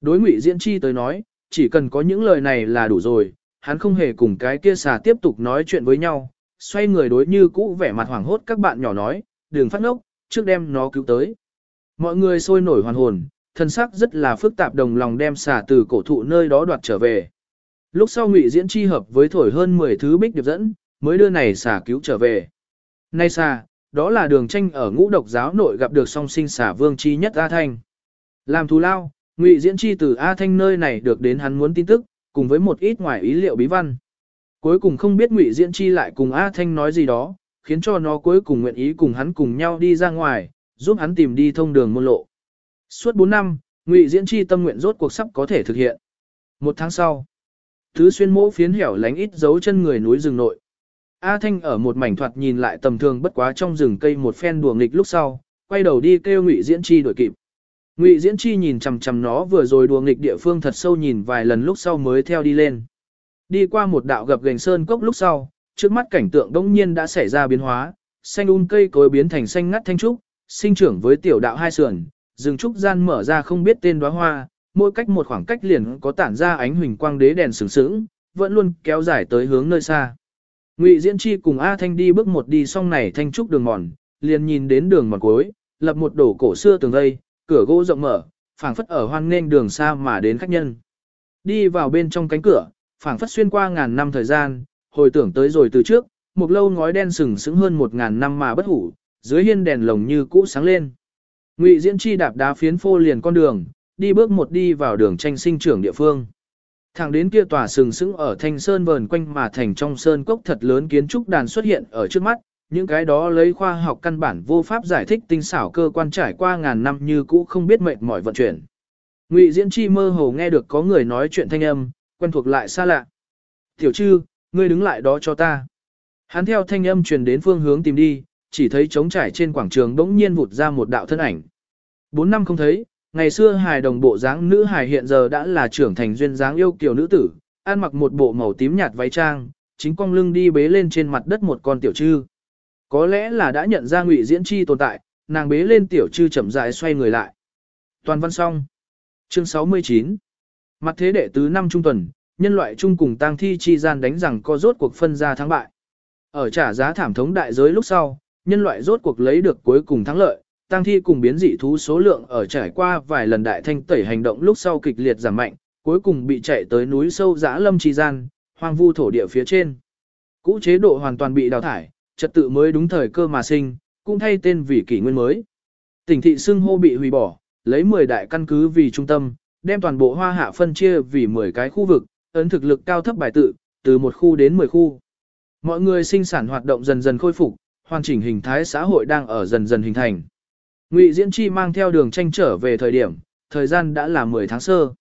Đối ngụy diễn chi tới nói, chỉ cần có những lời này là đủ rồi, hắn không hề cùng cái kia xà tiếp tục nói chuyện với nhau, xoay người đối như cũ vẻ mặt hoảng hốt các bạn nhỏ nói, đường phát ngốc, trước đem nó cứu tới. Mọi người sôi nổi hoàn hồn, thân sắc rất là phức tạp đồng lòng đem xà từ cổ thụ nơi đó đoạt trở về. Lúc sau ngụy diễn chi hợp với thổi hơn 10 thứ bích điệp dẫn, mới đưa này xà cứu trở về. Nay xà, đó là đường tranh ở ngũ độc giáo nội gặp được song sinh xà vương chi nhất A Thanh. Làm thù lao, ngụy diễn chi từ A Thanh nơi này được đến hắn muốn tin tức, cùng với một ít ngoài ý liệu bí văn. Cuối cùng không biết ngụy diễn chi lại cùng A Thanh nói gì đó, khiến cho nó cuối cùng nguyện ý cùng hắn cùng nhau đi ra ngoài, giúp hắn tìm đi thông đường môn lộ. Suốt 4 năm, ngụy diễn chi tâm nguyện rốt cuộc sắp có thể thực hiện. Một tháng sau, thứ xuyên mỗ phiến hẻo lánh ít dấu chân người núi rừng nội. A Thanh ở một mảnh thoạt nhìn lại tầm thường bất quá trong rừng cây một phen đùa nghịch lúc sau, quay đầu đi kêu Ngụy Diễn Chi đuổi kịp. Ngụy Diễn Chi nhìn chằm chằm nó vừa rồi đùa nghịch địa phương thật sâu nhìn vài lần lúc sau mới theo đi lên. Đi qua một đạo gập gành sơn cốc lúc sau, trước mắt cảnh tượng đông nhiên đã xảy ra biến hóa, xanh un um cây cối biến thành xanh ngắt thanh trúc, sinh trưởng với tiểu đạo hai sườn, rừng trúc gian mở ra không biết tên đóa hoa, mỗi cách một khoảng cách liền có tản ra ánh huỳnh quang đế đèn sừng sững, vẫn luôn kéo dài tới hướng nơi xa. Ngụy Diễn Chi cùng A Thanh đi bước một đi xong này thanh trúc đường mòn, liền nhìn đến đường mòn cuối, lập một đổ cổ xưa tường vây, cửa gỗ rộng mở, phảng phất ở hoang nên đường xa mà đến khách nhân. Đi vào bên trong cánh cửa, phảng phất xuyên qua ngàn năm thời gian, hồi tưởng tới rồi từ trước, một lâu ngói đen sừng sững hơn một ngàn năm mà bất hủ, dưới hiên đèn lồng như cũ sáng lên. Ngụy Diễn Chi đạp đá phiến phô liền con đường, đi bước một đi vào đường tranh sinh trưởng địa phương. Thẳng đến kia tòa sừng sững ở thanh sơn vờn quanh mà thành trong sơn cốc thật lớn kiến trúc đàn xuất hiện ở trước mắt, những cái đó lấy khoa học căn bản vô pháp giải thích tinh xảo cơ quan trải qua ngàn năm như cũ không biết mệt mỏi vận chuyển. Ngụy Diễn Chi mơ hồ nghe được có người nói chuyện thanh âm, quen thuộc lại xa lạ. "Tiểu Trư, ngươi đứng lại đó cho ta." Hắn theo thanh âm truyền đến phương hướng tìm đi, chỉ thấy trống trải trên quảng trường bỗng nhiên vụt ra một đạo thân ảnh. Bốn năm không thấy, ngày xưa hài đồng bộ dáng nữ hài hiện giờ đã là trưởng thành duyên dáng yêu kiều nữ tử, ăn mặc một bộ màu tím nhạt váy trang, chính cong lưng đi bế lên trên mặt đất một con tiểu trư. Có lẽ là đã nhận ra ngụy diễn chi tồn tại, nàng bế lên tiểu trư chậm rãi xoay người lại. Toàn văn xong. Chương 69. Mặt thế đệ tứ năm trung tuần, nhân loại chung cùng tang thi chi gian đánh rằng có rốt cuộc phân ra thắng bại. Ở trả giá thảm thống đại giới lúc sau, nhân loại rốt cuộc lấy được cuối cùng thắng lợi, tang thi cùng biến dị thú số lượng ở trải qua vài lần đại thanh tẩy hành động lúc sau kịch liệt giảm mạnh, cuối cùng bị chạy tới núi sâu dã lâm chi gian, hoang vu thổ địa phía trên. Cũ chế độ hoàn toàn bị đào thải, trật tự mới đúng thời cơ mà sinh, cũng thay tên vì kỷ nguyên mới. Tỉnh thị xưng hô bị hủy bỏ, lấy 10 đại căn cứ vì trung tâm, đem toàn bộ hoa hạ phân chia vì 10 cái khu vực, ấn thực lực cao thấp bài tự, từ một khu đến 10 khu. Mọi người sinh sản hoạt động dần dần khôi phục, hoàn chỉnh hình thái xã hội đang ở dần dần hình thành. Ngụy Diễn Chi mang theo đường tranh trở về thời điểm, thời gian đã là 10 tháng sơ.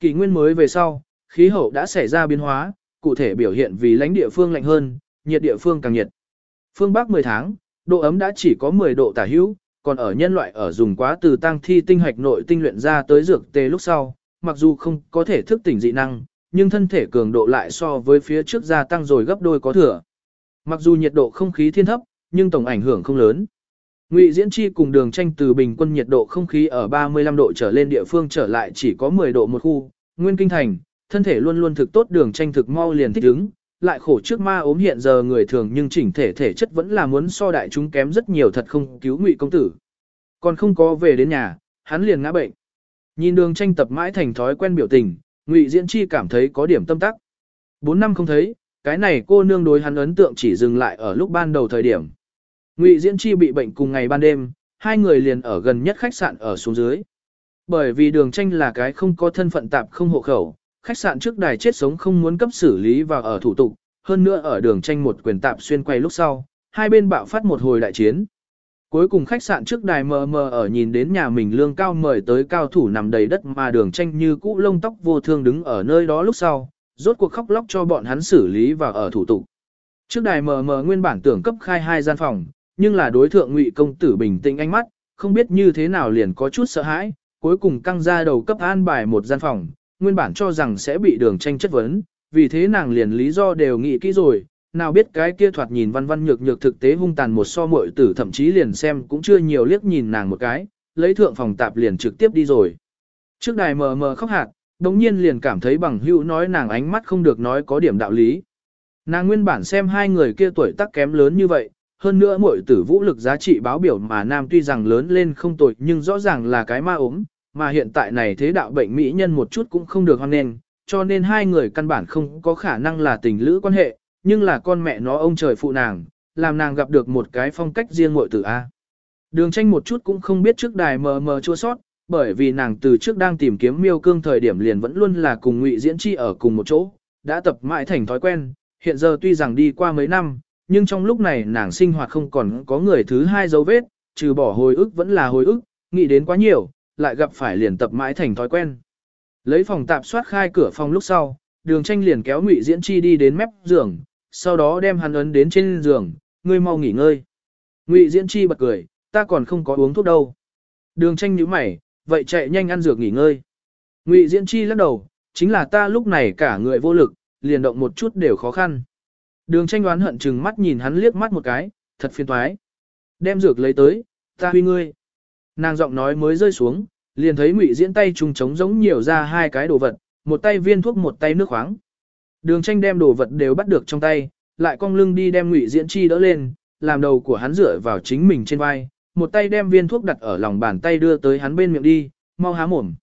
Kỷ nguyên mới về sau, khí hậu đã xảy ra biến hóa, cụ thể biểu hiện vì lãnh địa phương lạnh hơn, nhiệt địa phương càng nhiệt. Phương Bắc 10 tháng, độ ấm đã chỉ có 10 độ tả hữu, còn ở nhân loại ở dùng quá từ tăng thi tinh hạch nội tinh luyện ra tới dược tê lúc sau, mặc dù không có thể thức tỉnh dị năng, nhưng thân thể cường độ lại so với phía trước gia tăng rồi gấp đôi có thừa. Mặc dù nhiệt độ không khí thiên thấp, nhưng tổng ảnh hưởng không lớn. Ngụy Diễn Chi cùng đường tranh từ bình quân nhiệt độ không khí ở 35 độ trở lên địa phương trở lại chỉ có 10 độ một khu, nguyên kinh thành, thân thể luôn luôn thực tốt đường tranh thực mau liền thích ứng, lại khổ trước ma ốm hiện giờ người thường nhưng chỉnh thể thể chất vẫn là muốn so đại chúng kém rất nhiều thật không cứu Ngụy công tử. Còn không có về đến nhà, hắn liền ngã bệnh. Nhìn đường tranh tập mãi thành thói quen biểu tình, Ngụy Diễn Chi cảm thấy có điểm tâm tắc. Bốn năm không thấy, cái này cô nương đối hắn ấn tượng chỉ dừng lại ở lúc ban đầu thời điểm. Ngụy Diễn Chi bị bệnh cùng ngày ban đêm, hai người liền ở gần nhất khách sạn ở xuống dưới. Bởi vì đường tranh là cái không có thân phận tạp không hộ khẩu, khách sạn trước đài chết sống không muốn cấp xử lý và ở thủ tục, hơn nữa ở đường tranh một quyền tạp xuyên quay lúc sau, hai bên bạo phát một hồi đại chiến. Cuối cùng khách sạn trước đài mờ mờ ở nhìn đến nhà mình lương cao mời tới cao thủ nằm đầy đất mà đường tranh như cũ lông tóc vô thương đứng ở nơi đó lúc sau, rốt cuộc khóc lóc cho bọn hắn xử lý và ở thủ tục. Trước đài mờ mờ nguyên bản tưởng cấp khai hai gian phòng, nhưng là đối thượng ngụy công tử bình tĩnh ánh mắt, không biết như thế nào liền có chút sợ hãi, cuối cùng căng ra đầu cấp an bài một gian phòng, nguyên bản cho rằng sẽ bị đường tranh chất vấn, vì thế nàng liền lý do đều nghĩ kỹ rồi, nào biết cái kia thoạt nhìn văn văn nhược nhược thực tế hung tàn một so muội tử thậm chí liền xem cũng chưa nhiều liếc nhìn nàng một cái, lấy thượng phòng tạp liền trực tiếp đi rồi. Trước đài mờ mờ khóc hạt, đống nhiên liền cảm thấy bằng hữu nói nàng ánh mắt không được nói có điểm đạo lý. Nàng nguyên bản xem hai người kia tuổi tác kém lớn như vậy, hơn nữa muội tử vũ lực giá trị báo biểu mà nam tuy rằng lớn lên không tội nhưng rõ ràng là cái ma ốm, mà hiện tại này thế đạo bệnh mỹ nhân một chút cũng không được hoan nghênh, cho nên hai người căn bản không có khả năng là tình lữ quan hệ, nhưng là con mẹ nó ông trời phụ nàng, làm nàng gặp được một cái phong cách riêng ngội tử A. Đường tranh một chút cũng không biết trước đài mờ mờ chua sót, bởi vì nàng từ trước đang tìm kiếm miêu cương thời điểm liền vẫn luôn là cùng ngụy diễn chi ở cùng một chỗ, đã tập mãi thành thói quen, hiện giờ tuy rằng đi qua mấy năm, nhưng trong lúc này nàng sinh hoạt không còn có người thứ hai dấu vết, trừ bỏ hồi ức vẫn là hồi ức, nghĩ đến quá nhiều, lại gặp phải liền tập mãi thành thói quen. Lấy phòng tạp soát khai cửa phòng lúc sau, đường tranh liền kéo ngụy diễn chi đi đến mép giường, sau đó đem hắn ấn đến trên giường, ngươi mau nghỉ ngơi. Ngụy diễn chi bật cười, ta còn không có uống thuốc đâu. Đường tranh nhíu mày, vậy chạy nhanh ăn dược nghỉ ngơi. Ngụy diễn chi lắc đầu, chính là ta lúc này cả người vô lực, liền động một chút đều khó khăn. Đường tranh đoán hận chừng mắt nhìn hắn liếc mắt một cái, thật phiền toái. Đem dược lấy tới, ta huy ngươi. Nàng giọng nói mới rơi xuống, liền thấy ngụy diễn tay trùng trống giống nhiều ra hai cái đồ vật, một tay viên thuốc một tay nước khoáng. Đường tranh đem đồ vật đều bắt được trong tay, lại cong lưng đi đem ngụy diễn chi đỡ lên, làm đầu của hắn dựa vào chính mình trên vai, một tay đem viên thuốc đặt ở lòng bàn tay đưa tới hắn bên miệng đi, mau há mồm.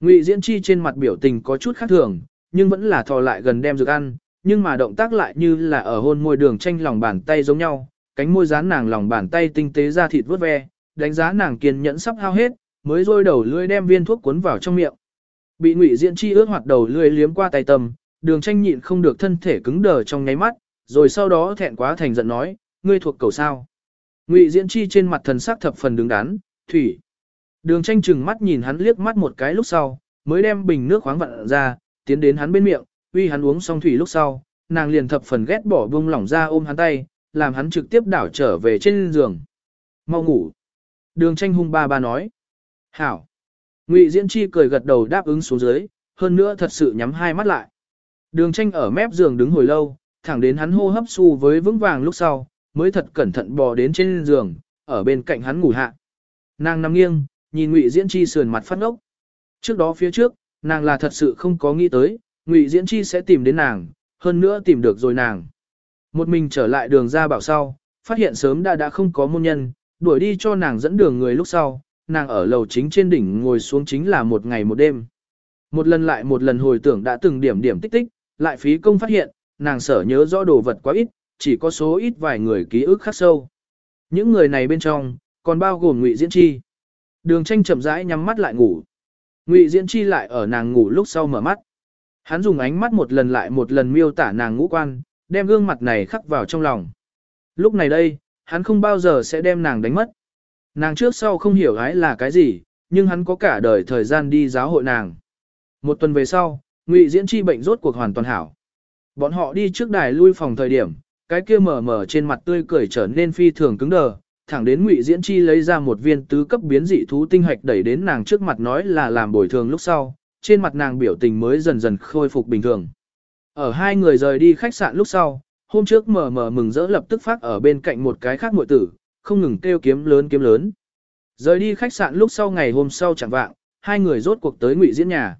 Ngụy diễn chi trên mặt biểu tình có chút khác thường, nhưng vẫn là thò lại gần đem dược ăn, nhưng mà động tác lại như là ở hôn môi đường tranh lòng bàn tay giống nhau, cánh môi dán nàng lòng bàn tay tinh tế ra thịt vớt ve, đánh giá nàng kiên nhẫn sắp hao hết, mới rôi đầu lưỡi đem viên thuốc cuốn vào trong miệng. Bị Ngụy Diễn Chi ướt hoạt đầu lưỡi liếm qua tay tầm. Đường Tranh nhịn không được thân thể cứng đờ trong nháy mắt, rồi sau đó thẹn quá thành giận nói, ngươi thuộc cầu sao? Ngụy Diễn Chi trên mặt thần sắc thập phần đứng đắn, "Thủy." Đường Tranh chừng mắt nhìn hắn liếc mắt một cái lúc sau, mới đem bình nước khoáng vặn ra, tiến đến hắn bên miệng, uy hắn uống xong thủy lúc sau, nàng liền thập phần ghét bỏ bông lỏng ra ôm hắn tay, làm hắn trực tiếp đảo trở về trên giường. "Mau ngủ." Đường Tranh hung ba ba nói. Hảo. Ngụy Diễn Chi cười gật đầu đáp ứng xuống dưới, hơn nữa thật sự nhắm hai mắt lại. Đường tranh ở mép giường đứng hồi lâu, thẳng đến hắn hô hấp su với vững vàng lúc sau, mới thật cẩn thận bò đến trên giường, ở bên cạnh hắn ngủ hạ. Nàng nằm nghiêng, nhìn Ngụy Diễn Chi sườn mặt phát ngốc. Trước đó phía trước, nàng là thật sự không có nghĩ tới, Ngụy Diễn Chi sẽ tìm đến nàng, hơn nữa tìm được rồi nàng. Một mình trở lại đường ra bảo sau, phát hiện sớm đã đã không có môn nhân, đuổi đi cho nàng dẫn đường người lúc sau, nàng ở lầu chính trên đỉnh ngồi xuống chính là một ngày một đêm. Một lần lại một lần hồi tưởng đã từng điểm điểm tích tích, lại phí công phát hiện, nàng sở nhớ rõ đồ vật quá ít, chỉ có số ít vài người ký ức khắc sâu. Những người này bên trong, còn bao gồm Ngụy Diễn Chi. Đường tranh chậm rãi nhắm mắt lại ngủ. Ngụy Diễn Chi lại ở nàng ngủ lúc sau mở mắt. Hắn dùng ánh mắt một lần lại một lần miêu tả nàng ngũ quan, đem gương mặt này khắc vào trong lòng. Lúc này đây, hắn không bao giờ sẽ đem nàng đánh mất. Nàng trước sau không hiểu gái là cái gì, nhưng hắn có cả đời thời gian đi giáo hội nàng. Một tuần về sau, Ngụy Diễn Chi bệnh rốt cuộc hoàn toàn hảo. Bọn họ đi trước đài lui phòng thời điểm, cái kia mở mở trên mặt tươi cười trở nên phi thường cứng đờ, thẳng đến Ngụy Diễn Chi lấy ra một viên tứ cấp biến dị thú tinh hạch đẩy đến nàng trước mặt nói là làm bồi thường lúc sau, trên mặt nàng biểu tình mới dần dần khôi phục bình thường. Ở hai người rời đi khách sạn lúc sau, hôm trước mở mở mừng rỡ lập tức phát ở bên cạnh một cái khác muội tử, không ngừng kêu kiếm lớn kiếm lớn. Rời đi khách sạn lúc sau ngày hôm sau chẳng vạng, hai người rốt cuộc tới Ngụy Diễn nhà.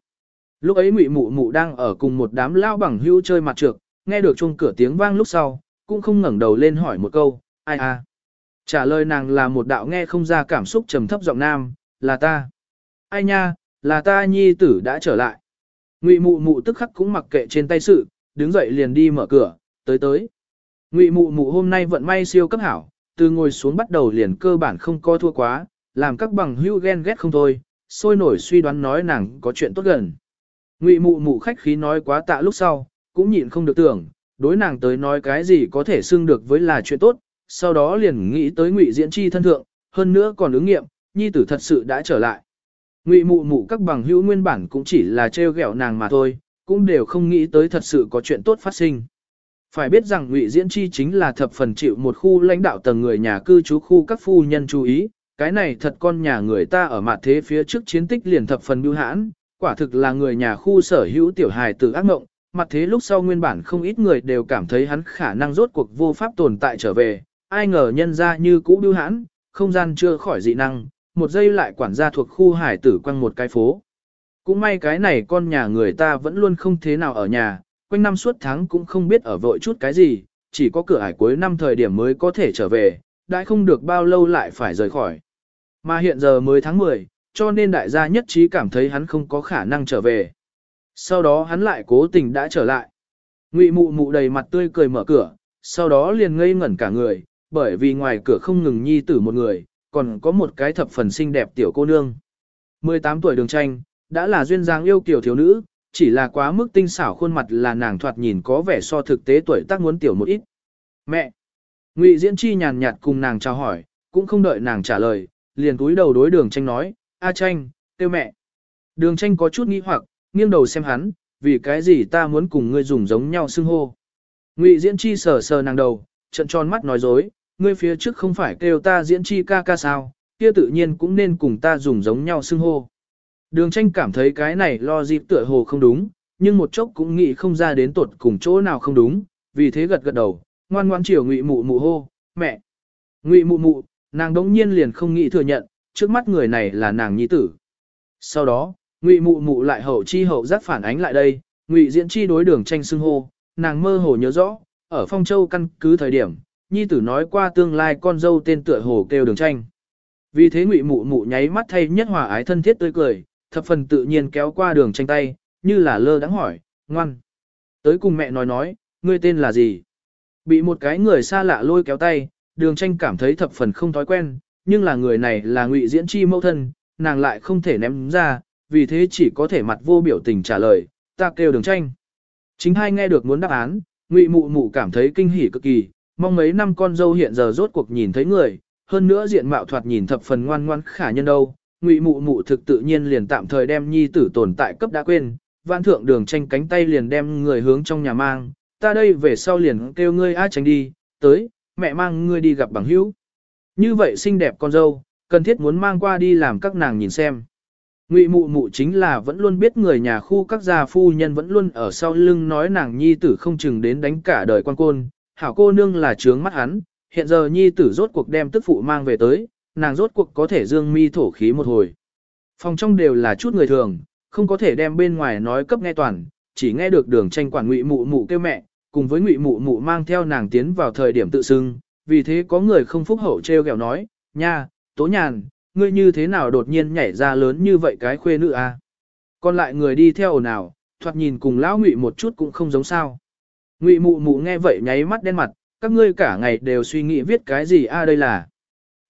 Lúc ấy Ngụy Mụ Mụ đang ở cùng một đám lao bằng hưu chơi mặt trược, nghe được chuông cửa tiếng vang lúc sau, cũng không ngẩng đầu lên hỏi một câu, ai à. Trả lời nàng là một đạo nghe không ra cảm xúc trầm thấp giọng nam, là ta. Ai nha, là ta nhi tử đã trở lại. Ngụy Mụ Mụ tức khắc cũng mặc kệ trên tay sự, đứng dậy liền đi mở cửa, tới tới. Ngụy Mụ Mụ hôm nay vận may siêu cấp hảo, từ ngồi xuống bắt đầu liền cơ bản không co thua quá, làm các bằng hưu ghen ghét không thôi, sôi nổi suy đoán nói nàng có chuyện tốt gần. Ngụy mụ mụ khách khí nói quá tạ lúc sau, cũng nhịn không được tưởng, đối nàng tới nói cái gì có thể xưng được với là chuyện tốt, sau đó liền nghĩ tới Ngụy Diễn Chi thân thượng, hơn nữa còn ứng nghiệm, nhi tử thật sự đã trở lại. Ngụy mụ mụ các bằng hữu nguyên bản cũng chỉ là trêu ghẹo nàng mà thôi, cũng đều không nghĩ tới thật sự có chuyện tốt phát sinh. Phải biết rằng Ngụy Diễn Chi chính là thập phần chịu một khu lãnh đạo tầng người nhà cư trú khu các phu nhân chú ý, cái này thật con nhà người ta ở mặt thế phía trước chiến tích liền thập phần bưu hãn, quả thực là người nhà khu sở hữu tiểu hài tử ác mộng, mặt thế lúc sau nguyên bản không ít người đều cảm thấy hắn khả năng rốt cuộc vô pháp tồn tại trở về, ai ngờ nhân ra như cũ bưu hãn, không gian chưa khỏi dị năng, một giây lại quản gia thuộc khu hải tử quanh một cái phố. Cũng may cái này con nhà người ta vẫn luôn không thế nào ở nhà, quanh năm suốt tháng cũng không biết ở vội chút cái gì, chỉ có cửa ải cuối năm thời điểm mới có thể trở về, đã không được bao lâu lại phải rời khỏi. Mà hiện giờ mới tháng 10, cho nên đại gia nhất trí cảm thấy hắn không có khả năng trở về. Sau đó hắn lại cố tình đã trở lại. Ngụy mụ mụ đầy mặt tươi cười mở cửa, sau đó liền ngây ngẩn cả người, bởi vì ngoài cửa không ngừng nhi tử một người, còn có một cái thập phần xinh đẹp tiểu cô nương. 18 tuổi đường tranh, đã là duyên dáng yêu kiểu thiếu nữ, chỉ là quá mức tinh xảo khuôn mặt là nàng thoạt nhìn có vẻ so thực tế tuổi tác muốn tiểu một ít. Mẹ! Ngụy Diễn Chi nhàn nhạt cùng nàng chào hỏi, cũng không đợi nàng trả lời, liền cúi đầu đối đường tranh nói, A tranh, tiêu mẹ. Đường tranh có chút nghi hoặc, nghiêng đầu xem hắn, vì cái gì ta muốn cùng ngươi dùng giống nhau xưng hô. Ngụy Diễn Chi sờ sờ nàng đầu, trận tròn mắt nói dối, ngươi phía trước không phải kêu ta Diễn Chi ca ca sao, kia tự nhiên cũng nên cùng ta dùng giống nhau xưng hô. Đường tranh cảm thấy cái này lo dịp tựa hồ không đúng, nhưng một chốc cũng nghĩ không ra đến tuột cùng chỗ nào không đúng, vì thế gật gật đầu, ngoan ngoan chiều ngụy mụ mụ hô, mẹ. Ngụy mụ mụ, nàng đống nhiên liền không nghĩ thừa nhận, trước mắt người này là nàng nhi tử. Sau đó, ngụy mụ mụ lại hậu chi hậu giác phản ánh lại đây, ngụy diễn chi đối đường tranh xưng hô, nàng mơ hồ nhớ rõ, ở phong châu căn cứ thời điểm, nhi tử nói qua tương lai con dâu tên tựa hồ kêu đường tranh. Vì thế ngụy mụ mụ nháy mắt thay nhất hòa ái thân thiết tươi cười, thập phần tự nhiên kéo qua đường tranh tay, như là lơ đắng hỏi, ngoan. Tới cùng mẹ nói nói, ngươi tên là gì? Bị một cái người xa lạ lôi kéo tay, đường tranh cảm thấy thập phần không thói quen, nhưng là người này là ngụy diễn chi mẫu thân, nàng lại không thể ném ra, vì thế chỉ có thể mặt vô biểu tình trả lời, ta kêu đường tranh. Chính hai nghe được muốn đáp án, ngụy mụ mụ cảm thấy kinh hỉ cực kỳ, mong mấy năm con dâu hiện giờ rốt cuộc nhìn thấy người, hơn nữa diện mạo thoạt nhìn thập phần ngoan ngoan khả nhân đâu, ngụy mụ mụ thực tự nhiên liền tạm thời đem nhi tử tồn tại cấp đã quên, vạn thượng đường tranh cánh tay liền đem người hướng trong nhà mang, ta đây về sau liền kêu ngươi a tránh đi, tới, mẹ mang ngươi đi gặp bằng hữu. Như vậy xinh đẹp con dâu, cần thiết muốn mang qua đi làm các nàng nhìn xem. Ngụy mụ mụ chính là vẫn luôn biết người nhà khu các gia phu nhân vẫn luôn ở sau lưng nói nàng nhi tử không chừng đến đánh cả đời quan côn, hảo cô nương là trướng mắt hắn, hiện giờ nhi tử rốt cuộc đem tức phụ mang về tới, nàng rốt cuộc có thể dương mi thổ khí một hồi. Phòng trong đều là chút người thường, không có thể đem bên ngoài nói cấp nghe toàn, chỉ nghe được đường tranh quản ngụy mụ mụ kêu mẹ, cùng với ngụy mụ mụ mang theo nàng tiến vào thời điểm tự xưng, vì thế có người không phúc hậu treo kẹo nói, nha, tố nhàn, ngươi như thế nào đột nhiên nhảy ra lớn như vậy cái khuê nữ à? Còn lại người đi theo ồn ào, thoạt nhìn cùng lão ngụy một chút cũng không giống sao. Ngụy mụ mụ nghe vậy nháy mắt đen mặt, các ngươi cả ngày đều suy nghĩ viết cái gì a à đây là.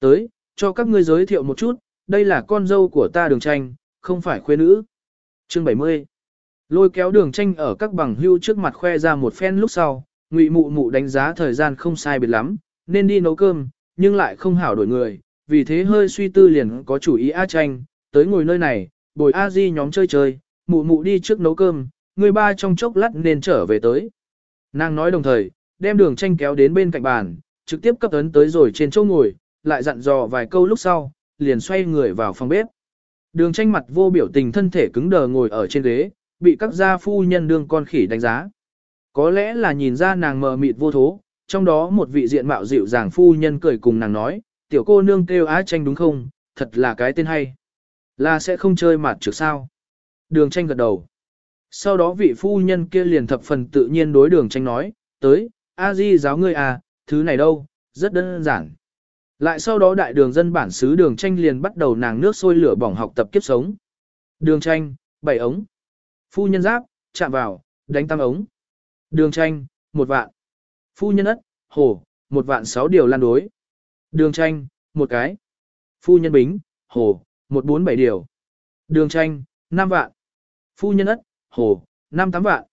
Tới, cho các ngươi giới thiệu một chút, đây là con dâu của ta đường tranh, không phải khuê nữ. Chương 70 Lôi kéo đường tranh ở các bằng hưu trước mặt khoe ra một phen lúc sau, ngụy mụ mụ đánh giá thời gian không sai biệt lắm, nên đi nấu cơm, nhưng lại không hảo đổi người, vì thế hơi suy tư liền có chủ ý A tranh, tới ngồi nơi này, bồi A di nhóm chơi chơi, mụ mụ đi trước nấu cơm, người ba trong chốc lát nên trở về tới. Nàng nói đồng thời, đem đường tranh kéo đến bên cạnh bàn, trực tiếp cấp ấn tới rồi trên chỗ ngồi, lại dặn dò vài câu lúc sau, liền xoay người vào phòng bếp. Đường tranh mặt vô biểu tình thân thể cứng đờ ngồi ở trên ghế, bị các gia phu nhân đương con khỉ đánh giá. Có lẽ là nhìn ra nàng mờ mịt vô thố, trong đó một vị diện mạo dịu dàng phu nhân cười cùng nàng nói, tiểu cô nương kêu á tranh đúng không, thật là cái tên hay. Là sẽ không chơi mặt trực sao. Đường tranh gật đầu. Sau đó vị phu nhân kia liền thập phần tự nhiên đối đường tranh nói, tới, a di giáo ngươi à, thứ này đâu, rất đơn giản. Lại sau đó đại đường dân bản xứ đường tranh liền bắt đầu nàng nước sôi lửa bỏng học tập kiếp sống. Đường tranh, bảy ống. Phu nhân giáp, chạm vào, đánh tam ống. Đường tranh, một vạn. Phu nhân ất, hồ, một vạn sáu điều lan đối. Đường tranh, một cái. Phu nhân bính, hồ, một bốn bảy điều. Đường tranh, năm vạn. Phu nhân ất, hồ, năm tám vạn.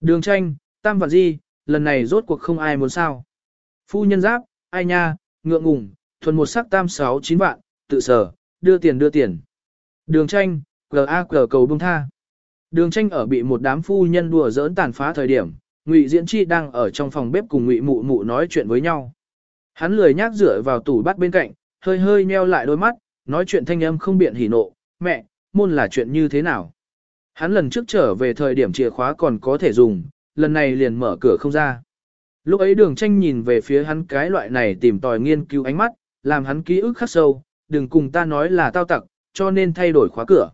Đường tranh, tam vạn gì, lần này rốt cuộc không ai muốn sao. Phu nhân giáp, ai nha, ngượng ngùng, thuần một sắc tam sáu chín vạn, tự sở, đưa tiền đưa tiền. Đường tranh, gờ a cờ cầu bông tha. Đường tranh ở bị một đám phu nhân đùa giỡn tàn phá thời điểm, Ngụy Diễn Chi đang ở trong phòng bếp cùng Ngụy Mụ Mụ nói chuyện với nhau. Hắn lười nhác dựa vào tủ bát bên cạnh, hơi hơi nheo lại đôi mắt, nói chuyện thanh âm không biện hỉ nộ, mẹ, môn là chuyện như thế nào? Hắn lần trước trở về thời điểm chìa khóa còn có thể dùng, lần này liền mở cửa không ra. Lúc ấy đường tranh nhìn về phía hắn cái loại này tìm tòi nghiên cứu ánh mắt, làm hắn ký ức khắc sâu, đừng cùng ta nói là tao tặc, cho nên thay đổi khóa cửa.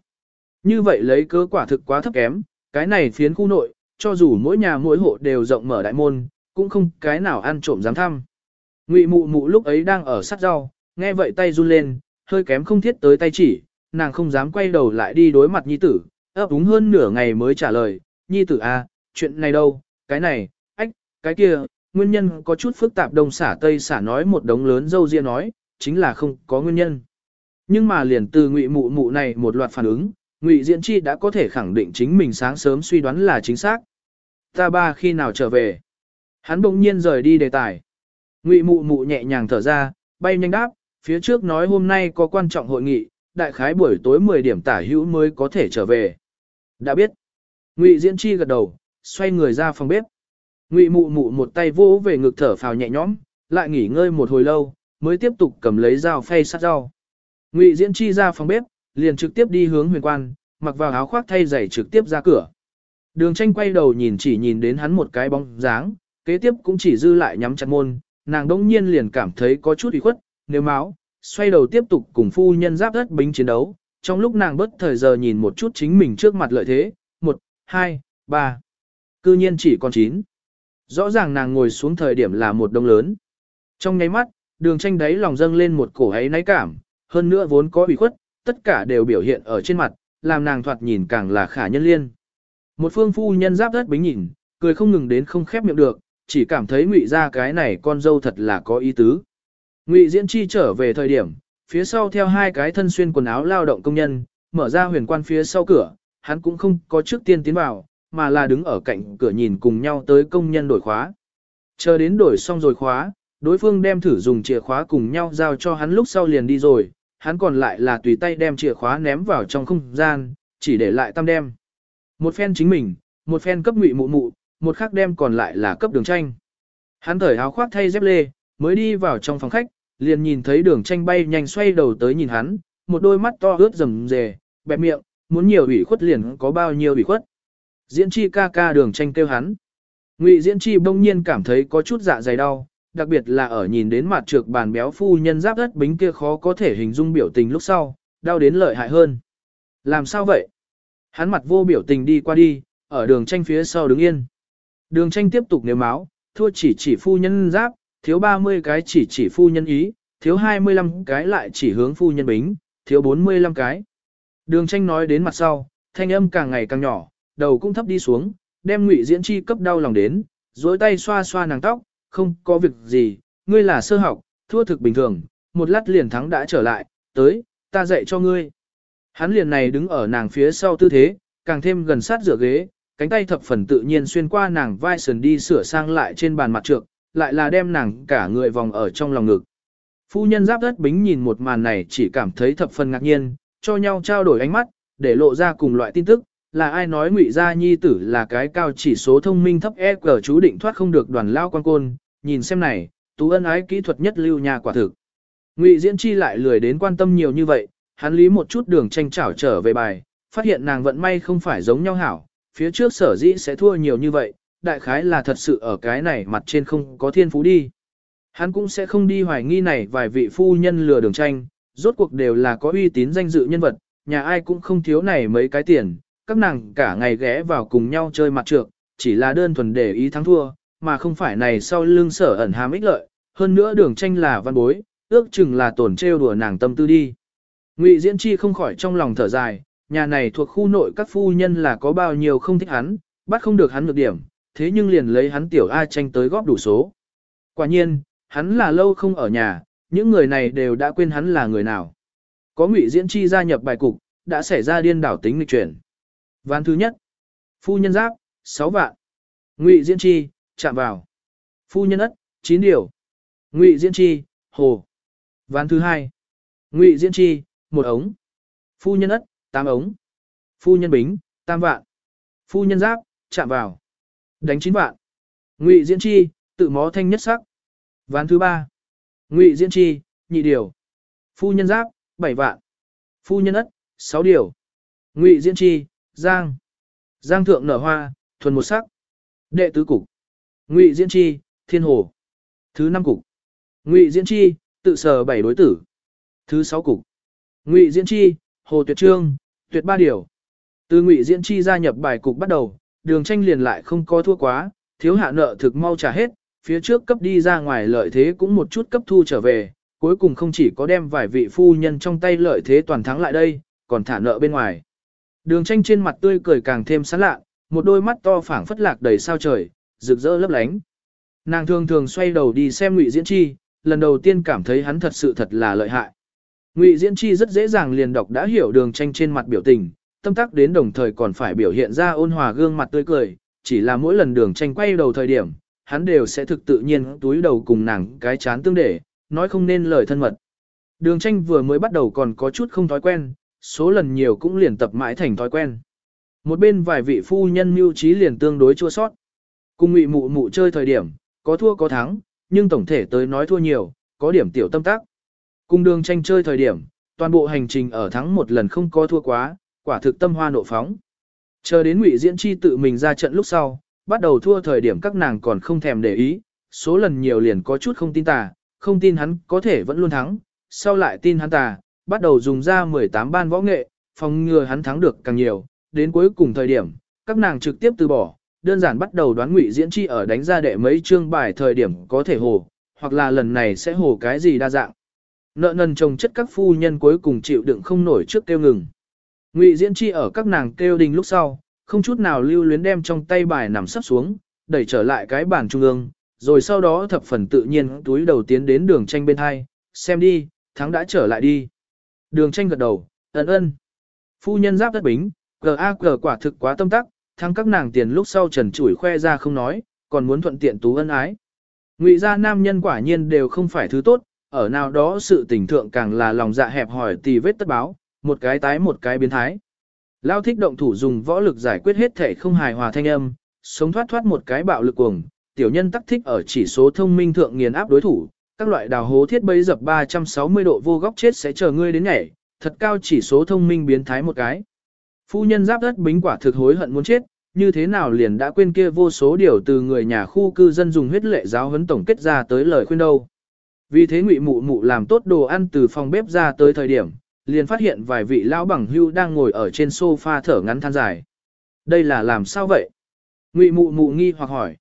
Như vậy lấy cớ quả thực quá thấp kém, cái này phiến khu nội, cho dù mỗi nhà mỗi hộ đều rộng mở đại môn, cũng không cái nào ăn trộm dám thăm. Ngụy mụ mụ lúc ấy đang ở sát rau, nghe vậy tay run lên, hơi kém không thiết tới tay chỉ, nàng không dám quay đầu lại đi đối mặt nhi tử, ấp úng hơn nửa ngày mới trả lời, nhi tử à, chuyện này đâu, cái này, ách, cái kia, nguyên nhân có chút phức tạp đông xả tây xả nói một đống lớn dâu ria nói, chính là không có nguyên nhân. Nhưng mà liền từ ngụy mụ mụ này một loạt phản ứng, ngụy diễn chi đã có thể khẳng định chính mình sáng sớm suy đoán là chính xác. Ta ba khi nào trở về? Hắn bỗng nhiên rời đi đề tài. Ngụy mụ mụ nhẹ nhàng thở ra, bay nhanh đáp, phía trước nói hôm nay có quan trọng hội nghị, đại khái buổi tối 10 điểm tả hữu mới có thể trở về. Đã biết. Ngụy Diễn Chi gật đầu, xoay người ra phòng bếp. Ngụy Mụ Mụ một tay vỗ về ngực thở phào nhẹ nhõm, lại nghỉ ngơi một hồi lâu, mới tiếp tục cầm lấy dao phay sát rau. Ngụy Diễn Chi ra phòng bếp, liền trực tiếp đi hướng huyền quan, mặc vào áo khoác thay giày trực tiếp ra cửa. Đường tranh quay đầu nhìn chỉ nhìn đến hắn một cái bóng dáng, kế tiếp cũng chỉ dư lại nhắm chặt môn, nàng đông nhiên liền cảm thấy có chút ủy khuất, nếu máu, xoay đầu tiếp tục cùng phu nhân giáp đất bính chiến đấu, trong lúc nàng bất thời giờ nhìn một chút chính mình trước mặt lợi thế, một, hai, ba, cư nhiên chỉ còn chín. Rõ ràng nàng ngồi xuống thời điểm là một đông lớn. Trong nháy mắt, đường tranh đấy lòng dâng lên một cổ ấy náy cảm, hơn nữa vốn có ủy khuất, tất cả đều biểu hiện ở trên mặt, làm nàng thoạt nhìn càng là khả nhân liên. Một phương phu nhân giáp đất bính nhìn, cười không ngừng đến không khép miệng được, chỉ cảm thấy ngụy ra cái này con dâu thật là có ý tứ. Ngụy Diễn Chi trở về thời điểm, phía sau theo hai cái thân xuyên quần áo lao động công nhân, mở ra huyền quan phía sau cửa, hắn cũng không có trước tiên tiến vào, mà là đứng ở cạnh cửa nhìn cùng nhau tới công nhân đổi khóa. Chờ đến đổi xong rồi khóa, đối phương đem thử dùng chìa khóa cùng nhau giao cho hắn lúc sau liền đi rồi, hắn còn lại là tùy tay đem chìa khóa ném vào trong không gian, chỉ để lại tam đem. Một phen chính mình, một phen cấp ngụy mụ mụ, một khác đem còn lại là cấp đường tranh. Hắn thởi áo khoác thay dép lê, mới đi vào trong phòng khách, liền nhìn thấy đường tranh bay nhanh xoay đầu tới nhìn hắn, một đôi mắt to ướt rầm rề, bẹp miệng, muốn nhiều ủy khuất liền có bao nhiêu ủy khuất. Diễn chi ca ca đường tranh kêu hắn. Ngụy diễn chi bỗng nhiên cảm thấy có chút dạ dày đau, đặc biệt là ở nhìn đến mặt trược bàn béo phu nhân giáp đất bính kia khó có thể hình dung biểu tình lúc sau, đau đến lợi hại hơn. Làm sao vậy? Hắn mặt vô biểu tình đi qua đi, ở đường tranh phía sau đứng yên. Đường tranh tiếp tục nếu máu, thua chỉ chỉ phu nhân giáp, thiếu 30 cái chỉ chỉ phu nhân ý, thiếu 25 cái lại chỉ hướng phu nhân bính, thiếu 45 cái. Đường tranh nói đến mặt sau, thanh âm càng ngày càng nhỏ, đầu cũng thấp đi xuống, đem ngụy diễn chi cấp đau lòng đến, dối tay xoa xoa nàng tóc, không có việc gì, ngươi là sơ học, thua thực bình thường, một lát liền thắng đã trở lại, tới, ta dạy cho ngươi. Hắn liền này đứng ở nàng phía sau tư thế, càng thêm gần sát rửa ghế, cánh tay thập phần tự nhiên xuyên qua nàng vai sườn đi sửa sang lại trên bàn mặt trượng, lại là đem nàng cả người vòng ở trong lòng ngực. Phu nhân giáp đất bính nhìn một màn này chỉ cảm thấy thập phần ngạc nhiên, cho nhau trao đổi ánh mắt, để lộ ra cùng loại tin tức, là ai nói ngụy gia nhi tử là cái cao chỉ số thông minh thấp EQ chú định thoát không được đoàn lao quan côn, nhìn xem này, tú ân ái kỹ thuật nhất lưu nhà quả thực. Ngụy diễn chi lại lười đến quan tâm nhiều như vậy, hắn lý một chút đường tranh chảo trở về bài, phát hiện nàng vận may không phải giống nhau hảo, phía trước sở dĩ sẽ thua nhiều như vậy, đại khái là thật sự ở cái này mặt trên không có thiên phú đi. Hắn cũng sẽ không đi hoài nghi này vài vị phu nhân lừa đường tranh, rốt cuộc đều là có uy tín danh dự nhân vật, nhà ai cũng không thiếu này mấy cái tiền, các nàng cả ngày ghé vào cùng nhau chơi mặt trược, chỉ là đơn thuần để ý thắng thua, mà không phải này sau lưng sở ẩn hàm ích lợi, hơn nữa đường tranh là văn bối, ước chừng là tổn trêu đùa nàng tâm tư đi. Ngụy Diễn Chi không khỏi trong lòng thở dài, nhà này thuộc khu nội các phu nhân là có bao nhiêu không thích hắn, bắt không được hắn được điểm, thế nhưng liền lấy hắn tiểu A tranh tới góp đủ số. Quả nhiên, hắn là lâu không ở nhà, những người này đều đã quên hắn là người nào. Có Ngụy Diễn Chi gia nhập bài cục, đã xảy ra điên đảo tính lịch chuyển. Ván thứ nhất, phu nhân giáp, 6 vạn. Ngụy Diễn Chi, chạm vào. Phu nhân ất, 9 điều. Ngụy Diễn Chi, hồ. Ván thứ hai, Ngụy Diễn Chi, một ống. Phu nhân ất, 8 ống. Phu nhân bính, tam vạn. Phu nhân giáp, chạm vào. Đánh 9 vạn. Ngụy Diễn Chi, tự mó thanh nhất sắc. Ván thứ ba, Ngụy Diễn Chi, nhị điều. Phu nhân giáp, 7 vạn. Phu nhân ất, 6 điều. Ngụy Diễn Chi, Giang. Giang thượng nở hoa, thuần một sắc. Đệ tứ cục. Ngụy Diễn Chi, Thiên Hồ. Thứ năm cục. Ngụy Diễn Chi, tự sở bảy đối tử. Thứ sáu cục. Ngụy Diễn Chi, Hồ Tuyệt Trương, tuyệt ba điều. Từ Ngụy Diễn Chi gia nhập bài cục bắt đầu, đường tranh liền lại không có thua quá, thiếu hạ nợ thực mau trả hết, phía trước cấp đi ra ngoài lợi thế cũng một chút cấp thu trở về, cuối cùng không chỉ có đem vài vị phu nhân trong tay lợi thế toàn thắng lại đây, còn thả nợ bên ngoài. Đường tranh trên mặt tươi cười càng thêm sán lạ, một đôi mắt to phảng phất lạc đầy sao trời, rực rỡ lấp lánh. Nàng thường thường xoay đầu đi xem Ngụy Diễn Chi, lần đầu tiên cảm thấy hắn thật sự thật là lợi hại. Ngụy Diễn Chi rất dễ dàng liền đọc đã hiểu đường tranh trên mặt biểu tình, tâm tác đến đồng thời còn phải biểu hiện ra ôn hòa gương mặt tươi cười, chỉ là mỗi lần đường tranh quay đầu thời điểm, hắn đều sẽ thực tự nhiên túi đầu cùng nàng cái chán tương để, nói không nên lời thân mật. Đường tranh vừa mới bắt đầu còn có chút không thói quen, số lần nhiều cũng liền tập mãi thành thói quen. Một bên vài vị phu nhân mưu trí liền tương đối chua sót. Cùng ngụy mụ mụ chơi thời điểm, có thua có thắng, nhưng tổng thể tới nói thua nhiều, có điểm tiểu tâm tác. Cùng đường tranh chơi thời điểm, toàn bộ hành trình ở thắng một lần không có thua quá, quả thực tâm hoa nộ phóng. Chờ đến ngụy diễn chi tự mình ra trận lúc sau, bắt đầu thua thời điểm các nàng còn không thèm để ý, số lần nhiều liền có chút không tin tà, không tin hắn có thể vẫn luôn thắng, sau lại tin hắn tà, bắt đầu dùng ra 18 ban võ nghệ, phòng ngừa hắn thắng được càng nhiều, đến cuối cùng thời điểm, các nàng trực tiếp từ bỏ, đơn giản bắt đầu đoán ngụy diễn chi ở đánh ra đệ mấy chương bài thời điểm có thể hồ, hoặc là lần này sẽ hồ cái gì đa dạng. Nợ nần chồng chất các phu nhân cuối cùng chịu đựng không nổi trước kêu ngừng. Ngụy diễn chi ở các nàng kêu đình lúc sau, không chút nào lưu luyến đem trong tay bài nằm sắp xuống, đẩy trở lại cái bàn trung ương, rồi sau đó thập phần tự nhiên túi đầu tiến đến đường tranh bên hai, xem đi, thắng đã trở lại đi. Đường tranh gật đầu, ấn ơn. Phu nhân giáp đất bính, G.A. G quả thực quá tâm tắc, thắng các nàng tiền lúc sau trần chủi khoe ra không nói, còn muốn thuận tiện tú ân ái. Ngụy gia nam nhân quả nhiên đều không phải thứ tốt, ở nào đó sự tình thượng càng là lòng dạ hẹp hỏi tì vết tất báo, một cái tái một cái biến thái. Lao thích động thủ dùng võ lực giải quyết hết thể không hài hòa thanh âm, sống thoát thoát một cái bạo lực cuồng, tiểu nhân tắc thích ở chỉ số thông minh thượng nghiền áp đối thủ, các loại đào hố thiết bấy dập 360 độ vô góc chết sẽ chờ ngươi đến nhảy, thật cao chỉ số thông minh biến thái một cái. Phu nhân giáp đất bính quả thực hối hận muốn chết, như thế nào liền đã quên kia vô số điều từ người nhà khu cư dân dùng huyết lệ giáo huấn tổng kết ra tới lời khuyên đâu. Vì thế ngụy mụ mụ làm tốt đồ ăn từ phòng bếp ra tới thời điểm, liền phát hiện vài vị lão bằng hưu đang ngồi ở trên sofa thở ngắn than dài. Đây là làm sao vậy? Ngụy mụ mụ nghi hoặc hỏi.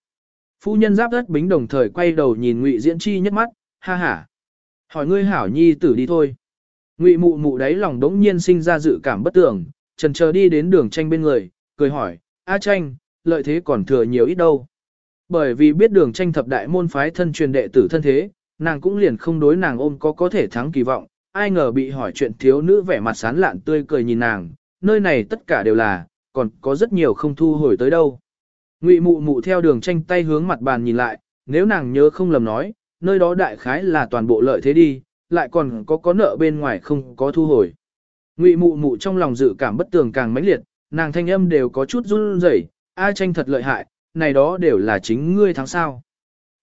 Phu nhân giáp đất bính đồng thời quay đầu nhìn Ngụy Diễn Chi nhất mắt, ha ha. Hỏi ngươi hảo nhi tử đi thôi. Ngụy mụ mụ đáy lòng đống nhiên sinh ra dự cảm bất tưởng, trần chờ đi đến đường tranh bên người, cười hỏi, A tranh, lợi thế còn thừa nhiều ít đâu. Bởi vì biết đường tranh thập đại môn phái thân truyền đệ tử thân thế, nàng cũng liền không đối nàng ôm có có thể thắng kỳ vọng, ai ngờ bị hỏi chuyện thiếu nữ vẻ mặt sán lạn tươi cười nhìn nàng, nơi này tất cả đều là, còn có rất nhiều không thu hồi tới đâu. Ngụy mụ mụ theo đường tranh tay hướng mặt bàn nhìn lại, nếu nàng nhớ không lầm nói, nơi đó đại khái là toàn bộ lợi thế đi, lại còn có có nợ bên ngoài không có thu hồi. Ngụy mụ mụ trong lòng dự cảm bất tường càng mãnh liệt, nàng thanh âm đều có chút run rẩy, A tranh thật lợi hại, này đó đều là chính ngươi thắng sao.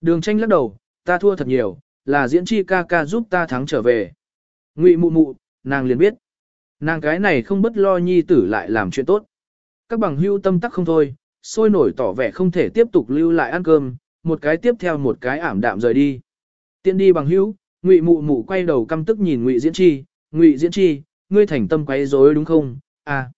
Đường tranh lắc đầu, ta thua thật nhiều, là diễn chi ca ca giúp ta thắng trở về. Ngụy mụ mụ, nàng liền biết. Nàng cái này không bất lo nhi tử lại làm chuyện tốt. Các bằng hưu tâm tắc không thôi, sôi nổi tỏ vẻ không thể tiếp tục lưu lại ăn cơm, một cái tiếp theo một cái ảm đạm rời đi. Tiện đi bằng hữu, Ngụy Mụ Mụ quay đầu căm tức nhìn Ngụy Diễn Chi, "Ngụy Diễn Chi, ngươi thành tâm quấy rối đúng không?" À.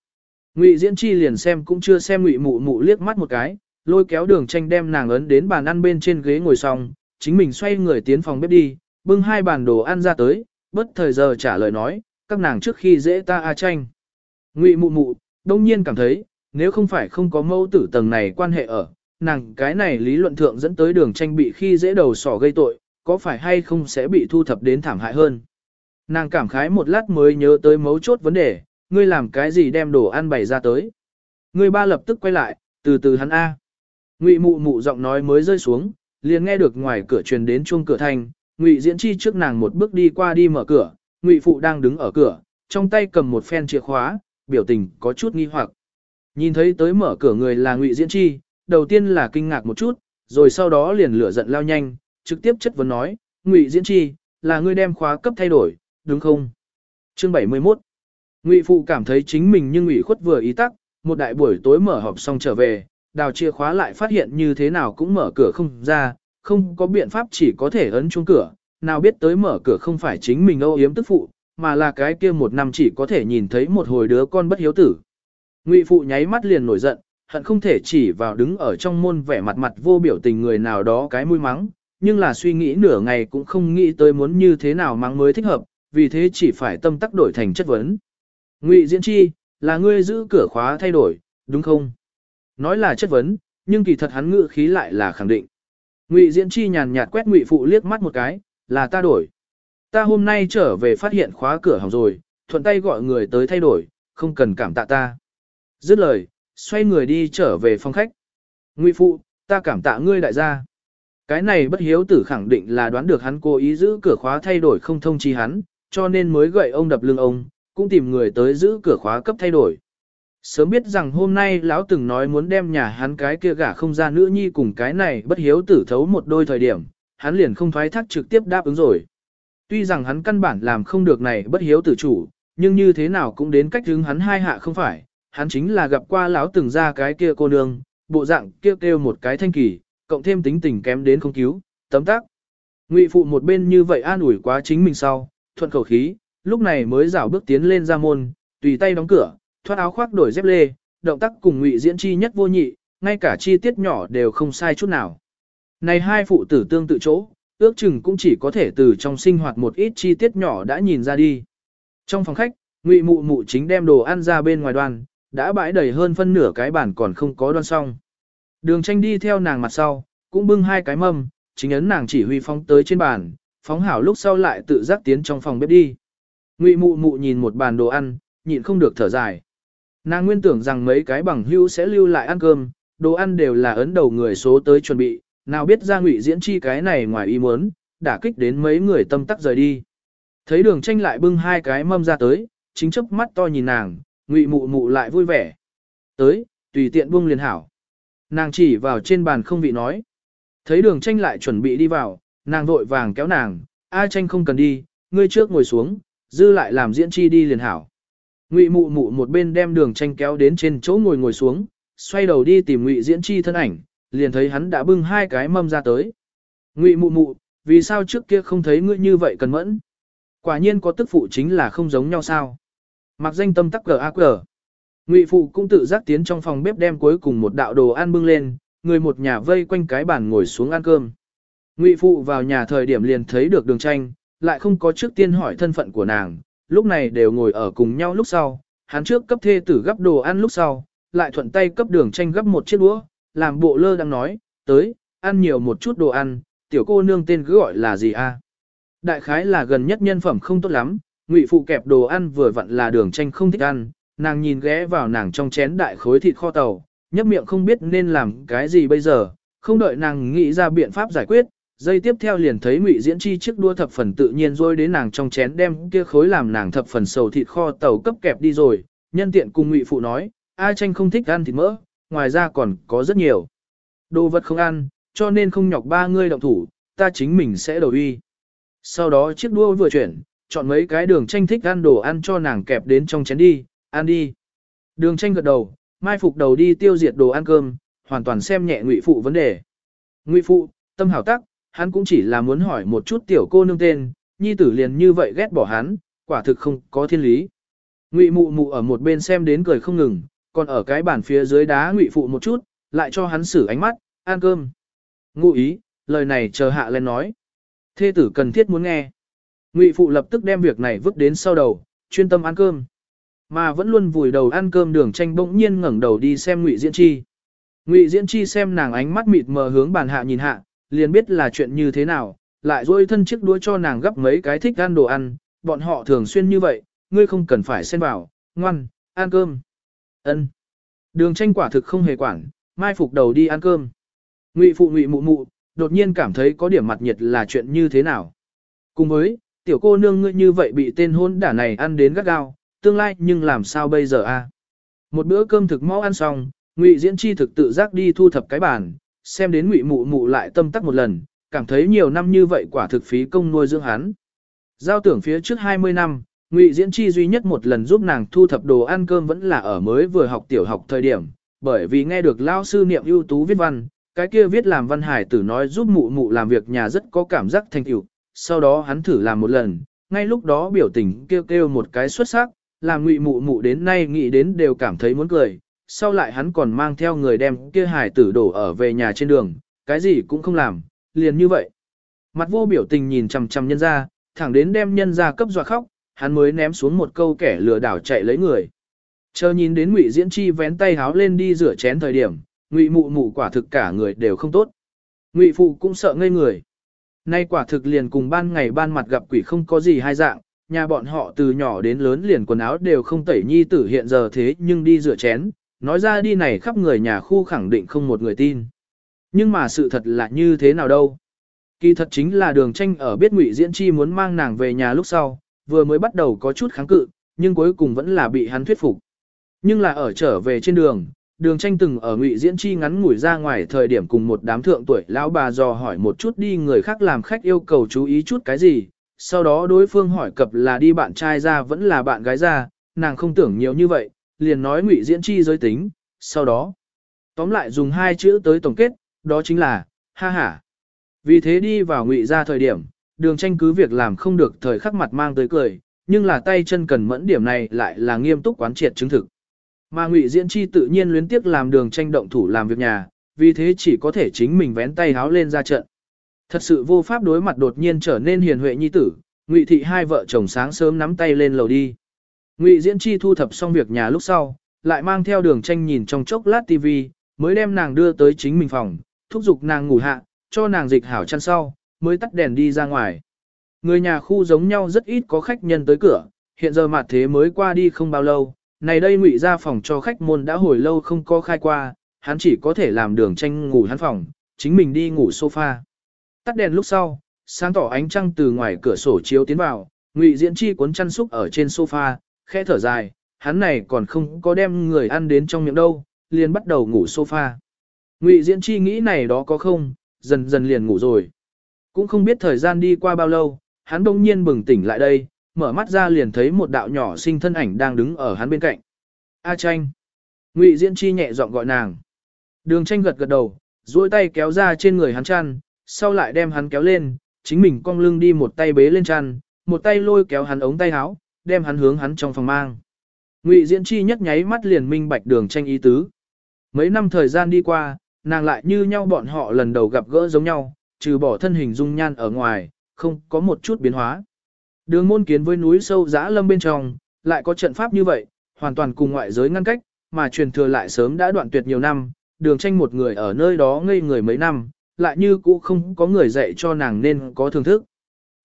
Ngụy Diễn Chi liền xem cũng chưa xem Ngụy Mụ Mụ liếc mắt một cái, lôi kéo Đường Tranh đem nàng ấn đến bàn ăn bên trên ghế ngồi xong, chính mình xoay người tiến phòng bếp đi, bưng hai bàn đồ ăn ra tới, bất thời giờ trả lời nói, các nàng trước khi dễ ta a tranh. Ngụy Mụ Mụ, đông nhiên cảm thấy, nếu không phải không có mẫu tử tầng này quan hệ ở, nàng cái này lý luận thượng dẫn tới đường tranh bị khi dễ đầu sỏ gây tội, có phải hay không sẽ bị thu thập đến thảm hại hơn. Nàng cảm khái một lát mới nhớ tới mấu chốt vấn đề, ngươi làm cái gì đem đồ ăn bày ra tới. Ngươi ba lập tức quay lại, từ từ hắn A. Ngụy mụ mụ giọng nói mới rơi xuống, liền nghe được ngoài cửa truyền đến chuông cửa thành, Ngụy diễn chi trước nàng một bước đi qua đi mở cửa, Ngụy phụ đang đứng ở cửa, trong tay cầm một phen chìa khóa, biểu tình có chút nghi hoặc. Nhìn thấy tới mở cửa người là Ngụy Diễn Chi, đầu tiên là kinh ngạc một chút, rồi sau đó liền lửa giận lao nhanh, trực tiếp chất vấn nói, Ngụy Diễn Chi, là ngươi đem khóa cấp thay đổi, đúng không? Chương 71 Ngụy Phụ cảm thấy chính mình nhưng Ngụy khuất vừa ý tắc, một đại buổi tối mở họp xong trở về, đào chìa khóa lại phát hiện như thế nào cũng mở cửa không ra, không có biện pháp chỉ có thể ấn chuông cửa, nào biết tới mở cửa không phải chính mình âu yếm tức phụ, mà là cái kia một năm chỉ có thể nhìn thấy một hồi đứa con bất hiếu tử. Ngụy phụ nháy mắt liền nổi giận, hận không thể chỉ vào đứng ở trong môn vẻ mặt mặt vô biểu tình người nào đó cái mũi mắng, nhưng là suy nghĩ nửa ngày cũng không nghĩ tới muốn như thế nào mắng mới thích hợp, vì thế chỉ phải tâm tắc đổi thành chất vấn. Ngụy Diễn Chi, là ngươi giữ cửa khóa thay đổi, đúng không? Nói là chất vấn, nhưng kỳ thật hắn ngữ khí lại là khẳng định. Ngụy Diễn Chi nhàn nhạt quét Ngụy phụ liếc mắt một cái, là ta đổi. Ta hôm nay trở về phát hiện khóa cửa hỏng rồi, thuận tay gọi người tới thay đổi, không cần cảm tạ ta. Dứt lời, xoay người đi trở về phòng khách. Ngụy phụ, ta cảm tạ ngươi đại gia. Cái này bất hiếu tử khẳng định là đoán được hắn cố ý giữ cửa khóa thay đổi không thông chi hắn, cho nên mới gậy ông đập lưng ông, cũng tìm người tới giữ cửa khóa cấp thay đổi. Sớm biết rằng hôm nay lão từng nói muốn đem nhà hắn cái kia gả không ra nữ nhi cùng cái này bất hiếu tử thấu một đôi thời điểm, hắn liền không thoái thác trực tiếp đáp ứng rồi. Tuy rằng hắn căn bản làm không được này bất hiếu tử chủ, nhưng như thế nào cũng đến cách hướng hắn hai hạ không phải, hắn chính là gặp qua lão từng ra cái kia cô nương, bộ dạng kêu kêu một cái thanh kỳ, cộng thêm tính tình kém đến không cứu, tấm tác. Ngụy phụ một bên như vậy an ủi quá chính mình sau, thuận khẩu khí, lúc này mới rảo bước tiến lên ra môn, tùy tay đóng cửa, thoát áo khoác đổi dép lê, động tác cùng Ngụy diễn chi nhất vô nhị, ngay cả chi tiết nhỏ đều không sai chút nào. Này hai phụ tử tương tự chỗ, ước chừng cũng chỉ có thể từ trong sinh hoạt một ít chi tiết nhỏ đã nhìn ra đi. Trong phòng khách, Ngụy mụ mụ chính đem đồ ăn ra bên ngoài đoàn, đã bãi đầy hơn phân nửa cái bàn còn không có đoan xong. Đường tranh đi theo nàng mặt sau, cũng bưng hai cái mâm, chính ấn nàng chỉ huy phóng tới trên bàn, phóng hảo lúc sau lại tự giác tiến trong phòng bếp đi. Ngụy mụ mụ nhìn một bàn đồ ăn, nhịn không được thở dài. Nàng nguyên tưởng rằng mấy cái bằng hưu sẽ lưu lại ăn cơm, đồ ăn đều là ấn đầu người số tới chuẩn bị, nào biết ra ngụy diễn chi cái này ngoài ý muốn, đả kích đến mấy người tâm tắc rời đi. Thấy đường tranh lại bưng hai cái mâm ra tới, chính chớp mắt to nhìn nàng, ngụy mụ mụ lại vui vẻ. Tới, tùy tiện buông liền hảo. Nàng chỉ vào trên bàn không vị nói. Thấy đường tranh lại chuẩn bị đi vào, nàng vội vàng kéo nàng, A tranh không cần đi, ngươi trước ngồi xuống, dư lại làm diễn chi đi liền hảo. Ngụy mụ mụ một bên đem đường tranh kéo đến trên chỗ ngồi ngồi xuống, xoay đầu đi tìm ngụy diễn chi thân ảnh, liền thấy hắn đã bưng hai cái mâm ra tới. Ngụy mụ mụ, vì sao trước kia không thấy ngươi như vậy cần mẫn? Quả nhiên có tức phụ chính là không giống nhau sao? Mặc danh tâm tắc gờ a gờ. Ngụy phụ cũng tự giác tiến trong phòng bếp đem cuối cùng một đạo đồ ăn bưng lên, người một nhà vây quanh cái bàn ngồi xuống ăn cơm. Ngụy phụ vào nhà thời điểm liền thấy được đường tranh, lại không có trước tiên hỏi thân phận của nàng, lúc này đều ngồi ở cùng nhau lúc sau, hắn trước cấp thê tử gấp đồ ăn lúc sau, lại thuận tay cấp đường tranh gấp một chiếc đũa, làm bộ lơ đang nói, tới, ăn nhiều một chút đồ ăn, tiểu cô nương tên cứ gọi là gì a? Đại khái là gần nhất nhân phẩm không tốt lắm, ngụy phụ kẹp đồ ăn vừa vặn là đường tranh không thích ăn, nàng nhìn ghé vào nàng trong chén đại khối thịt kho tàu, nhấp miệng không biết nên làm cái gì bây giờ, không đợi nàng nghĩ ra biện pháp giải quyết, Giây tiếp theo liền thấy Ngụy Diễn Chi chiếc đua thập phần tự nhiên rôi đến nàng trong chén đem kia khối làm nàng thập phần sầu thịt kho tàu cấp kẹp đi rồi, nhân tiện cùng Ngụy phụ nói, ai tranh không thích ăn thịt mỡ, ngoài ra còn có rất nhiều đồ vật không ăn, cho nên không nhọc ba ngươi động thủ, ta chính mình sẽ đầu uy. Sau đó chiếc đua vừa chuyển, chọn mấy cái đường tranh thích ăn đồ ăn cho nàng kẹp đến trong chén đi, ăn đi. Đường tranh gật đầu, mai phục đầu đi tiêu diệt đồ ăn cơm, hoàn toàn xem nhẹ ngụy phụ vấn đề. Ngụy phụ, tâm hảo tắc, hắn cũng chỉ là muốn hỏi một chút tiểu cô nương tên, nhi tử liền như vậy ghét bỏ hắn, quả thực không có thiên lý. Ngụy mụ mụ ở một bên xem đến cười không ngừng, còn ở cái bàn phía dưới đá ngụy phụ một chút, lại cho hắn xử ánh mắt, ăn cơm. Ngụ ý, lời này chờ hạ lên nói. Thê tử cần thiết muốn nghe. Ngụy phụ lập tức đem việc này vứt đến sau đầu, chuyên tâm ăn cơm. Mà vẫn luôn vùi đầu ăn cơm đường tranh bỗng nhiên ngẩng đầu đi xem Ngụy Diễn Chi. Ngụy Diễn Chi xem nàng ánh mắt mịt mờ hướng bàn hạ nhìn hạ, liền biết là chuyện như thế nào, lại dôi thân chiếc đuôi cho nàng gấp mấy cái thích ăn đồ ăn, bọn họ thường xuyên như vậy, ngươi không cần phải xen vào, ngoan, ăn cơm. Ân. Đường tranh quả thực không hề quản, mai phục đầu đi ăn cơm. Ngụy phụ ngụy mụ mụ, đột nhiên cảm thấy có điểm mặt nhiệt là chuyện như thế nào. Cùng với, tiểu cô nương ngươi như vậy bị tên hôn đả này ăn đến gắt gao, tương lai nhưng làm sao bây giờ a? Một bữa cơm thực mau ăn xong, Ngụy Diễn Chi thực tự giác đi thu thập cái bàn, xem đến ngụy mụ mụ lại tâm tắc một lần, cảm thấy nhiều năm như vậy quả thực phí công nuôi dưỡng hắn. Giao tưởng phía trước 20 năm, ngụy diễn chi duy nhất một lần giúp nàng thu thập đồ ăn cơm vẫn là ở mới vừa học tiểu học thời điểm, bởi vì nghe được lao sư niệm ưu tú viết văn, cái kia viết làm văn hải tử nói giúp mụ mụ làm việc nhà rất có cảm giác thành tựu. sau đó hắn thử làm một lần, ngay lúc đó biểu tình kêu kêu một cái xuất sắc, làm ngụy mụ mụ đến nay nghĩ đến đều cảm thấy muốn cười, sau lại hắn còn mang theo người đem kia hải tử đổ ở về nhà trên đường, cái gì cũng không làm, liền như vậy. Mặt vô biểu tình nhìn chằm chằm nhân ra, thẳng đến đem nhân ra cấp dọa khóc, hắn mới ném xuống một câu kẻ lừa đảo chạy lấy người. Chờ nhìn đến Ngụy Diễn Chi vén tay háo lên đi rửa chén thời điểm, Ngụy Mụ Mụ quả thực cả người đều không tốt. Ngụy Phụ cũng sợ ngây người. Nay quả thực liền cùng ban ngày ban mặt gặp quỷ không có gì hai dạng, nhà bọn họ từ nhỏ đến lớn liền quần áo đều không tẩy nhi tử hiện giờ thế nhưng đi rửa chén, nói ra đi này khắp người nhà khu khẳng định không một người tin. Nhưng mà sự thật là như thế nào đâu? Kỳ thật chính là đường tranh ở biết ngụy diễn chi muốn mang nàng về nhà lúc sau, vừa mới bắt đầu có chút kháng cự, nhưng cuối cùng vẫn là bị hắn thuyết phục. Nhưng là ở trở về trên đường, đường tranh từng ở ngụy diễn chi ngắn ngủi ra ngoài thời điểm cùng một đám thượng tuổi lão bà dò hỏi một chút đi người khác làm khách yêu cầu chú ý chút cái gì, sau đó đối phương hỏi cập là đi bạn trai ra vẫn là bạn gái ra, nàng không tưởng nhiều như vậy, liền nói ngụy diễn chi giới tính, sau đó, tóm lại dùng hai chữ tới tổng kết, đó chính là, ha ha. Vì thế đi vào ngụy ra thời điểm, đường tranh cứ việc làm không được thời khắc mặt mang tới cười, nhưng là tay chân cần mẫn điểm này lại là nghiêm túc quán triệt chứng thực. Mà ngụy diễn chi tự nhiên luyến tiếc làm đường tranh động thủ làm việc nhà, vì thế chỉ có thể chính mình vén tay háo lên ra trận. Thật sự vô pháp đối mặt đột nhiên trở nên hiền huệ nhi tử, ngụy thị hai vợ chồng sáng sớm nắm tay lên lầu đi. Ngụy Diễn Chi thu thập xong việc nhà lúc sau, lại mang theo đường tranh nhìn trong chốc lát TV, mới đem nàng đưa tới chính mình phòng, thúc giục nàng ngủ hạ, cho nàng dịch hảo chăn sau, mới tắt đèn đi ra ngoài. Người nhà khu giống nhau rất ít có khách nhân tới cửa, hiện giờ mặt thế mới qua đi không bao lâu, này đây ngụy ra phòng cho khách môn đã hồi lâu không có khai qua, hắn chỉ có thể làm đường tranh ngủ hắn phòng, chính mình đi ngủ sofa. Tắt đèn lúc sau, sáng tỏ ánh trăng từ ngoài cửa sổ chiếu tiến vào, ngụy diễn chi cuốn chăn xúc ở trên sofa, khẽ thở dài, hắn này còn không có đem người ăn đến trong miệng đâu, liền bắt đầu ngủ sofa. Ngụy Diễn Chi nghĩ này đó có không, dần dần liền ngủ rồi. Cũng không biết thời gian đi qua bao lâu, hắn đông nhiên bừng tỉnh lại đây, mở mắt ra liền thấy một đạo nhỏ sinh thân ảnh đang đứng ở hắn bên cạnh. A tranh. Ngụy Diễn Chi nhẹ giọng gọi nàng. Đường tranh gật gật đầu, duỗi tay kéo ra trên người hắn chăn, sau lại đem hắn kéo lên, chính mình cong lưng đi một tay bế lên chăn, một tay lôi kéo hắn ống tay áo, đem hắn hướng hắn trong phòng mang. Ngụy Diễn Chi nhất nháy mắt liền minh bạch đường tranh ý tứ. Mấy năm thời gian đi qua, nàng lại như nhau bọn họ lần đầu gặp gỡ giống nhau, trừ bỏ thân hình dung nhan ở ngoài, không có một chút biến hóa. Đường môn kiến với núi sâu dã lâm bên trong, lại có trận pháp như vậy, hoàn toàn cùng ngoại giới ngăn cách, mà truyền thừa lại sớm đã đoạn tuyệt nhiều năm, đường tranh một người ở nơi đó ngây người mấy năm, lại như cũ không có người dạy cho nàng nên có thưởng thức.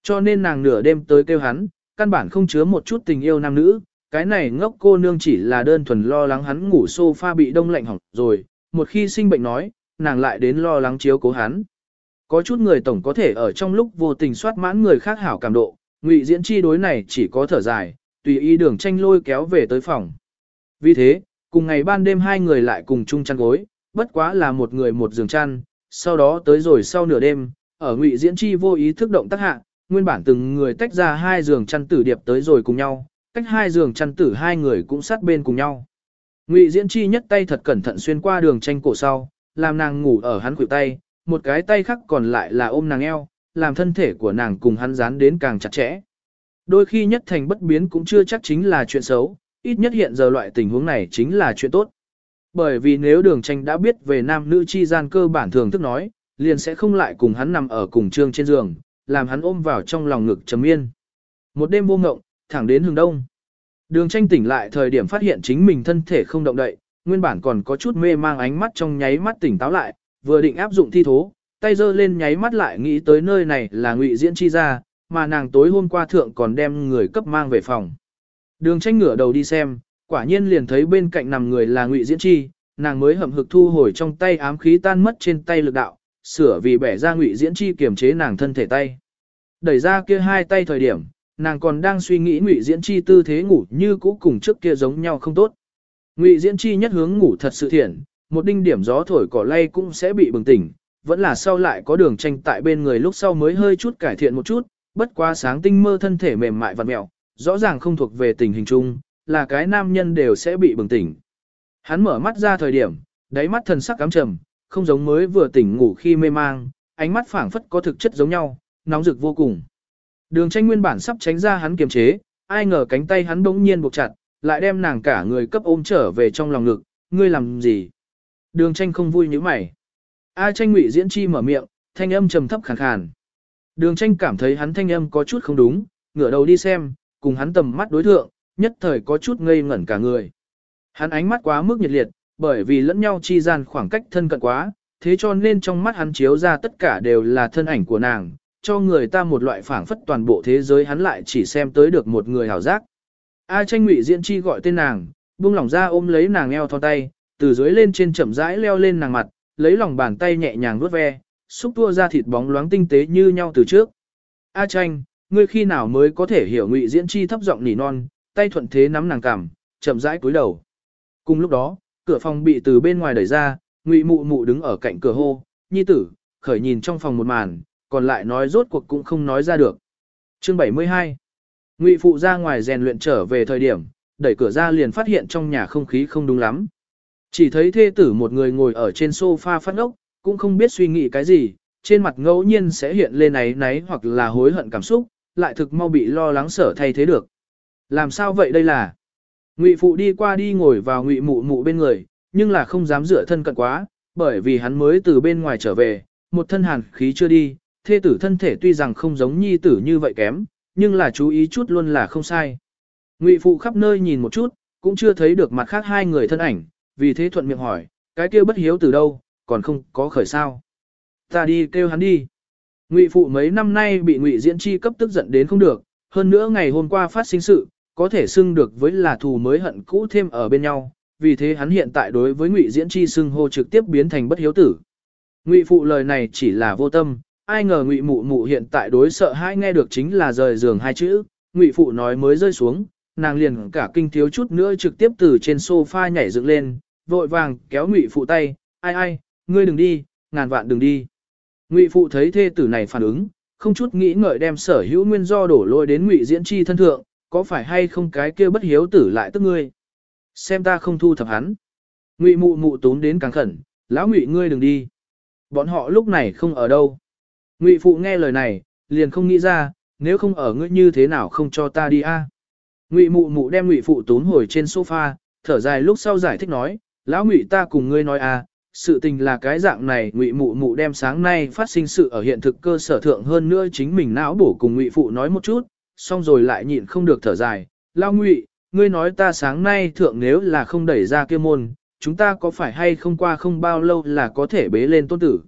Cho nên nàng nửa đêm tới kêu hắn, căn bản không chứa một chút tình yêu nam nữ, cái này ngốc cô nương chỉ là đơn thuần lo lắng hắn ngủ sofa bị đông lạnh hỏng rồi, một khi sinh bệnh nói, nàng lại đến lo lắng chiếu cố hắn. Có chút người tổng có thể ở trong lúc vô tình soát mãn người khác hảo cảm độ, ngụy diễn chi đối này chỉ có thở dài, tùy ý đường tranh lôi kéo về tới phòng. Vì thế, cùng ngày ban đêm hai người lại cùng chung chăn gối, bất quá là một người một giường chăn, sau đó tới rồi sau nửa đêm, ở ngụy diễn chi vô ý thức động tác hạ, nguyên bản từng người tách ra hai giường chăn tử điệp tới rồi cùng nhau, cách hai giường chăn tử hai người cũng sát bên cùng nhau. Ngụy diễn chi nhất tay thật cẩn thận xuyên qua đường tranh cổ sau, làm nàng ngủ ở hắn khuỷu tay, một cái tay khác còn lại là ôm nàng eo, làm thân thể của nàng cùng hắn dán đến càng chặt chẽ. Đôi khi nhất thành bất biến cũng chưa chắc chính là chuyện xấu, ít nhất hiện giờ loại tình huống này chính là chuyện tốt. Bởi vì nếu đường tranh đã biết về nam nữ chi gian cơ bản thường thức nói, liền sẽ không lại cùng hắn nằm ở cùng trương trên giường, làm hắn ôm vào trong lòng ngực trầm yên. Một đêm vô ngộng, thẳng đến hướng đông. Đường tranh tỉnh lại thời điểm phát hiện chính mình thân thể không động đậy, nguyên bản còn có chút mê mang ánh mắt trong nháy mắt tỉnh táo lại, vừa định áp dụng thi thố, tay giơ lên nháy mắt lại nghĩ tới nơi này là ngụy diễn chi ra, mà nàng tối hôm qua thượng còn đem người cấp mang về phòng. Đường tranh ngửa đầu đi xem, quả nhiên liền thấy bên cạnh nằm người là ngụy diễn chi, nàng mới hậm hực thu hồi trong tay ám khí tan mất trên tay lực đạo, sửa vì bẻ ra ngụy diễn chi kiềm chế nàng thân thể tay. Đẩy ra kia hai tay thời điểm, nàng còn đang suy nghĩ ngụy diễn chi tư thế ngủ như cũ cùng trước kia giống nhau không tốt. Ngụy diễn chi nhất hướng ngủ thật sự thiện, một đinh điểm gió thổi cỏ lay cũng sẽ bị bừng tỉnh, vẫn là sau lại có đường tranh tại bên người lúc sau mới hơi chút cải thiện một chút, bất quá sáng tinh mơ thân thể mềm mại và mẹo, rõ ràng không thuộc về tình hình chung, là cái nam nhân đều sẽ bị bừng tỉnh. Hắn mở mắt ra thời điểm, đáy mắt thần sắc cám trầm, không giống mới vừa tỉnh ngủ khi mê mang, ánh mắt phảng phất có thực chất giống nhau, nóng rực vô cùng. Đường tranh nguyên bản sắp tránh ra hắn kiềm chế, ai ngờ cánh tay hắn bỗng nhiên buộc chặt, lại đem nàng cả người cấp ôm trở về trong lòng ngực, ngươi làm gì? Đường tranh không vui như mày. A tranh ngụy diễn chi mở miệng, thanh âm trầm thấp khàn khàn. Đường tranh cảm thấy hắn thanh âm có chút không đúng, ngửa đầu đi xem, cùng hắn tầm mắt đối thượng, nhất thời có chút ngây ngẩn cả người. Hắn ánh mắt quá mức nhiệt liệt, bởi vì lẫn nhau chi gian khoảng cách thân cận quá, thế cho nên trong mắt hắn chiếu ra tất cả đều là thân ảnh của nàng, cho người ta một loại phảng phất toàn bộ thế giới hắn lại chỉ xem tới được một người hảo giác. A tranh ngụy diễn chi gọi tên nàng, buông lỏng ra ôm lấy nàng eo thon tay, từ dưới lên trên chậm rãi leo lên nàng mặt, lấy lòng bàn tay nhẹ nhàng vuốt ve, xúc tua ra thịt bóng loáng tinh tế như nhau từ trước. A tranh, ngươi khi nào mới có thể hiểu ngụy diễn chi thấp giọng nỉ non, tay thuận thế nắm nàng cằm, chậm rãi cúi đầu. Cùng lúc đó, cửa phòng bị từ bên ngoài đẩy ra, ngụy mụ mụ đứng ở cạnh cửa hô, nhi tử, khởi nhìn trong phòng một màn, còn lại nói rốt cuộc cũng không nói ra được. Chương 72 Ngụy phụ ra ngoài rèn luyện trở về thời điểm, đẩy cửa ra liền phát hiện trong nhà không khí không đúng lắm. Chỉ thấy thê tử một người ngồi ở trên sofa phát ốc, cũng không biết suy nghĩ cái gì, trên mặt ngẫu nhiên sẽ hiện lên náy náy hoặc là hối hận cảm xúc, lại thực mau bị lo lắng sở thay thế được. Làm sao vậy đây là? Ngụy phụ đi qua đi ngồi vào ngụy mụ mụ bên người, nhưng là không dám dựa thân cận quá, bởi vì hắn mới từ bên ngoài trở về, một thân hàn khí chưa đi, thê tử thân thể tuy rằng không giống nhi tử như vậy kém, nhưng là chú ý chút luôn là không sai. Ngụy phụ khắp nơi nhìn một chút, cũng chưa thấy được mặt khác hai người thân ảnh, vì thế thuận miệng hỏi, cái kia bất hiếu từ đâu, còn không có khởi sao. Ta đi kêu hắn đi. Ngụy phụ mấy năm nay bị ngụy diễn chi cấp tức giận đến không được, hơn nữa ngày hôm qua phát sinh sự, có thể xưng được với là thù mới hận cũ thêm ở bên nhau, vì thế hắn hiện tại đối với ngụy diễn chi xưng hô trực tiếp biến thành bất hiếu tử. Ngụy phụ lời này chỉ là vô tâm, ai ngờ ngụy mụ mụ hiện tại đối sợ hai nghe được chính là rời giường hai chữ, ngụy phụ nói mới rơi xuống, nàng liền cả kinh thiếu chút nữa trực tiếp từ trên sofa nhảy dựng lên, vội vàng kéo ngụy phụ tay, ai ai, ngươi đừng đi, ngàn vạn đừng đi. Ngụy phụ thấy thê tử này phản ứng, không chút nghĩ ngợi đem sở hữu nguyên do đổ lôi đến ngụy diễn chi thân thượng, có phải hay không cái kia bất hiếu tử lại tức ngươi. Xem ta không thu thập hắn. Ngụy mụ mụ tốn đến càng khẩn, lão ngụy ngươi đừng đi. Bọn họ lúc này không ở đâu. Ngụy phụ nghe lời này, liền không nghĩ ra, nếu không ở ngươi như thế nào không cho ta đi a? Ngụy mụ mụ đem ngụy phụ tốn hồi trên sofa, thở dài lúc sau giải thích nói, lão ngụy ta cùng ngươi nói à, sự tình là cái dạng này ngụy mụ mụ đem sáng nay phát sinh sự ở hiện thực cơ sở thượng hơn nữa chính mình não bổ cùng ngụy phụ nói một chút, xong rồi lại nhịn không được thở dài, lao ngụy, ngươi nói ta sáng nay thượng nếu là không đẩy ra kia môn, chúng ta có phải hay không qua không bao lâu là có thể bế lên tôn tử.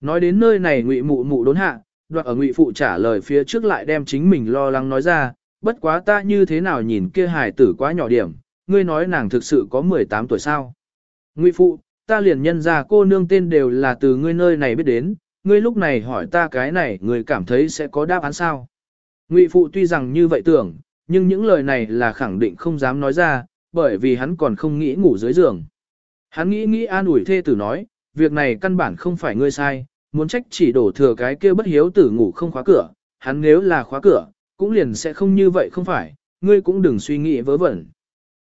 Nói đến nơi này ngụy mụ mụ đốn hạ, đoạn ở ngụy phụ trả lời phía trước lại đem chính mình lo lắng nói ra, bất quá ta như thế nào nhìn kia hài tử quá nhỏ điểm, ngươi nói nàng thực sự có 18 tuổi sao. Ngụy phụ, ta liền nhân ra cô nương tên đều là từ ngươi nơi này biết đến, ngươi lúc này hỏi ta cái này ngươi cảm thấy sẽ có đáp án sao. Ngụy phụ tuy rằng như vậy tưởng, nhưng những lời này là khẳng định không dám nói ra, bởi vì hắn còn không nghĩ ngủ dưới giường. Hắn nghĩ nghĩ an ủi thê tử nói, việc này căn bản không phải ngươi sai, muốn trách chỉ đổ thừa cái kia bất hiếu tử ngủ không khóa cửa, hắn nếu là khóa cửa, cũng liền sẽ không như vậy không phải, ngươi cũng đừng suy nghĩ vớ vẩn.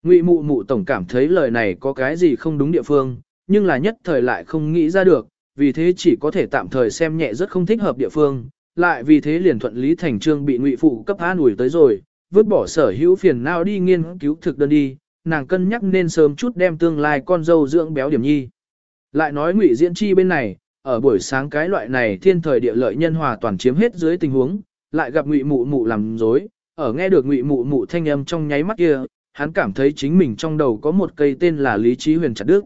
Ngụy mụ mụ tổng cảm thấy lời này có cái gì không đúng địa phương, nhưng là nhất thời lại không nghĩ ra được, vì thế chỉ có thể tạm thời xem nhẹ rất không thích hợp địa phương, lại vì thế liền thuận lý thành trương bị ngụy phụ cấp an ủi tới rồi, vứt bỏ sở hữu phiền não đi nghiên cứu thực đơn đi, nàng cân nhắc nên sớm chút đem tương lai con dâu dưỡng béo điểm nhi. Lại nói ngụy diễn chi bên này, ở buổi sáng cái loại này thiên thời địa lợi nhân hòa toàn chiếm hết dưới tình huống, lại gặp ngụy mụ mụ làm dối, ở nghe được ngụy mụ mụ thanh âm trong nháy mắt kia, hắn cảm thấy chính mình trong đầu có một cây tên là lý trí huyền chặt đức.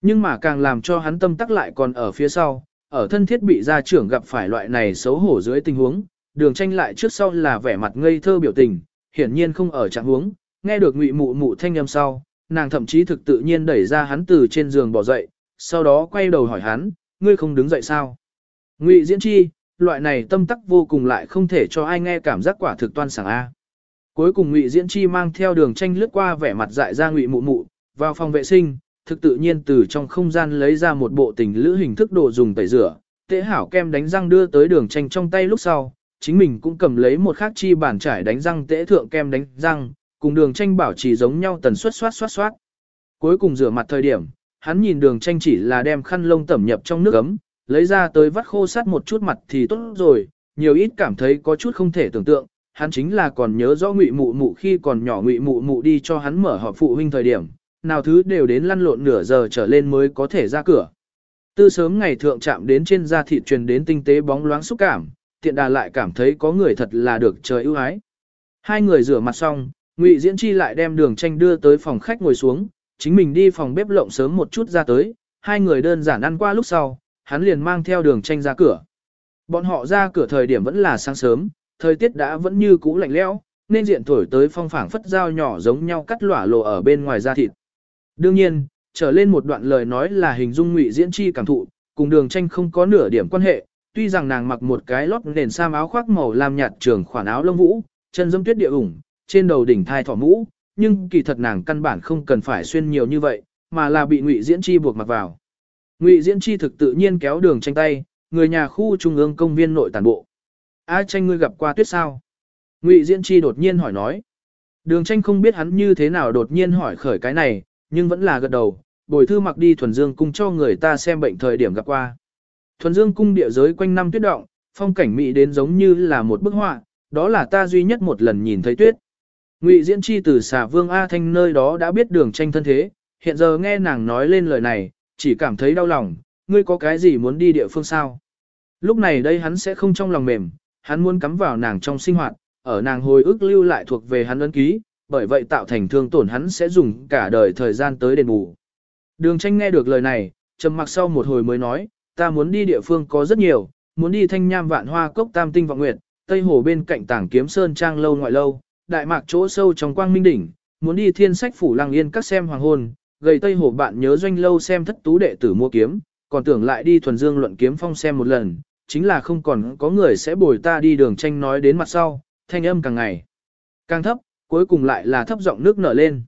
Nhưng mà càng làm cho hắn tâm tắc lại còn ở phía sau, ở thân thiết bị gia trưởng gặp phải loại này xấu hổ dưới tình huống, đường tranh lại trước sau là vẻ mặt ngây thơ biểu tình, hiển nhiên không ở trạng huống, nghe được ngụy mụ mụ thanh âm sau, nàng thậm chí thực tự nhiên đẩy ra hắn từ trên giường bỏ dậy, sau đó quay đầu hỏi hắn, ngươi không đứng dậy sao? Ngụy diễn chi, loại này tâm tắc vô cùng lại không thể cho ai nghe cảm giác quả thực toan sảng A. Cuối cùng Ngụy Diễn Chi mang theo đường tranh lướt qua vẻ mặt dại ra Ngụy Mụ Mụ, vào phòng vệ sinh, thực tự nhiên từ trong không gian lấy ra một bộ tình lữ hình thức đồ dùng tẩy rửa, tế hảo kem đánh răng đưa tới đường tranh trong tay lúc sau, chính mình cũng cầm lấy một khác chi bản trải đánh răng tế thượng kem đánh răng, cùng đường tranh bảo trì giống nhau tần suất xoát xoát xoát. Cuối cùng rửa mặt thời điểm, hắn nhìn đường tranh chỉ là đem khăn lông tẩm nhập trong nước ấm, lấy ra tới vắt khô sát một chút mặt thì tốt rồi, nhiều ít cảm thấy có chút không thể tưởng tượng, hắn chính là còn nhớ rõ ngụy mụ mụ khi còn nhỏ ngụy mụ mụ đi cho hắn mở họp phụ huynh thời điểm, nào thứ đều đến lăn lộn nửa giờ trở lên mới có thể ra cửa. Tư sớm ngày thượng chạm đến trên da thịt truyền đến tinh tế bóng loáng xúc cảm, tiện đà lại cảm thấy có người thật là được trời ưu ái. Hai người rửa mặt xong, Ngụy Diễn Chi lại đem đường tranh đưa tới phòng khách ngồi xuống, chính mình đi phòng bếp lộng sớm một chút ra tới, hai người đơn giản ăn qua lúc sau, hắn liền mang theo đường tranh ra cửa. Bọn họ ra cửa thời điểm vẫn là sáng sớm, thời tiết đã vẫn như cũ lạnh lẽo, nên diện thổi tới phong phảng phất dao nhỏ giống nhau cắt lỏa lộ ở bên ngoài da thịt. Đương nhiên, trở lên một đoạn lời nói là hình dung ngụy diễn chi cảm thụ, cùng đường tranh không có nửa điểm quan hệ, tuy rằng nàng mặc một cái lót nền sam áo khoác màu lam nhạt trường khoản áo lông vũ, chân dâm tuyết địa ủng, trên đầu đỉnh thai thỏ mũ, nhưng kỳ thật nàng căn bản không cần phải xuyên nhiều như vậy, mà là bị ngụy diễn chi buộc mặc vào. Ngụy diễn chi thực tự nhiên kéo đường tranh tay, người nhà khu trung ương công viên nội tản bộ. A tranh ngươi gặp qua tuyết sao? Ngụy diễn chi đột nhiên hỏi nói. Đường tranh không biết hắn như thế nào đột nhiên hỏi khởi cái này, nhưng vẫn là gật đầu, bồi thư mặc đi thuần dương cung cho người ta xem bệnh thời điểm gặp qua. Thuần dương cung địa giới quanh năm tuyết động, phong cảnh mỹ đến giống như là một bức họa, đó là ta duy nhất một lần nhìn thấy tuyết. Ngụy Diễn Chi từ xà vương A Thanh nơi đó đã biết đường tranh thân thế, hiện giờ nghe nàng nói lên lời này, chỉ cảm thấy đau lòng, ngươi có cái gì muốn đi địa phương sao? Lúc này đây hắn sẽ không trong lòng mềm, hắn muốn cắm vào nàng trong sinh hoạt, ở nàng hồi ức lưu lại thuộc về hắn ấn ký, bởi vậy tạo thành thương tổn hắn sẽ dùng cả đời thời gian tới đền bù. Đường tranh nghe được lời này, trầm mặc sau một hồi mới nói, ta muốn đi địa phương có rất nhiều, muốn đi thanh nham vạn hoa cốc tam tinh vọng nguyệt, tây hồ bên cạnh tảng kiếm sơn trang lâu ngoại lâu, đại mạc chỗ sâu trong quang minh đỉnh, muốn đi thiên sách phủ lăng yên các xem hoàng hôn, gầy tây hồ bạn nhớ doanh lâu xem thất tú đệ tử mua kiếm, còn tưởng lại đi thuần dương luận kiếm phong xem một lần, chính là không còn có người sẽ bồi ta đi đường tranh nói đến mặt sau, thanh âm càng ngày càng thấp, cuối cùng lại là thấp giọng nước nở lên.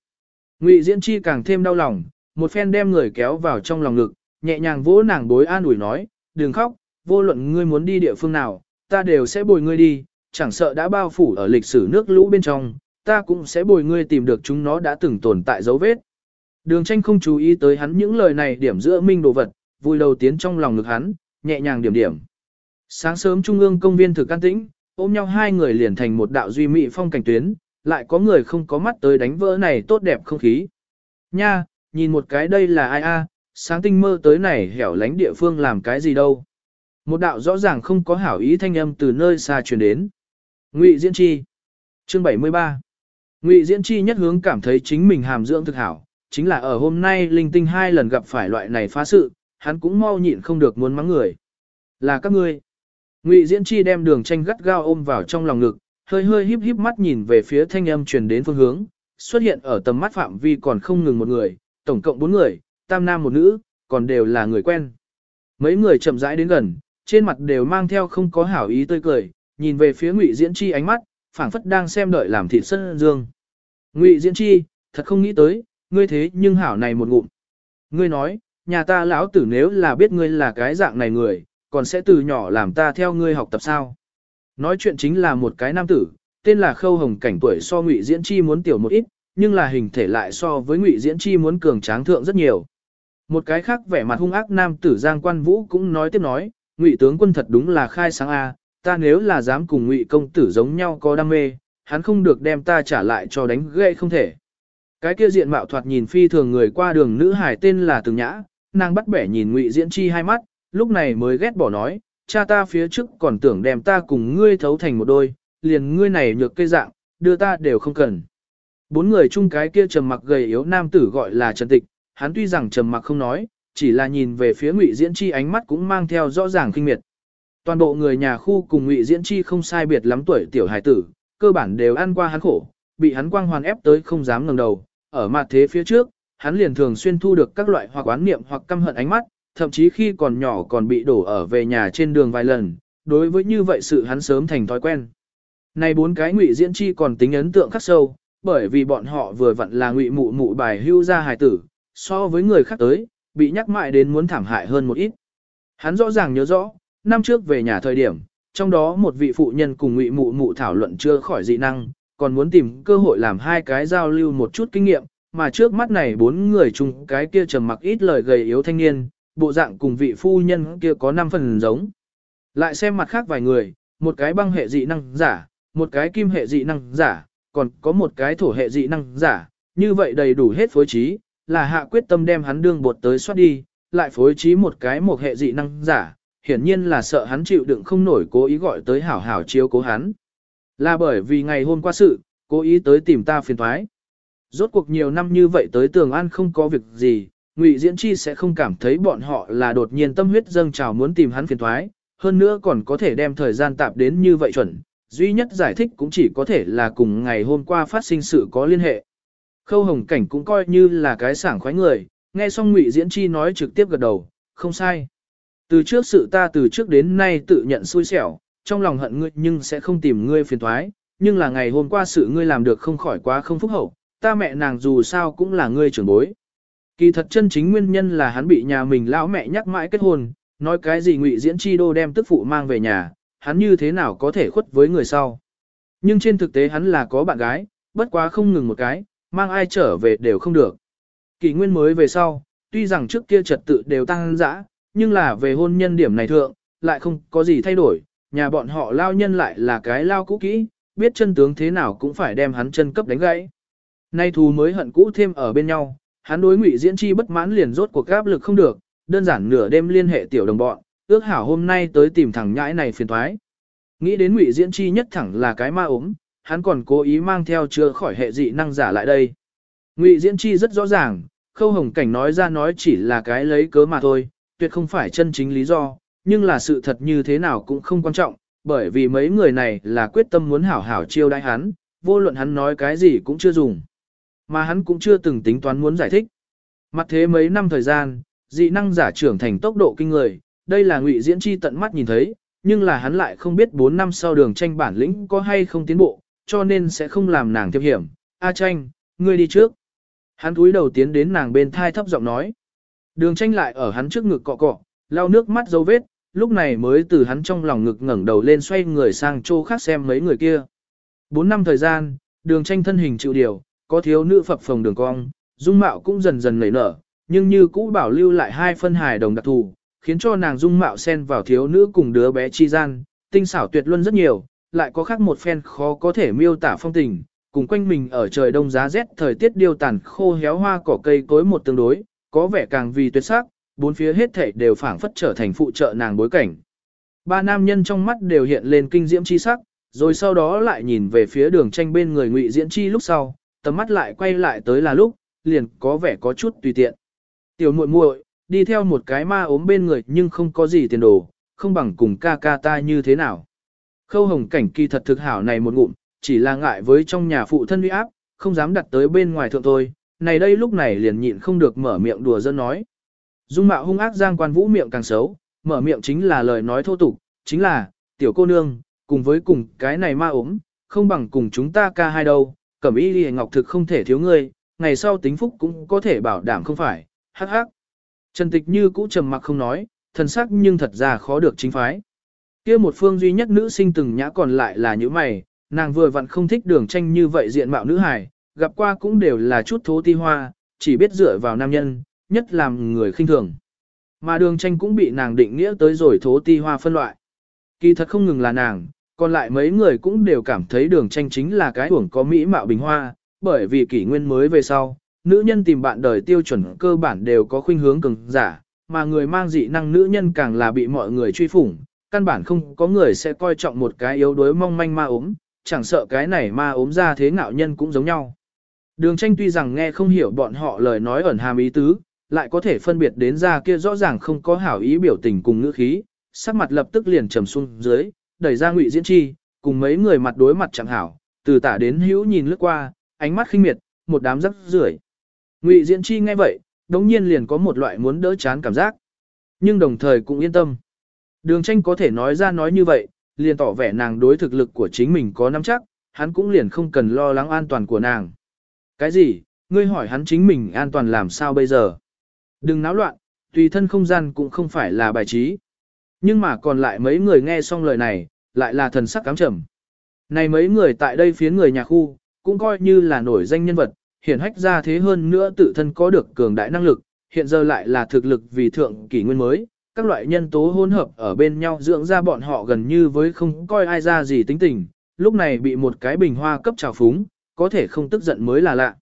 Ngụy Diễn Chi càng thêm đau lòng, một phen đem người kéo vào trong lòng ngực, nhẹ nhàng vỗ nàng bối an ủi nói, đừng khóc, vô luận ngươi muốn đi địa phương nào, ta đều sẽ bồi ngươi đi, chẳng sợ đã bao phủ ở lịch sử nước lũ bên trong, ta cũng sẽ bồi ngươi tìm được chúng nó đã từng tồn tại dấu vết. Đường tranh không chú ý tới hắn những lời này điểm giữa minh đồ vật, vui đầu tiến trong lòng ngực hắn, nhẹ nhàng điểm điểm. Sáng sớm trung ương công viên thực can tĩnh, ôm nhau hai người liền thành một đạo duy mỹ phong cảnh tuyến, lại có người không có mắt tới đánh vỡ này tốt đẹp không khí. Nha, nhìn một cái đây là ai a? sáng tinh mơ tới này hẻo lánh địa phương làm cái gì đâu. Một đạo rõ ràng không có hảo ý thanh âm từ nơi xa truyền đến. Ngụy Diễn Chi Chương 73 Ngụy Diễn Chi nhất hướng cảm thấy chính mình hàm dưỡng thực hảo, chính là ở hôm nay linh tinh hai lần gặp phải loại này phá sự, hắn cũng mau nhịn không được muốn mắng người. Là các ngươi. Ngụy Diễn Chi đem đường tranh gắt gao ôm vào trong lòng ngực, hơi hơi híp híp mắt nhìn về phía thanh âm truyền đến phương hướng, xuất hiện ở tầm mắt phạm vi còn không ngừng một người, tổng cộng bốn người, tam nam một nữ, còn đều là người quen. Mấy người chậm rãi đến gần, trên mặt đều mang theo không có hảo ý tươi cười, nhìn về phía Ngụy Diễn Chi ánh mắt, phảng phất đang xem đợi làm thịt sân dương. Ngụy Diễn Chi, thật không nghĩ tới, ngươi thế nhưng hảo này một ngụm. Ngươi nói, nhà ta lão tử nếu là biết ngươi là cái dạng này người, còn sẽ từ nhỏ làm ta theo ngươi học tập sao. Nói chuyện chính là một cái nam tử, tên là Khâu Hồng cảnh tuổi so Ngụy Diễn Chi muốn tiểu một ít, nhưng là hình thể lại so với Ngụy Diễn Chi muốn cường tráng thượng rất nhiều. Một cái khác vẻ mặt hung ác nam tử Giang Quan Vũ cũng nói tiếp nói, Ngụy tướng quân thật đúng là khai sáng a, ta nếu là dám cùng Ngụy công tử giống nhau có đam mê, hắn không được đem ta trả lại cho đánh gậy không thể. Cái kia diện mạo thoạt nhìn phi thường người qua đường nữ hải tên là Từng Nhã, nàng bắt bẻ nhìn Ngụy Diễn Chi hai mắt, lúc này mới ghét bỏ nói, cha ta phía trước còn tưởng đem ta cùng ngươi thấu thành một đôi, liền ngươi này nhược cây dạng, đưa ta đều không cần. Bốn người chung cái kia trầm mặc gầy yếu nam tử gọi là Trần Tịch, hắn tuy rằng trầm mặc không nói, chỉ là nhìn về phía Ngụy Diễn Chi ánh mắt cũng mang theo rõ ràng kinh miệt. Toàn bộ người nhà khu cùng Ngụy Diễn Chi không sai biệt lắm tuổi tiểu hài tử, cơ bản đều ăn qua hắn khổ, bị hắn quang hoàn ép tới không dám ngẩng đầu, ở mặt thế phía trước, hắn liền thường xuyên thu được các loại hoặc oán niệm hoặc căm hận ánh mắt, thậm chí khi còn nhỏ còn bị đổ ở về nhà trên đường vài lần, đối với như vậy sự hắn sớm thành thói quen. Này bốn cái ngụy diễn chi còn tính ấn tượng khắc sâu, bởi vì bọn họ vừa vặn là ngụy mụ mụ bài hưu ra hài tử, so với người khác tới, bị nhắc mãi đến muốn thảm hại hơn một ít. Hắn rõ ràng nhớ rõ, năm trước về nhà thời điểm, trong đó một vị phụ nhân cùng ngụy mụ mụ thảo luận chưa khỏi dị năng, còn muốn tìm cơ hội làm hai cái giao lưu một chút kinh nghiệm, mà trước mắt này bốn người chung cái kia trầm mặc ít lời gầy yếu thanh niên, bộ dạng cùng vị phu nhân kia có năm phần giống. Lại xem mặt khác vài người, một cái băng hệ dị năng giả, một cái kim hệ dị năng giả, còn có một cái thổ hệ dị năng giả, như vậy đầy đủ hết phối trí, là hạ quyết tâm đem hắn đương bột tới soát đi, lại phối trí một cái một hệ dị năng giả, hiển nhiên là sợ hắn chịu đựng không nổi cố ý gọi tới hảo hảo chiếu cố hắn. Là bởi vì ngày hôm qua sự, cố ý tới tìm ta phiền thoái. Rốt cuộc nhiều năm như vậy tới tường an không có việc gì, Ngụy Diễn Chi sẽ không cảm thấy bọn họ là đột nhiên tâm huyết dâng trào muốn tìm hắn phiền thoái, hơn nữa còn có thể đem thời gian tạp đến như vậy chuẩn, duy nhất giải thích cũng chỉ có thể là cùng ngày hôm qua phát sinh sự có liên hệ. Khâu Hồng Cảnh cũng coi như là cái sảng khoái người, nghe xong Ngụy Diễn Chi nói trực tiếp gật đầu, không sai. Từ trước sự ta từ trước đến nay tự nhận xui xẻo, trong lòng hận ngươi nhưng sẽ không tìm ngươi phiền thoái, nhưng là ngày hôm qua sự ngươi làm được không khỏi quá không phúc hậu, ta mẹ nàng dù sao cũng là ngươi trưởng bối. Kỳ thật chân chính nguyên nhân là hắn bị nhà mình lão mẹ nhắc mãi kết hôn, nói cái gì ngụy diễn chi đô đem tức phụ mang về nhà, hắn như thế nào có thể khuất với người sau. Nhưng trên thực tế hắn là có bạn gái, bất quá không ngừng một cái, mang ai trở về đều không được. Kỳ nguyên mới về sau, tuy rằng trước kia trật tự đều tăng dã, nhưng là về hôn nhân điểm này thượng, lại không có gì thay đổi, nhà bọn họ lao nhân lại là cái lao cũ kỹ, biết chân tướng thế nào cũng phải đem hắn chân cấp đánh gãy. Nay thù mới hận cũ thêm ở bên nhau, hắn đối ngụy diễn chi bất mãn liền rốt cuộc áp lực không được, đơn giản nửa đêm liên hệ tiểu đồng bọn, ước hảo hôm nay tới tìm thằng nhãi này phiền thoái. Nghĩ đến ngụy diễn chi nhất thẳng là cái ma ốm, hắn còn cố ý mang theo chưa khỏi hệ dị năng giả lại đây. Ngụy diễn chi rất rõ ràng, khâu hồng cảnh nói ra nói chỉ là cái lấy cớ mà thôi, tuyệt không phải chân chính lý do, nhưng là sự thật như thế nào cũng không quan trọng, bởi vì mấy người này là quyết tâm muốn hảo hảo chiêu đãi hắn, vô luận hắn nói cái gì cũng chưa dùng. Mà hắn cũng chưa từng tính toán muốn giải thích. Mặt thế mấy năm thời gian, dị năng giả trưởng thành tốc độ kinh người, đây là ngụy diễn chi tận mắt nhìn thấy, nhưng là hắn lại không biết 4 năm sau đường tranh bản lĩnh có hay không tiến bộ, cho nên sẽ không làm nàng tiếp hiểm. A tranh, ngươi đi trước. Hắn túi đầu tiến đến nàng bên thai thấp giọng nói. Đường tranh lại ở hắn trước ngực cọ cọ, lau nước mắt dấu vết, lúc này mới từ hắn trong lòng ngực ngẩng đầu lên xoay người sang chỗ khác xem mấy người kia. Bốn năm thời gian, đường tranh thân hình chịu điều, có thiếu nữ phập phồng đường cong, dung mạo cũng dần dần nảy nở, nhưng như cũ bảo lưu lại hai phân hài đồng đặc thù, khiến cho nàng dung mạo xen vào thiếu nữ cùng đứa bé chi gian, tinh xảo tuyệt luân rất nhiều, lại có khác một phen khó có thể miêu tả phong tình, cùng quanh mình ở trời đông giá rét thời tiết điêu tàn khô héo hoa cỏ cây cối một tương đối, có vẻ càng vì tuyệt sắc, bốn phía hết thảy đều phảng phất trở thành phụ trợ nàng bối cảnh. Ba nam nhân trong mắt đều hiện lên kinh diễm chi sắc, rồi sau đó lại nhìn về phía đường tranh bên người ngụy diễn chi lúc sau, tầm mắt lại quay lại tới là lúc, liền có vẻ có chút tùy tiện. Tiểu muội muội đi theo một cái ma ốm bên người nhưng không có gì tiền đồ, không bằng cùng ca ca ta như thế nào. Khâu hồng cảnh kỳ thật thực hảo này một ngụm, chỉ là ngại với trong nhà phụ thân uy áp, không dám đặt tới bên ngoài thượng thôi, này đây lúc này liền nhịn không được mở miệng đùa dân nói. Dung mạo hung ác giang quan vũ miệng càng xấu, mở miệng chính là lời nói thô tục, chính là, tiểu cô nương, cùng với cùng cái này ma ốm, không bằng cùng chúng ta ca hai đâu, cẩm y đi ngọc thực không thể thiếu ngươi, ngày sau tính phúc cũng có thể bảo đảm không phải, hắc hắc. Trần tịch như cũ trầm mặc không nói, thần sắc nhưng thật ra khó được chính phái. kia một phương duy nhất nữ sinh từng nhã còn lại là những mày, nàng vừa vặn không thích đường tranh như vậy diện mạo nữ hài, gặp qua cũng đều là chút thố ti hoa, chỉ biết dựa vào nam nhân, nhất làm người khinh thường. Mà đường tranh cũng bị nàng định nghĩa tới rồi thố ti hoa phân loại. Kỳ thật không ngừng là nàng, còn lại mấy người cũng đều cảm thấy đường tranh chính là cái uổng có mỹ mạo bình hoa, bởi vì kỷ nguyên mới về sau, nữ nhân tìm bạn đời tiêu chuẩn cơ bản đều có khuynh hướng cường giả, mà người mang dị năng nữ nhân càng là bị mọi người truy phủng, căn bản không có người sẽ coi trọng một cái yếu đuối mong manh ma ốm, chẳng sợ cái này ma ốm ra thế ngạo nhân cũng giống nhau. Đường tranh tuy rằng nghe không hiểu bọn họ lời nói ẩn hàm ý tứ, lại có thể phân biệt đến ra kia rõ ràng không có hảo ý biểu tình cùng ngữ khí, sắc mặt lập tức liền trầm xuống dưới, đẩy ra ngụy diễn chi, cùng mấy người mặt đối mặt chẳng hảo, từ tả đến hữu nhìn lướt qua, ánh mắt khinh miệt, một đám rắc rưởi. Ngụy diễn chi nghe vậy, đống nhiên liền có một loại muốn đỡ chán cảm giác, nhưng đồng thời cũng yên tâm. Đường tranh có thể nói ra nói như vậy, liền tỏ vẻ nàng đối thực lực của chính mình có nắm chắc, hắn cũng liền không cần lo lắng an toàn của nàng. Cái gì, ngươi hỏi hắn chính mình an toàn làm sao bây giờ? Đừng náo loạn, tùy thân không gian cũng không phải là bài trí. Nhưng mà còn lại mấy người nghe xong lời này, lại là thần sắc cám trầm. Này mấy người tại đây phía người nhà khu, cũng coi như là nổi danh nhân vật, hiển hách ra thế hơn nữa tự thân có được cường đại năng lực, hiện giờ lại là thực lực vì thượng kỷ nguyên mới, các loại nhân tố hỗn hợp ở bên nhau dưỡng ra bọn họ gần như với không coi ai ra gì tính tình, lúc này bị một cái bình hoa cấp trào phúng, có thể không tức giận mới là lạ.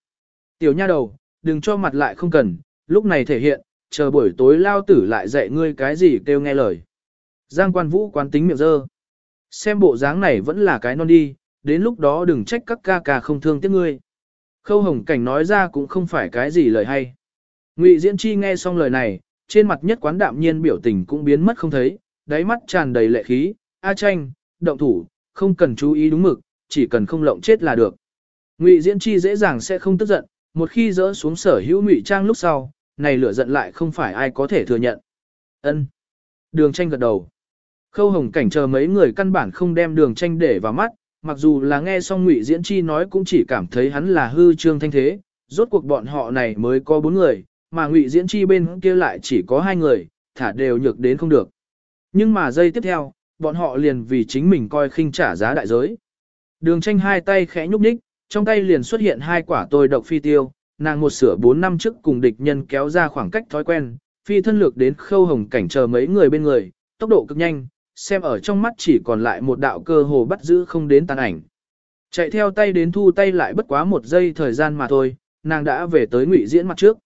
Tiểu nha đầu, đừng cho mặt lại không cần, lúc này thể hiện, chờ buổi tối lao tử lại dạy ngươi cái gì kêu nghe lời. Giang quan vũ quán tính miệng dơ. Xem bộ dáng này vẫn là cái non đi, đến lúc đó đừng trách các ca ca không thương tiếc ngươi. Khâu hồng cảnh nói ra cũng không phải cái gì lời hay. Ngụy Diễn Chi nghe xong lời này, trên mặt nhất quán đạm nhiên biểu tình cũng biến mất không thấy, đáy mắt tràn đầy lệ khí, A tranh, động thủ, không cần chú ý đúng mực, chỉ cần không lộng chết là được. Ngụy Diễn Chi dễ dàng sẽ không tức giận, một khi dỡ xuống sở hữu ngụy trang lúc sau, này lửa giận lại không phải ai có thể thừa nhận. Ân. Đường tranh gật đầu. Khâu hồng cảnh chờ mấy người căn bản không đem đường tranh để vào mắt, mặc dù là nghe xong ngụy diễn chi nói cũng chỉ cảm thấy hắn là hư trương thanh thế, rốt cuộc bọn họ này mới có bốn người, mà ngụy diễn chi bên kia lại chỉ có hai người, thả đều nhược đến không được. Nhưng mà giây tiếp theo, bọn họ liền vì chính mình coi khinh trả giá đại giới. Đường tranh hai tay khẽ nhúc nhích, trong tay liền xuất hiện hai quả tôi độc phi tiêu, nàng một sửa bốn năm trước cùng địch nhân kéo ra khoảng cách thói quen, phi thân lược đến khâu hồng cảnh chờ mấy người bên người, tốc độ cực nhanh, xem ở trong mắt chỉ còn lại một đạo cơ hồ bắt giữ không đến tàn ảnh. Chạy theo tay đến thu tay lại bất quá một giây thời gian mà thôi, nàng đã về tới ngụy diễn mặt trước.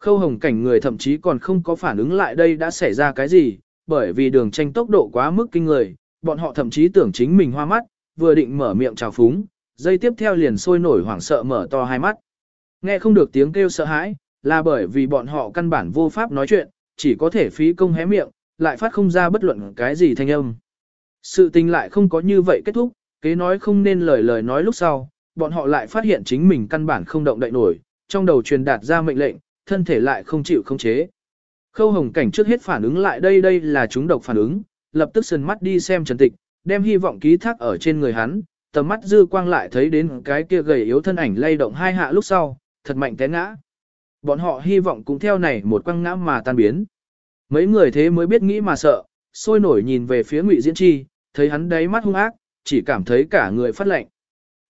Khâu hồng cảnh người thậm chí còn không có phản ứng lại đây đã xảy ra cái gì, bởi vì đường tranh tốc độ quá mức kinh người, bọn họ thậm chí tưởng chính mình hoa mắt, vừa định mở miệng chào phúng, dây tiếp theo liền sôi nổi hoảng sợ mở to hai mắt. Nghe không được tiếng kêu sợ hãi, là bởi vì bọn họ căn bản vô pháp nói chuyện, chỉ có thể phí công hé miệng, lại phát không ra bất luận cái gì thanh âm. Sự tình lại không có như vậy kết thúc, kế nói không nên lời lời nói lúc sau, bọn họ lại phát hiện chính mình căn bản không động đậy nổi, trong đầu truyền đạt ra mệnh lệnh, thân thể lại không chịu không chế. Khâu hồng cảnh trước hết phản ứng lại đây đây là chúng độc phản ứng, lập tức sần mắt đi xem trần tịch, đem hy vọng ký thác ở trên người hắn, tầm mắt dư quang lại thấy đến cái kia gầy yếu thân ảnh lay động hai hạ lúc sau, thật mạnh té ngã. Bọn họ hy vọng cũng theo này một quăng ngã mà tan biến. Mấy người thế mới biết nghĩ mà sợ, sôi nổi nhìn về phía Ngụy Diễn Chi, thấy hắn đáy mắt hung ác, chỉ cảm thấy cả người phát lạnh.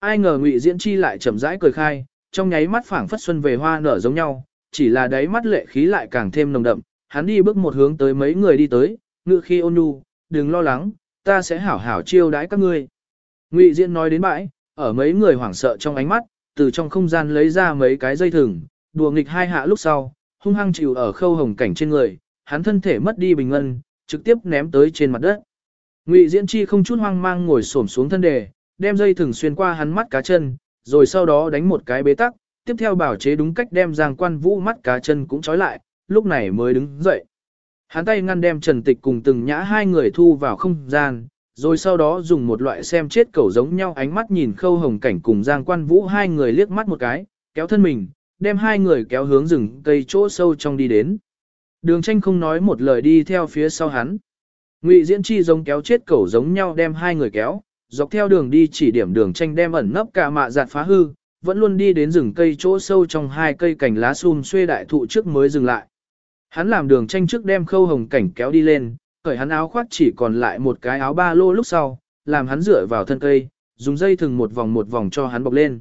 Ai ngờ Ngụy Diễn Chi lại chậm rãi cười khai, trong nháy mắt phảng phất xuân về hoa nở giống nhau, chỉ là đáy mắt lệ khí lại càng thêm nồng đậm, hắn đi bước một hướng tới mấy người đi tới, ngựa khi ôn nhu, đừng lo lắng, ta sẽ hảo hảo chiêu đãi các ngươi. Ngụy Diễn nói đến bãi, ở mấy người hoảng sợ trong ánh mắt, từ trong không gian lấy ra mấy cái dây thừng, đùa nghịch hai hạ lúc sau, hung hăng chịu ở khâu hồng cảnh trên người, hắn thân thể mất đi bình ngân, trực tiếp ném tới trên mặt đất. Ngụy Diễn Chi không chút hoang mang ngồi xổm xuống thân đề, đem dây thừng xuyên qua hắn mắt cá chân, rồi sau đó đánh một cái bế tắc, tiếp theo bảo chế đúng cách đem Giang Quan Vũ mắt cá chân cũng trói lại, lúc này mới đứng dậy. Hắn tay ngăn đem Trần Tịch cùng từng nhã hai người thu vào không gian, rồi sau đó dùng một loại xem chết cẩu giống nhau ánh mắt nhìn khâu hồng cảnh cùng Giang Quan Vũ hai người liếc mắt một cái, kéo thân mình, đem hai người kéo hướng rừng cây chỗ sâu trong đi đến. Đường tranh không nói một lời đi theo phía sau hắn. Ngụy Diễn Chi giống kéo chết cẩu giống nhau đem hai người kéo, dọc theo đường đi chỉ điểm đường tranh đem ẩn nấp cả mạ giạt phá hư, vẫn luôn đi đến rừng cây chỗ sâu trong hai cây cành lá sum xuê đại thụ trước mới dừng lại. Hắn làm đường tranh trước đem khâu hồng cảnh kéo đi lên, cởi hắn áo khoác chỉ còn lại một cái áo ba lô lúc sau, làm hắn dựa vào thân cây, dùng dây thừng một vòng một vòng cho hắn bọc lên.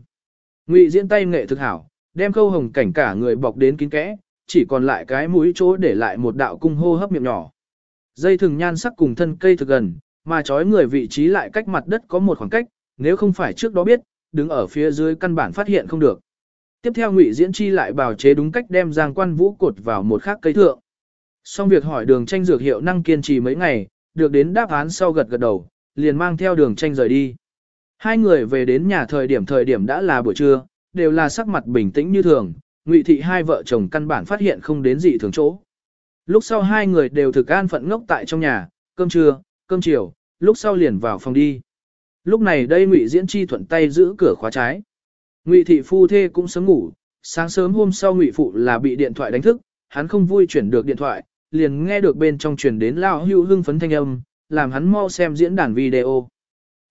Ngụy diễn tay nghệ thực hảo, đem khâu hồng cảnh cả người bọc đến kín kẽ, chỉ còn lại cái mũi chỗ để lại một đạo cung hô hấp miệng nhỏ. Dây thừng nhan sắc cùng thân cây thực gần, mà trói người vị trí lại cách mặt đất có một khoảng cách, nếu không phải trước đó biết, đứng ở phía dưới căn bản phát hiện không được. Tiếp theo Ngụy Diễn Chi lại bào chế đúng cách đem Giang Quan Vũ cột vào một khắc cây thượng. Xong việc hỏi đường tranh dược hiệu năng kiên trì mấy ngày, được đến đáp án sau gật gật đầu, liền mang theo đường tranh rời đi. Hai người về đến nhà thời điểm thời điểm đã là buổi trưa, đều là sắc mặt bình tĩnh như thường, Ngụy thị hai vợ chồng căn bản phát hiện không đến gì thường chỗ. Lúc sau hai người đều thực an phận ngốc tại trong nhà, cơm trưa, cơm chiều, lúc sau liền vào phòng đi. Lúc này đây Ngụy Diễn Chi thuận tay giữ cửa khóa trái. Ngụy thị phu thê cũng sớm ngủ, sáng sớm hôm sau Ngụy phụ là bị điện thoại đánh thức, hắn không vui chuyển được điện thoại, liền nghe được bên trong truyền đến lao hưu hưng phấn thanh âm, làm hắn mau xem diễn đàn video.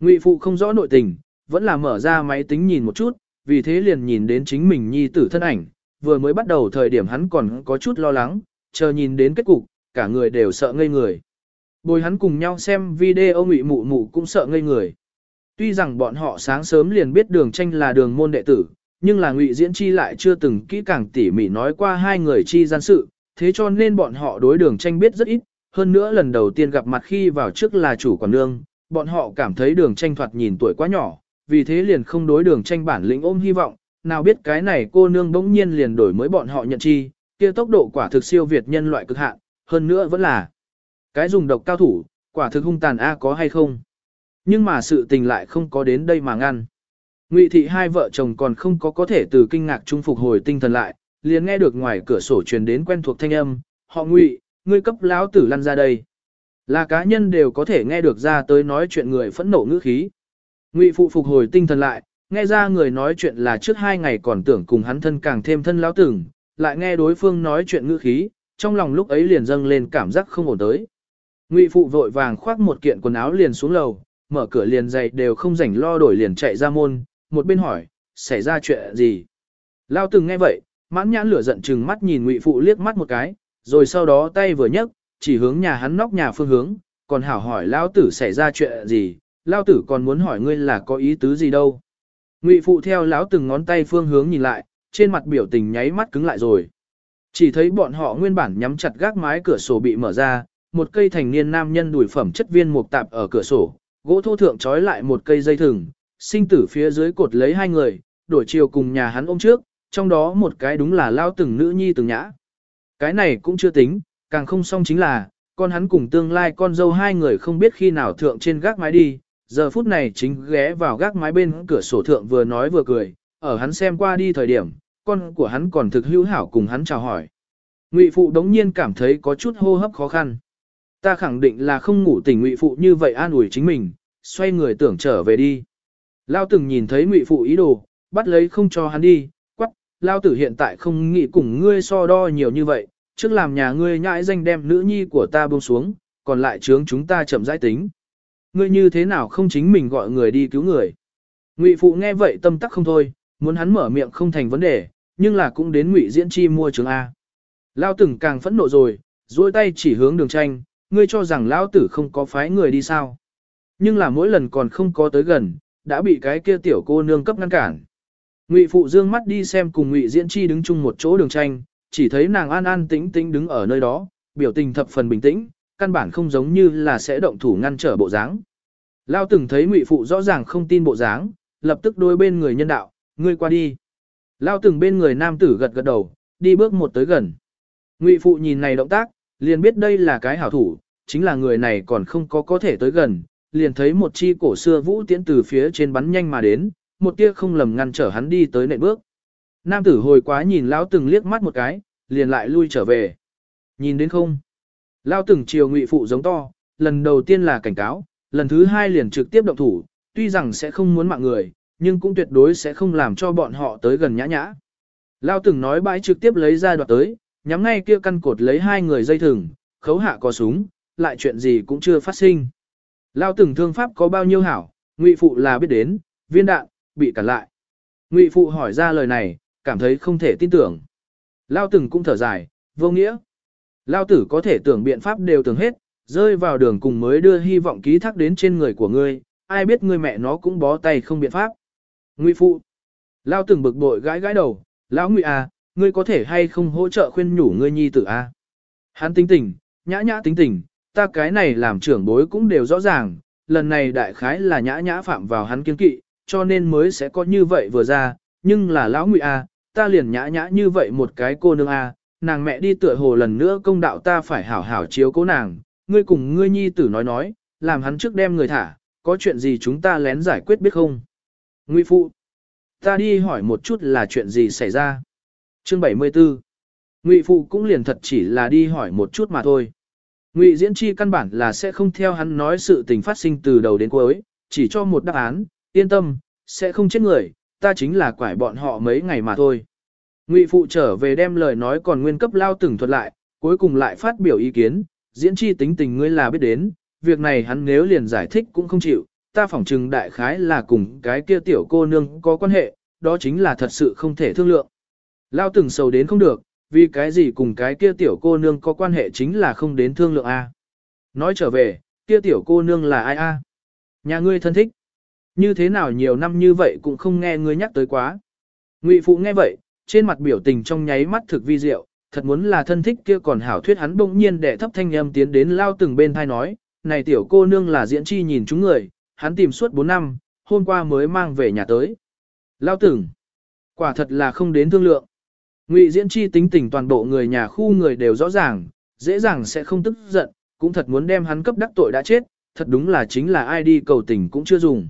Ngụy phụ không rõ nội tình, vẫn là mở ra máy tính nhìn một chút, vì thế liền nhìn đến chính mình nhi tử thân ảnh, vừa mới bắt đầu thời điểm hắn còn có chút lo lắng, chờ nhìn đến kết cục, cả người đều sợ ngây người. Bồi hắn cùng nhau xem video ngụy mụ mụ cũng sợ ngây người. Tuy rằng bọn họ sáng sớm liền biết đường tranh là đường môn đệ tử, nhưng là ngụy diễn chi lại chưa từng kỹ càng tỉ mỉ nói qua hai người chi gian sự, thế cho nên bọn họ đối đường tranh biết rất ít, hơn nữa lần đầu tiên gặp mặt khi vào trước là chủ quản nương, bọn họ cảm thấy đường tranh thoạt nhìn tuổi quá nhỏ, vì thế liền không đối đường tranh bản lĩnh ôm hy vọng, nào biết cái này cô nương bỗng nhiên liền đổi mới bọn họ nhận chi, kia tốc độ quả thực siêu việt nhân loại cực hạn, hơn nữa vẫn là cái dùng độc cao thủ, quả thực hung tàn a có hay không. Nhưng mà sự tình lại không có đến đây mà ngăn. Ngụy thị hai vợ chồng còn không có có thể từ kinh ngạc trung phục hồi tinh thần lại, liền nghe được ngoài cửa sổ truyền đến quen thuộc thanh âm, họ Ngụy, ngươi cấp lão tử lăn ra đây. Là cá nhân đều có thể nghe được ra tới nói chuyện người phẫn nộ ngữ khí. Ngụy phụ phục hồi tinh thần lại, nghe ra người nói chuyện là trước hai ngày còn tưởng cùng hắn thân càng thêm thân lão Tưởng, lại nghe đối phương nói chuyện ngữ khí, trong lòng lúc ấy liền dâng lên cảm giác không ổn tới. Ngụy phụ vội vàng khoác một kiện quần áo liền xuống lầu, mở cửa liền dậy đều không rảnh lo đổi liền chạy ra môn, một bên hỏi, xảy ra chuyện gì? Lao từng nghe vậy, mãn nhãn lửa giận chừng mắt nhìn ngụy phụ liếc mắt một cái, rồi sau đó tay vừa nhấc, chỉ hướng nhà hắn nóc nhà phương hướng, còn hảo hỏi Lao tử xảy ra chuyện gì, Lao tử còn muốn hỏi ngươi là có ý tứ gì đâu. Ngụy phụ theo lão từng ngón tay phương hướng nhìn lại, trên mặt biểu tình nháy mắt cứng lại rồi. Chỉ thấy bọn họ nguyên bản nhắm chặt gác mái cửa sổ bị mở ra, một cây thành niên nam nhân đùi phẩm chất viên mục tạp ở cửa sổ, gỗ thô thượng trói lại một cây dây thừng, sinh tử phía dưới cột lấy hai người, đổi chiều cùng nhà hắn ôm trước, trong đó một cái đúng là lao từng nữ nhi từng nhã. Cái này cũng chưa tính, càng không xong chính là, con hắn cùng tương lai con dâu hai người không biết khi nào thượng trên gác mái đi, giờ phút này chính ghé vào gác mái bên cửa sổ thượng vừa nói vừa cười, ở hắn xem qua đi thời điểm, con của hắn còn thực hữu hảo cùng hắn chào hỏi. Ngụy phụ đống nhiên cảm thấy có chút hô hấp khó khăn. Ta khẳng định là không ngủ tỉnh ngụy phụ như vậy an ủi chính mình, xoay người tưởng trở về đi. Lao từng nhìn thấy ngụy phụ ý đồ, bắt lấy không cho hắn đi, quắc, Lao tử hiện tại không nghĩ cùng ngươi so đo nhiều như vậy, trước làm nhà ngươi nhãi danh đem nữ nhi của ta buông xuống, còn lại chướng chúng ta chậm rãi tính. Ngươi như thế nào không chính mình gọi người đi cứu người. Ngụy phụ nghe vậy tâm tắc không thôi, muốn hắn mở miệng không thành vấn đề, nhưng là cũng đến ngụy diễn chi mua trường A. Lão từng càng phẫn nộ rồi, duỗi tay chỉ hướng đường tranh, ngươi cho rằng lão tử không có phái người đi sao. Nhưng là mỗi lần còn không có tới gần, đã bị cái kia tiểu cô nương cấp ngăn cản. Ngụy phụ dương mắt đi xem cùng Ngụy Diễn Chi đứng chung một chỗ đường tranh, chỉ thấy nàng an an tĩnh tĩnh đứng ở nơi đó, biểu tình thập phần bình tĩnh, căn bản không giống như là sẽ động thủ ngăn trở bộ dáng. Lao từng thấy Ngụy phụ rõ ràng không tin bộ dáng, lập tức đôi bên người nhân đạo, ngươi qua đi. Lao từng bên người nam tử gật gật đầu, đi bước một tới gần. Ngụy phụ nhìn này động tác, liền biết đây là cái hảo thủ, chính là người này còn không có có thể tới gần, liền thấy một chi cổ xưa vũ tiễn từ phía trên bắn nhanh mà đến, một tia không lầm ngăn trở hắn đi tới nệ bước. Nam tử hồi quá nhìn lão từng liếc mắt một cái, liền lại lui trở về. Nhìn đến không? Lão từng chiều ngụy phụ giống to, lần đầu tiên là cảnh cáo, lần thứ hai liền trực tiếp động thủ, tuy rằng sẽ không muốn mạng người, nhưng cũng tuyệt đối sẽ không làm cho bọn họ tới gần nhã nhã. Lão từng nói bãi trực tiếp lấy ra đoạt tới, nhắm ngay kia căn cột lấy hai người dây thừng, khấu hạ có súng, lại chuyện gì cũng chưa phát sinh. Lão từng thương pháp có bao nhiêu hảo, ngụy phụ là biết đến, viên đạn, bị cản lại. Ngụy phụ hỏi ra lời này, cảm thấy không thể tin tưởng. Lao từng cũng thở dài, vô nghĩa. Lao tử có thể tưởng biện pháp đều tưởng hết, rơi vào đường cùng mới đưa hy vọng ký thác đến trên người của ngươi, ai biết ngươi mẹ nó cũng bó tay không biện pháp. Ngụy phụ. Lao từng bực bội gãi gãi đầu, lão ngụy à, ngươi có thể hay không hỗ trợ khuyên nhủ ngươi nhi tử a? À? Hắn tính tình, nhã nhã tính tình, ta cái này làm trưởng bối cũng đều rõ ràng, lần này đại khái là nhã nhã phạm vào hắn kiên kỵ, cho nên mới sẽ có như vậy vừa ra, nhưng là lão ngụy a, à, ta liền nhã nhã như vậy một cái cô nương a, nàng mẹ đi tựa hồ lần nữa công đạo ta phải hảo hảo chiếu cố nàng, ngươi cùng ngươi nhi tử nói nói, làm hắn trước đem người thả, có chuyện gì chúng ta lén giải quyết biết không? Ngụy phụ, ta đi hỏi một chút là chuyện gì xảy ra. Chương 74 Ngụy phụ cũng liền thật chỉ là đi hỏi một chút mà thôi. Ngụy diễn chi căn bản là sẽ không theo hắn nói sự tình phát sinh từ đầu đến cuối, chỉ cho một đáp án, yên tâm, sẽ không chết người, ta chính là quải bọn họ mấy ngày mà thôi. Ngụy phụ trở về đem lời nói còn nguyên cấp lao từng thuật lại, cuối cùng lại phát biểu ý kiến, diễn chi tính tình ngươi là biết đến, việc này hắn nếu liền giải thích cũng không chịu, ta phỏng chừng đại khái là cùng cái kia tiểu cô nương có quan hệ, đó chính là thật sự không thể thương lượng. Lao từng sầu đến không được, vì cái gì cùng cái kia tiểu cô nương có quan hệ chính là không đến thương lượng A. Nói trở về, kia tiểu cô nương là ai A? Nhà ngươi thân thích. Như thế nào nhiều năm như vậy cũng không nghe ngươi nhắc tới quá. Ngụy phụ nghe vậy, trên mặt biểu tình trong nháy mắt thực vi diệu, thật muốn là thân thích kia còn hảo thuyết hắn bỗng nhiên đệ thấp thanh âm tiến đến lao từng bên thai nói, này tiểu cô nương là diễn chi nhìn chúng người, hắn tìm suốt 4 năm, hôm qua mới mang về nhà tới. Lao từng, quả thật là không đến thương lượng. Ngụy diễn chi tính tình toàn bộ người nhà khu người đều rõ ràng, dễ dàng sẽ không tức giận, cũng thật muốn đem hắn cấp đắc tội đã chết, thật đúng là chính là ai đi cầu tình cũng chưa dùng.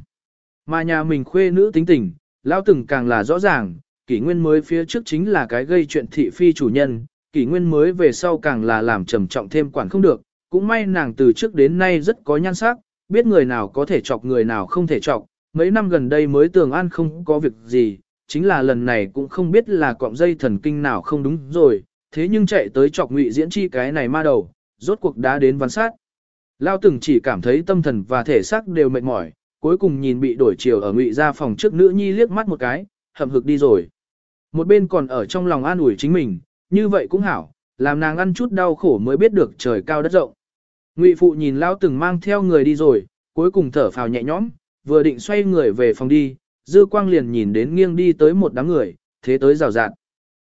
Mà nhà mình khuê nữ tính tình, lao từng càng là rõ ràng, kỷ nguyên mới phía trước chính là cái gây chuyện thị phi chủ nhân, kỷ nguyên mới về sau càng là làm trầm trọng thêm quản không được, cũng may nàng từ trước đến nay rất có nhan sắc, biết người nào có thể chọc người nào không thể chọc, mấy năm gần đây mới tường an không có việc gì, chính là lần này cũng không biết là cọng dây thần kinh nào không đúng rồi, thế nhưng chạy tới chọc ngụy diễn chi cái này ma đầu, rốt cuộc đã đến văn sát. Lao từng chỉ cảm thấy tâm thần và thể xác đều mệt mỏi, cuối cùng nhìn bị đổi chiều ở ngụy ra phòng trước nữ nhi liếc mắt một cái, hậm hực đi rồi. Một bên còn ở trong lòng an ủi chính mình, như vậy cũng hảo, làm nàng ăn chút đau khổ mới biết được trời cao đất rộng. Ngụy phụ nhìn lao từng mang theo người đi rồi, cuối cùng thở phào nhẹ nhõm, vừa định xoay người về phòng đi, dư quang liền nhìn đến nghiêng đi tới một đám người, thế tới rào rạt.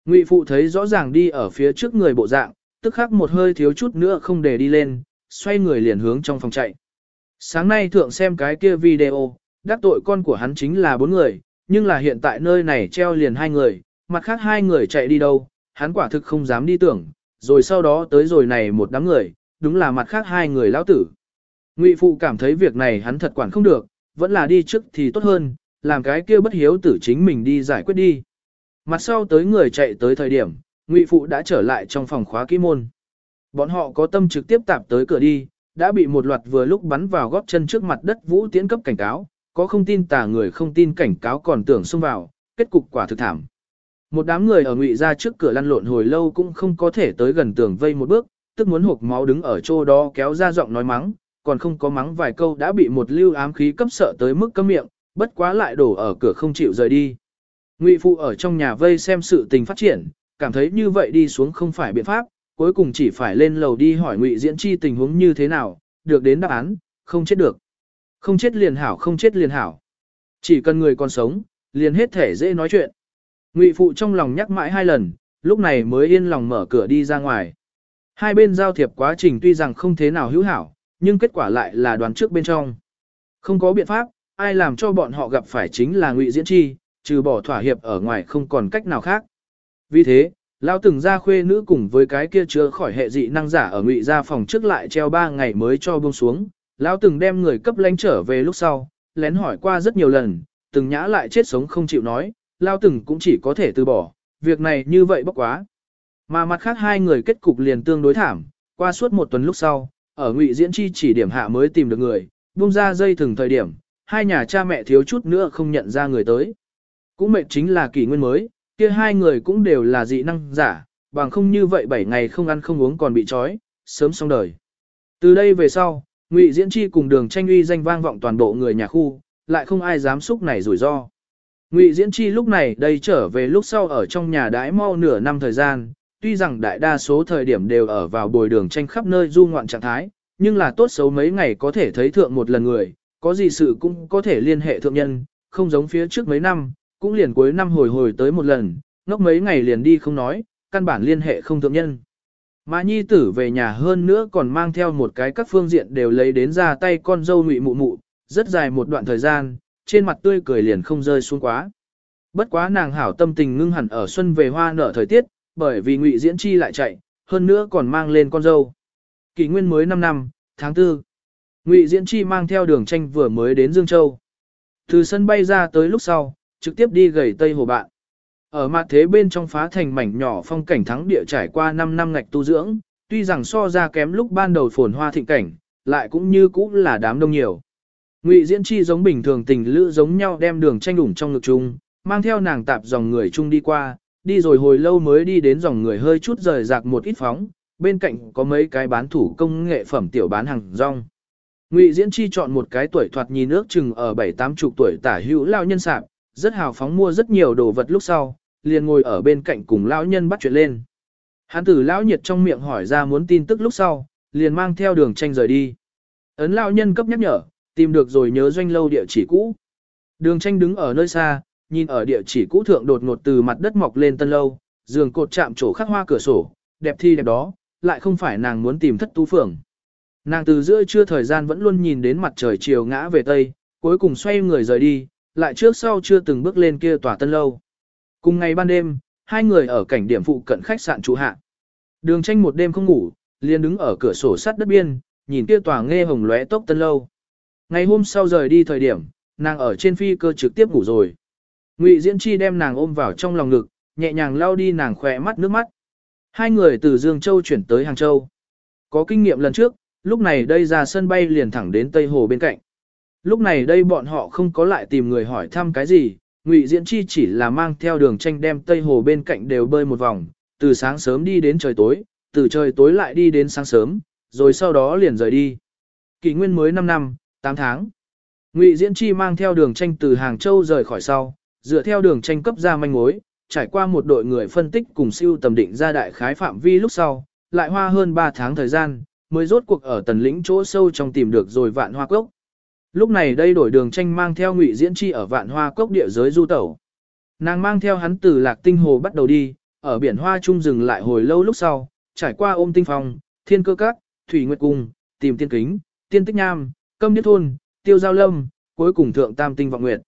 Ngụy phụ thấy rõ ràng đi ở phía trước người bộ dạng, tức khắc một hơi thiếu chút nữa không để đi lên, xoay người liền hướng trong phòng chạy. Sáng nay thượng xem cái kia video, đắc tội con của hắn chính là bốn người, nhưng là hiện tại nơi này treo liền hai người, mặt khác hai người chạy đi đâu, hắn quả thực không dám đi tưởng, rồi sau đó tới rồi này một đám người, đúng là mặt khác hai người lão tử. Ngụy phụ cảm thấy việc này hắn thật quản không được, vẫn là đi trước thì tốt hơn, làm cái kia bất hiếu tử chính mình đi giải quyết đi. Mặt sau tới người chạy tới thời điểm, Ngụy phụ đã trở lại trong phòng khóa kỹ môn. Bọn họ có tâm trực tiếp tạp tới cửa đi, đã bị một loạt vừa lúc bắn vào góp chân trước mặt đất vũ tiến cấp cảnh cáo, có không tin tà người không tin cảnh cáo còn tưởng xông vào, kết cục quả thực thảm. Một đám người ở ngụy ra trước cửa lăn lộn hồi lâu cũng không có thể tới gần tường vây một bước, tức muốn hộp máu đứng ở chỗ đó kéo ra giọng nói mắng, còn không có mắng vài câu đã bị một lưu ám khí cấp sợ tới mức câm miệng, bất quá lại đổ ở cửa không chịu rời đi. Ngụy phụ ở trong nhà vây xem sự tình phát triển, cảm thấy như vậy đi xuống không phải biện pháp, cuối cùng chỉ phải lên lầu đi hỏi Ngụy Diễn Chi tình huống như thế nào, được đến đáp án, không chết được. Không chết liền hảo, không chết liền hảo. Chỉ cần người còn sống, liền hết thể dễ nói chuyện. Ngụy phụ trong lòng nhắc mãi hai lần, lúc này mới yên lòng mở cửa đi ra ngoài. Hai bên giao thiệp quá trình tuy rằng không thế nào hữu hảo, nhưng kết quả lại là đoán trước bên trong. Không có biện pháp, ai làm cho bọn họ gặp phải chính là Ngụy Diễn Chi, trừ bỏ thỏa hiệp ở ngoài không còn cách nào khác. Vì thế, Lão từng ra khuê nữ cùng với cái kia chứa khỏi hệ dị năng giả ở ngụy gia phòng trước lại treo 3 ngày mới cho buông xuống. Lão từng đem người cấp lãnh trở về lúc sau, lén hỏi qua rất nhiều lần, từng nhã lại chết sống không chịu nói, Lão từng cũng chỉ có thể từ bỏ, việc này như vậy bốc quá. Mà mặt khác hai người kết cục liền tương đối thảm, qua suốt một tuần lúc sau, ở ngụy diễn chi chỉ điểm hạ mới tìm được người, buông ra dây thừng thời điểm, hai nhà cha mẹ thiếu chút nữa không nhận ra người tới. Cũng mệnh chính là kỷ nguyên mới, kia hai người cũng đều là dị năng giả, bằng không như vậy 7 ngày không ăn không uống còn bị trói, sớm xong đời. Từ đây về sau, Ngụy Diễn Chi cùng đường tranh uy danh vang vọng toàn bộ người nhà khu, lại không ai dám xúc này rủi ro. Ngụy Diễn Chi lúc này đây trở về lúc sau ở trong nhà đãi mau nửa năm thời gian, tuy rằng đại đa số thời điểm đều ở vào bồi đường tranh khắp nơi du ngoạn trạng thái, nhưng là tốt xấu mấy ngày có thể thấy thượng một lần người, có gì sự cũng có thể liên hệ thượng nhân, không giống phía trước mấy năm, cũng liền cuối năm hồi hồi tới một lần, ngốc mấy ngày liền đi không nói, căn bản liên hệ không thượng nhân. Mà nhi tử về nhà hơn nữa còn mang theo một cái các phương diện đều lấy đến ra tay con dâu ngụy mụ mụ, rất dài một đoạn thời gian, trên mặt tươi cười liền không rơi xuống quá. Bất quá nàng hảo tâm tình ngưng hẳn ở xuân về hoa nở thời tiết, bởi vì ngụy diễn chi lại chạy, hơn nữa còn mang lên con dâu. Kỷ nguyên mới 5 năm, tháng 4. Ngụy diễn chi mang theo đường tranh vừa mới đến Dương Châu. Từ sân bay ra tới lúc sau, trực tiếp đi gầy Tây Hồ Bạn. Ở mặt thế bên trong phá thành mảnh nhỏ phong cảnh thắng địa trải qua 5 năm ngạch tu dưỡng, tuy rằng so ra kém lúc ban đầu phồn hoa thịnh cảnh, lại cũng như cũ là đám đông nhiều. Ngụy Diễn Chi giống bình thường tình lữ giống nhau đem đường tranh đủng trong ngực chung, mang theo nàng tạp dòng người chung đi qua, đi rồi hồi lâu mới đi đến dòng người hơi chút rời rạc một ít phóng, bên cạnh có mấy cái bán thủ công nghệ phẩm tiểu bán hàng rong. Ngụy Diễn Chi chọn một cái tuổi thoạt nhìn nước chừng ở bảy tám chục tuổi tả hữu lao nhân sạp, rất hào phóng mua rất nhiều đồ vật lúc sau, liền ngồi ở bên cạnh cùng lão nhân bắt chuyện lên. Hán tử lão nhiệt trong miệng hỏi ra muốn tin tức lúc sau, liền mang theo đường tranh rời đi. Ấn lão nhân cấp nhắc nhở, tìm được rồi nhớ doanh lâu địa chỉ cũ. Đường tranh đứng ở nơi xa, nhìn ở địa chỉ cũ thượng đột ngột từ mặt đất mọc lên tân lâu, giường cột chạm chỗ khắc hoa cửa sổ, đẹp thi đẹp đó, lại không phải nàng muốn tìm thất tú phượng. Nàng từ giữa trưa thời gian vẫn luôn nhìn đến mặt trời chiều ngã về tây, cuối cùng xoay người rời đi, lại trước sau chưa từng bước lên kia tòa tân lâu. Cùng ngày ban đêm, hai người ở cảnh điểm phụ cận khách sạn trụ hạ. Đường tranh một đêm không ngủ, liền đứng ở cửa sổ sắt đất biên, nhìn kia tòa nghe hồng lóe tốc tân lâu. Ngày hôm sau rời đi thời điểm, nàng ở trên phi cơ trực tiếp ngủ rồi. Ngụy Diễn Chi đem nàng ôm vào trong lòng ngực, nhẹ nhàng lau đi nàng khỏe mắt nước mắt. Hai người từ Dương Châu chuyển tới Hàng Châu. Có kinh nghiệm lần trước, lúc này đây ra sân bay liền thẳng đến Tây Hồ bên cạnh. Lúc này đây bọn họ không có lại tìm người hỏi thăm cái gì, Ngụy Diễn Chi chỉ là mang theo đường tranh đem Tây Hồ bên cạnh đều bơi một vòng, từ sáng sớm đi đến trời tối, từ trời tối lại đi đến sáng sớm, rồi sau đó liền rời đi. Kỷ nguyên mới 5 năm, 8 tháng. Ngụy Diễn Chi mang theo đường tranh từ Hàng Châu rời khỏi sau, dựa theo đường tranh cấp ra manh mối, trải qua một đội người phân tích cùng siêu tầm định ra đại khái phạm vi lúc sau, lại hoa hơn 3 tháng thời gian, mới rốt cuộc ở tần lĩnh chỗ sâu trong tìm được rồi vạn hoa cốc. Lúc này đây đổi đường tranh mang theo ngụy diễn chi ở vạn hoa cốc địa giới du tẩu. Nàng mang theo hắn từ lạc tinh hồ bắt đầu đi, ở biển hoa trung dừng lại hồi lâu lúc sau, trải qua ôm tinh phong, thiên cơ các, thủy nguyệt cung, tìm tiên kính, tiên tích nham, câm niết thôn, tiêu giao lâm, cuối cùng thượng tam tinh vọng nguyệt.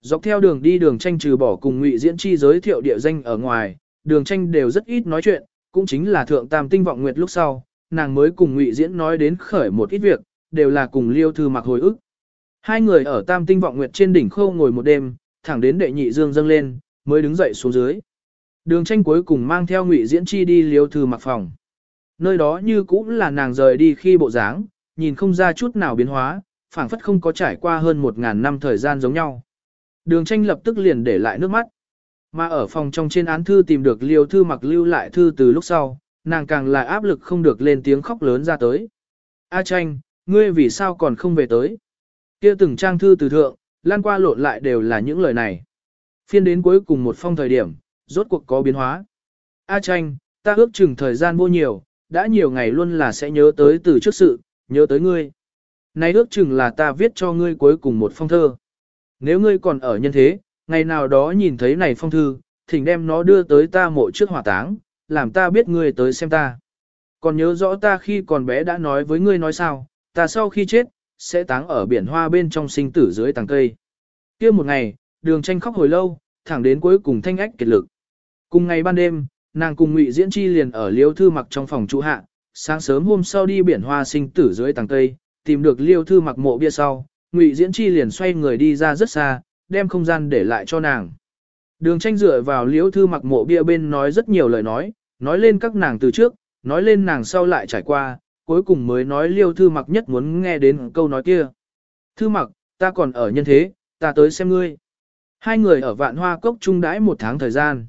Dọc theo đường đi đường tranh trừ bỏ cùng ngụy diễn chi giới thiệu địa danh ở ngoài, đường tranh đều rất ít nói chuyện, cũng chính là thượng tam tinh vọng nguyệt lúc sau, nàng mới cùng ngụy diễn nói đến khởi một ít việc, đều là cùng liêu thư mặc hồi ức. Hai người ở tam tinh vọng nguyệt trên đỉnh khâu ngồi một đêm, thẳng đến đệ nhị dương dâng lên, mới đứng dậy xuống dưới. Đường tranh cuối cùng mang theo ngụy diễn chi đi liêu thư mặc phòng. Nơi đó như cũng là nàng rời đi khi bộ dáng, nhìn không ra chút nào biến hóa, phảng phất không có trải qua hơn một ngàn năm thời gian giống nhau. Đường tranh lập tức liền để lại nước mắt. Mà ở phòng trong trên án thư tìm được liều thư mặc lưu lại thư từ lúc sau, nàng càng lại áp lực không được lên tiếng khóc lớn ra tới. A tranh, ngươi vì sao còn không về tới? Kia từng trang thư từ thượng, lan qua lộn lại đều là những lời này. Phiên đến cuối cùng một phong thời điểm, rốt cuộc có biến hóa. A tranh, ta ước chừng thời gian vô nhiều, đã nhiều ngày luôn là sẽ nhớ tới từ trước sự, nhớ tới ngươi. Này ước chừng là ta viết cho ngươi cuối cùng một phong thơ. Nếu ngươi còn ở nhân thế, ngày nào đó nhìn thấy này phong thư, thỉnh đem nó đưa tới ta mộ trước hỏa táng, làm ta biết ngươi tới xem ta. Còn nhớ rõ ta khi còn bé đã nói với ngươi nói sao, ta sau khi chết, sẽ táng ở biển hoa bên trong sinh tử dưới tàng cây. kia một ngày, đường tranh khóc hồi lâu, thẳng đến cuối cùng thanh ách kiệt lực. Cùng ngày ban đêm, nàng cùng Ngụy Diễn Chi liền ở Liêu Thư Mặc trong phòng trụ hạ, sáng sớm hôm sau đi biển hoa sinh tử dưới tàng cây, tìm được Liêu Thư Mặc mộ bia sau, Ngụy Diễn Chi liền xoay người đi ra rất xa, đem không gian để lại cho nàng. Đường tranh dựa vào Liêu Thư Mặc mộ bia bên nói rất nhiều lời nói, nói lên các nàng từ trước, nói lên nàng sau lại trải qua, cuối cùng mới nói Liêu Thư Mặc nhất muốn nghe đến câu nói kia. Thư Mặc, ta còn ở nhân thế, ta tới xem ngươi. Hai người ở vạn hoa cốc trung đãi một tháng thời gian.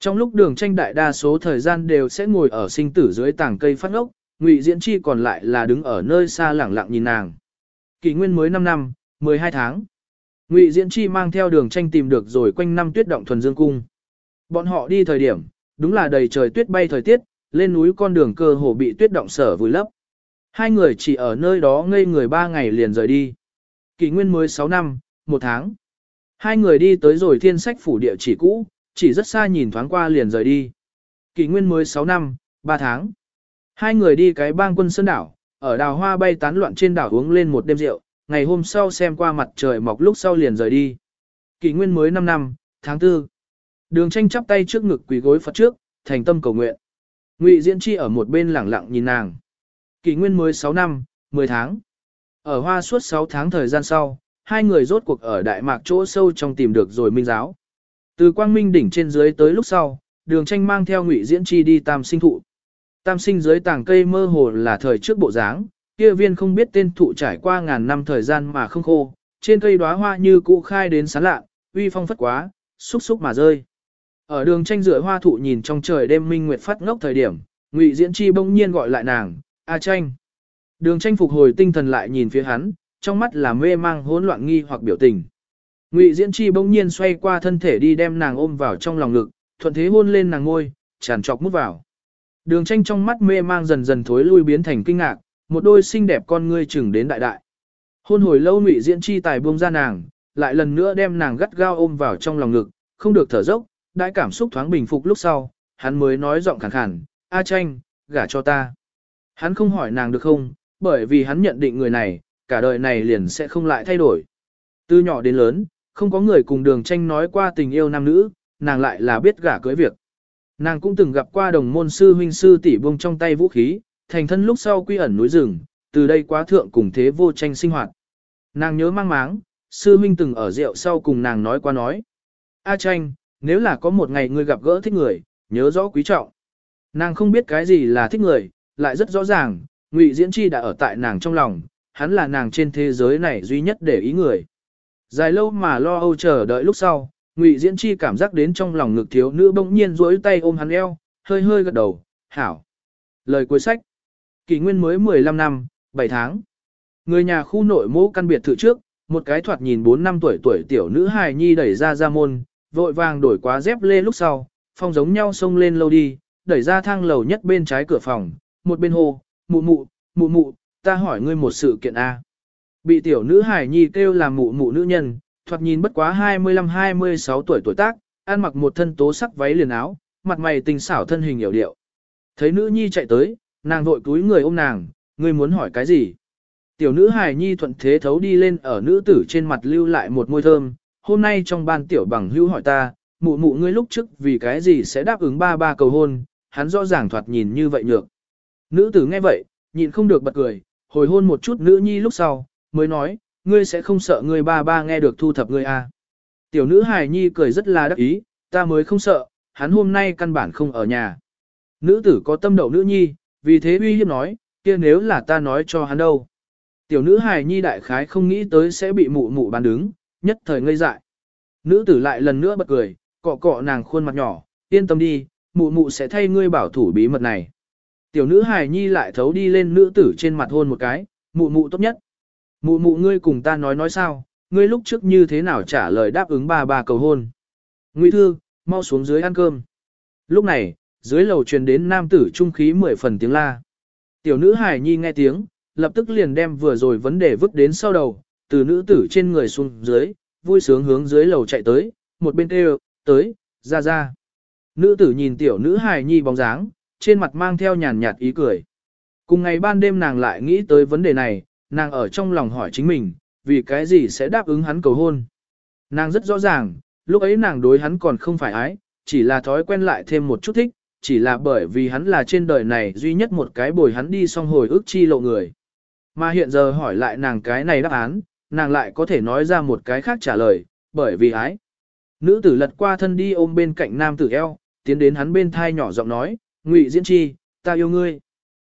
Trong lúc đường tranh đại đa số thời gian đều sẽ ngồi ở sinh tử dưới tảng cây phát ngốc, Ngụy Diễn Chi còn lại là đứng ở nơi xa lẳng lặng nhìn nàng. Kỷ nguyên mới 5 năm, 12 tháng. Ngụy Diễn Chi mang theo đường tranh tìm được rồi quanh năm tuyết động thuần dương cung. Bọn họ đi thời điểm, đúng là đầy trời tuyết bay thời tiết, lên núi con đường cơ hồ bị tuyết động sở vùi lấp. Hai người chỉ ở nơi đó ngây người ba ngày liền rời đi. Kỷ nguyên mới 6 năm, một tháng. Hai người đi tới rồi thiên sách phủ địa chỉ cũ, chỉ rất xa nhìn thoáng qua liền rời đi. Kỷ nguyên mới 6 năm, 3 tháng. Hai người đi cái bang quân sơn đảo, ở đào hoa bay tán loạn trên đảo uống lên một đêm rượu, ngày hôm sau xem qua mặt trời mọc lúc sau liền rời đi. Kỷ nguyên mới 5 năm, tháng 4. Đường tranh chắp tay trước ngực quỳ gối Phật trước, thành tâm cầu nguyện. Ngụy Diễn Chi ở một bên lẳng lặng nhìn nàng. Kỷ nguyên mới 6 năm, 10 tháng. Ở hoa suốt 6 tháng thời gian sau, hai người rốt cuộc ở Đại Mạc chỗ sâu trong tìm được rồi minh giáo. Từ quang minh đỉnh trên dưới tới lúc sau, đường tranh mang theo ngụy diễn chi đi tam sinh thụ. Tam sinh dưới tảng cây mơ hồ là thời trước bộ dáng, kia viên không biết tên thụ trải qua ngàn năm thời gian mà không khô, trên cây đóa hoa như cũ khai đến sán lạ, uy phong phất quá, xúc xúc mà rơi. Ở đường tranh rửa hoa thụ nhìn trong trời đêm minh nguyệt phát ngốc thời điểm, ngụy diễn chi bỗng nhiên gọi lại nàng, A tranh. Đường tranh phục hồi tinh thần lại nhìn phía hắn, trong mắt là mê mang hỗn loạn nghi hoặc biểu tình. Ngụy Diễn Chi bỗng nhiên xoay qua thân thể đi đem nàng ôm vào trong lòng ngực, thuận thế hôn lên nàng ngôi, tràn trọc mút vào. Đường tranh trong mắt mê mang dần dần thối lui biến thành kinh ngạc, một đôi xinh đẹp con ngươi chừng đến đại đại. Hôn hồi lâu Ngụy Diễn Chi tài buông ra nàng, lại lần nữa đem nàng gắt gao ôm vào trong lòng ngực, không được thở dốc, đại cảm xúc thoáng bình phục lúc sau, hắn mới nói giọng khàn khàn, "A Tranh, gả cho ta." Hắn không hỏi nàng được không, bởi vì hắn nhận định người này, cả đời này liền sẽ không lại thay đổi. Từ nhỏ đến lớn, không có người cùng đường tranh nói qua tình yêu nam nữ, nàng lại là biết gả cưới việc. Nàng cũng từng gặp qua đồng môn sư huynh sư tỷ buông trong tay vũ khí, thành thân lúc sau quy ẩn núi rừng, từ đây quá thượng cùng thế vô tranh sinh hoạt. Nàng nhớ mang máng, sư huynh từng ở rượu sau cùng nàng nói qua nói. A tranh, nếu là có một ngày ngươi gặp gỡ thích người, nhớ rõ quý trọng. Nàng không biết cái gì là thích người, lại rất rõ ràng, Ngụy Diễn Chi đã ở tại nàng trong lòng, hắn là nàng trên thế giới này duy nhất để ý người. Dài lâu mà lo âu chờ đợi lúc sau, Ngụy Diễn Chi cảm giác đến trong lòng ngực thiếu nữ bỗng nhiên duỗi tay ôm hắn eo, hơi hơi gật đầu, hảo. Lời cuối sách. Kỷ nguyên mới 15 năm, 7 tháng. Người nhà khu nội mẫu căn biệt thự trước, một cái thoạt nhìn 4 năm tuổi tuổi tiểu nữ hài nhi đẩy ra ra môn, vội vàng đổi quá dép lê lúc sau, phong giống nhau xông lên lâu đi, đẩy ra thang lầu nhất bên trái cửa phòng, một bên hồ, mụ mụ, mụ mụ, ta hỏi ngươi một sự kiện A. Bị tiểu nữ hải nhi kêu là mụ mụ nữ nhân, thoạt nhìn bất quá 25-26 tuổi tuổi tác, ăn mặc một thân tố sắc váy liền áo, mặt mày tình xảo thân hình hiểu điệu. Thấy nữ nhi chạy tới, nàng vội túi người ôm nàng, ngươi muốn hỏi cái gì? Tiểu nữ hài nhi thuận thế thấu đi lên ở nữ tử trên mặt lưu lại một môi thơm, hôm nay trong ban tiểu bằng hưu hỏi ta, mụ mụ ngươi lúc trước vì cái gì sẽ đáp ứng ba ba cầu hôn, hắn rõ ràng thoạt nhìn như vậy nhược. Nữ tử nghe vậy, nhịn không được bật cười, hồi hôn một chút nữ nhi lúc sau, mới nói, ngươi sẽ không sợ ngươi ba ba nghe được thu thập ngươi à. Tiểu nữ hài nhi cười rất là đắc ý, ta mới không sợ, hắn hôm nay căn bản không ở nhà. Nữ tử có tâm đậu nữ nhi, vì thế uy hiếp nói, kia nếu là ta nói cho hắn đâu. Tiểu nữ hài nhi đại khái không nghĩ tới sẽ bị mụ mụ bàn đứng, nhất thời ngây dại. Nữ tử lại lần nữa bật cười, cọ cọ nàng khuôn mặt nhỏ, yên tâm đi, mụ mụ sẽ thay ngươi bảo thủ bí mật này. Tiểu nữ hài nhi lại thấu đi lên nữ tử trên mặt hôn một cái, mụ mụ tốt nhất. Mụ mụ ngươi cùng ta nói nói sao, ngươi lúc trước như thế nào trả lời đáp ứng bà bà cầu hôn. Ngụy Thư, mau xuống dưới ăn cơm. Lúc này, dưới lầu truyền đến nam tử trung khí mười phần tiếng la. Tiểu nữ Hải Nhi nghe tiếng, lập tức liền đem vừa rồi vấn đề vứt đến sau đầu, từ nữ tử trên người xuống dưới, vui sướng hướng dưới lầu chạy tới, một bên kêu, tới, ra ra. Nữ tử nhìn tiểu nữ Hải Nhi bóng dáng, trên mặt mang theo nhàn nhạt ý cười. Cùng ngày ban đêm nàng lại nghĩ tới vấn đề này, nàng ở trong lòng hỏi chính mình, vì cái gì sẽ đáp ứng hắn cầu hôn. Nàng rất rõ ràng, lúc ấy nàng đối hắn còn không phải ái, chỉ là thói quen lại thêm một chút thích, chỉ là bởi vì hắn là trên đời này duy nhất một cái bồi hắn đi xong hồi ức chi lộ người. Mà hiện giờ hỏi lại nàng cái này đáp án, nàng lại có thể nói ra một cái khác trả lời, bởi vì ái. Nữ tử lật qua thân đi ôm bên cạnh nam tử eo, tiến đến hắn bên thai nhỏ giọng nói, Ngụy Diễn Chi, ta yêu ngươi.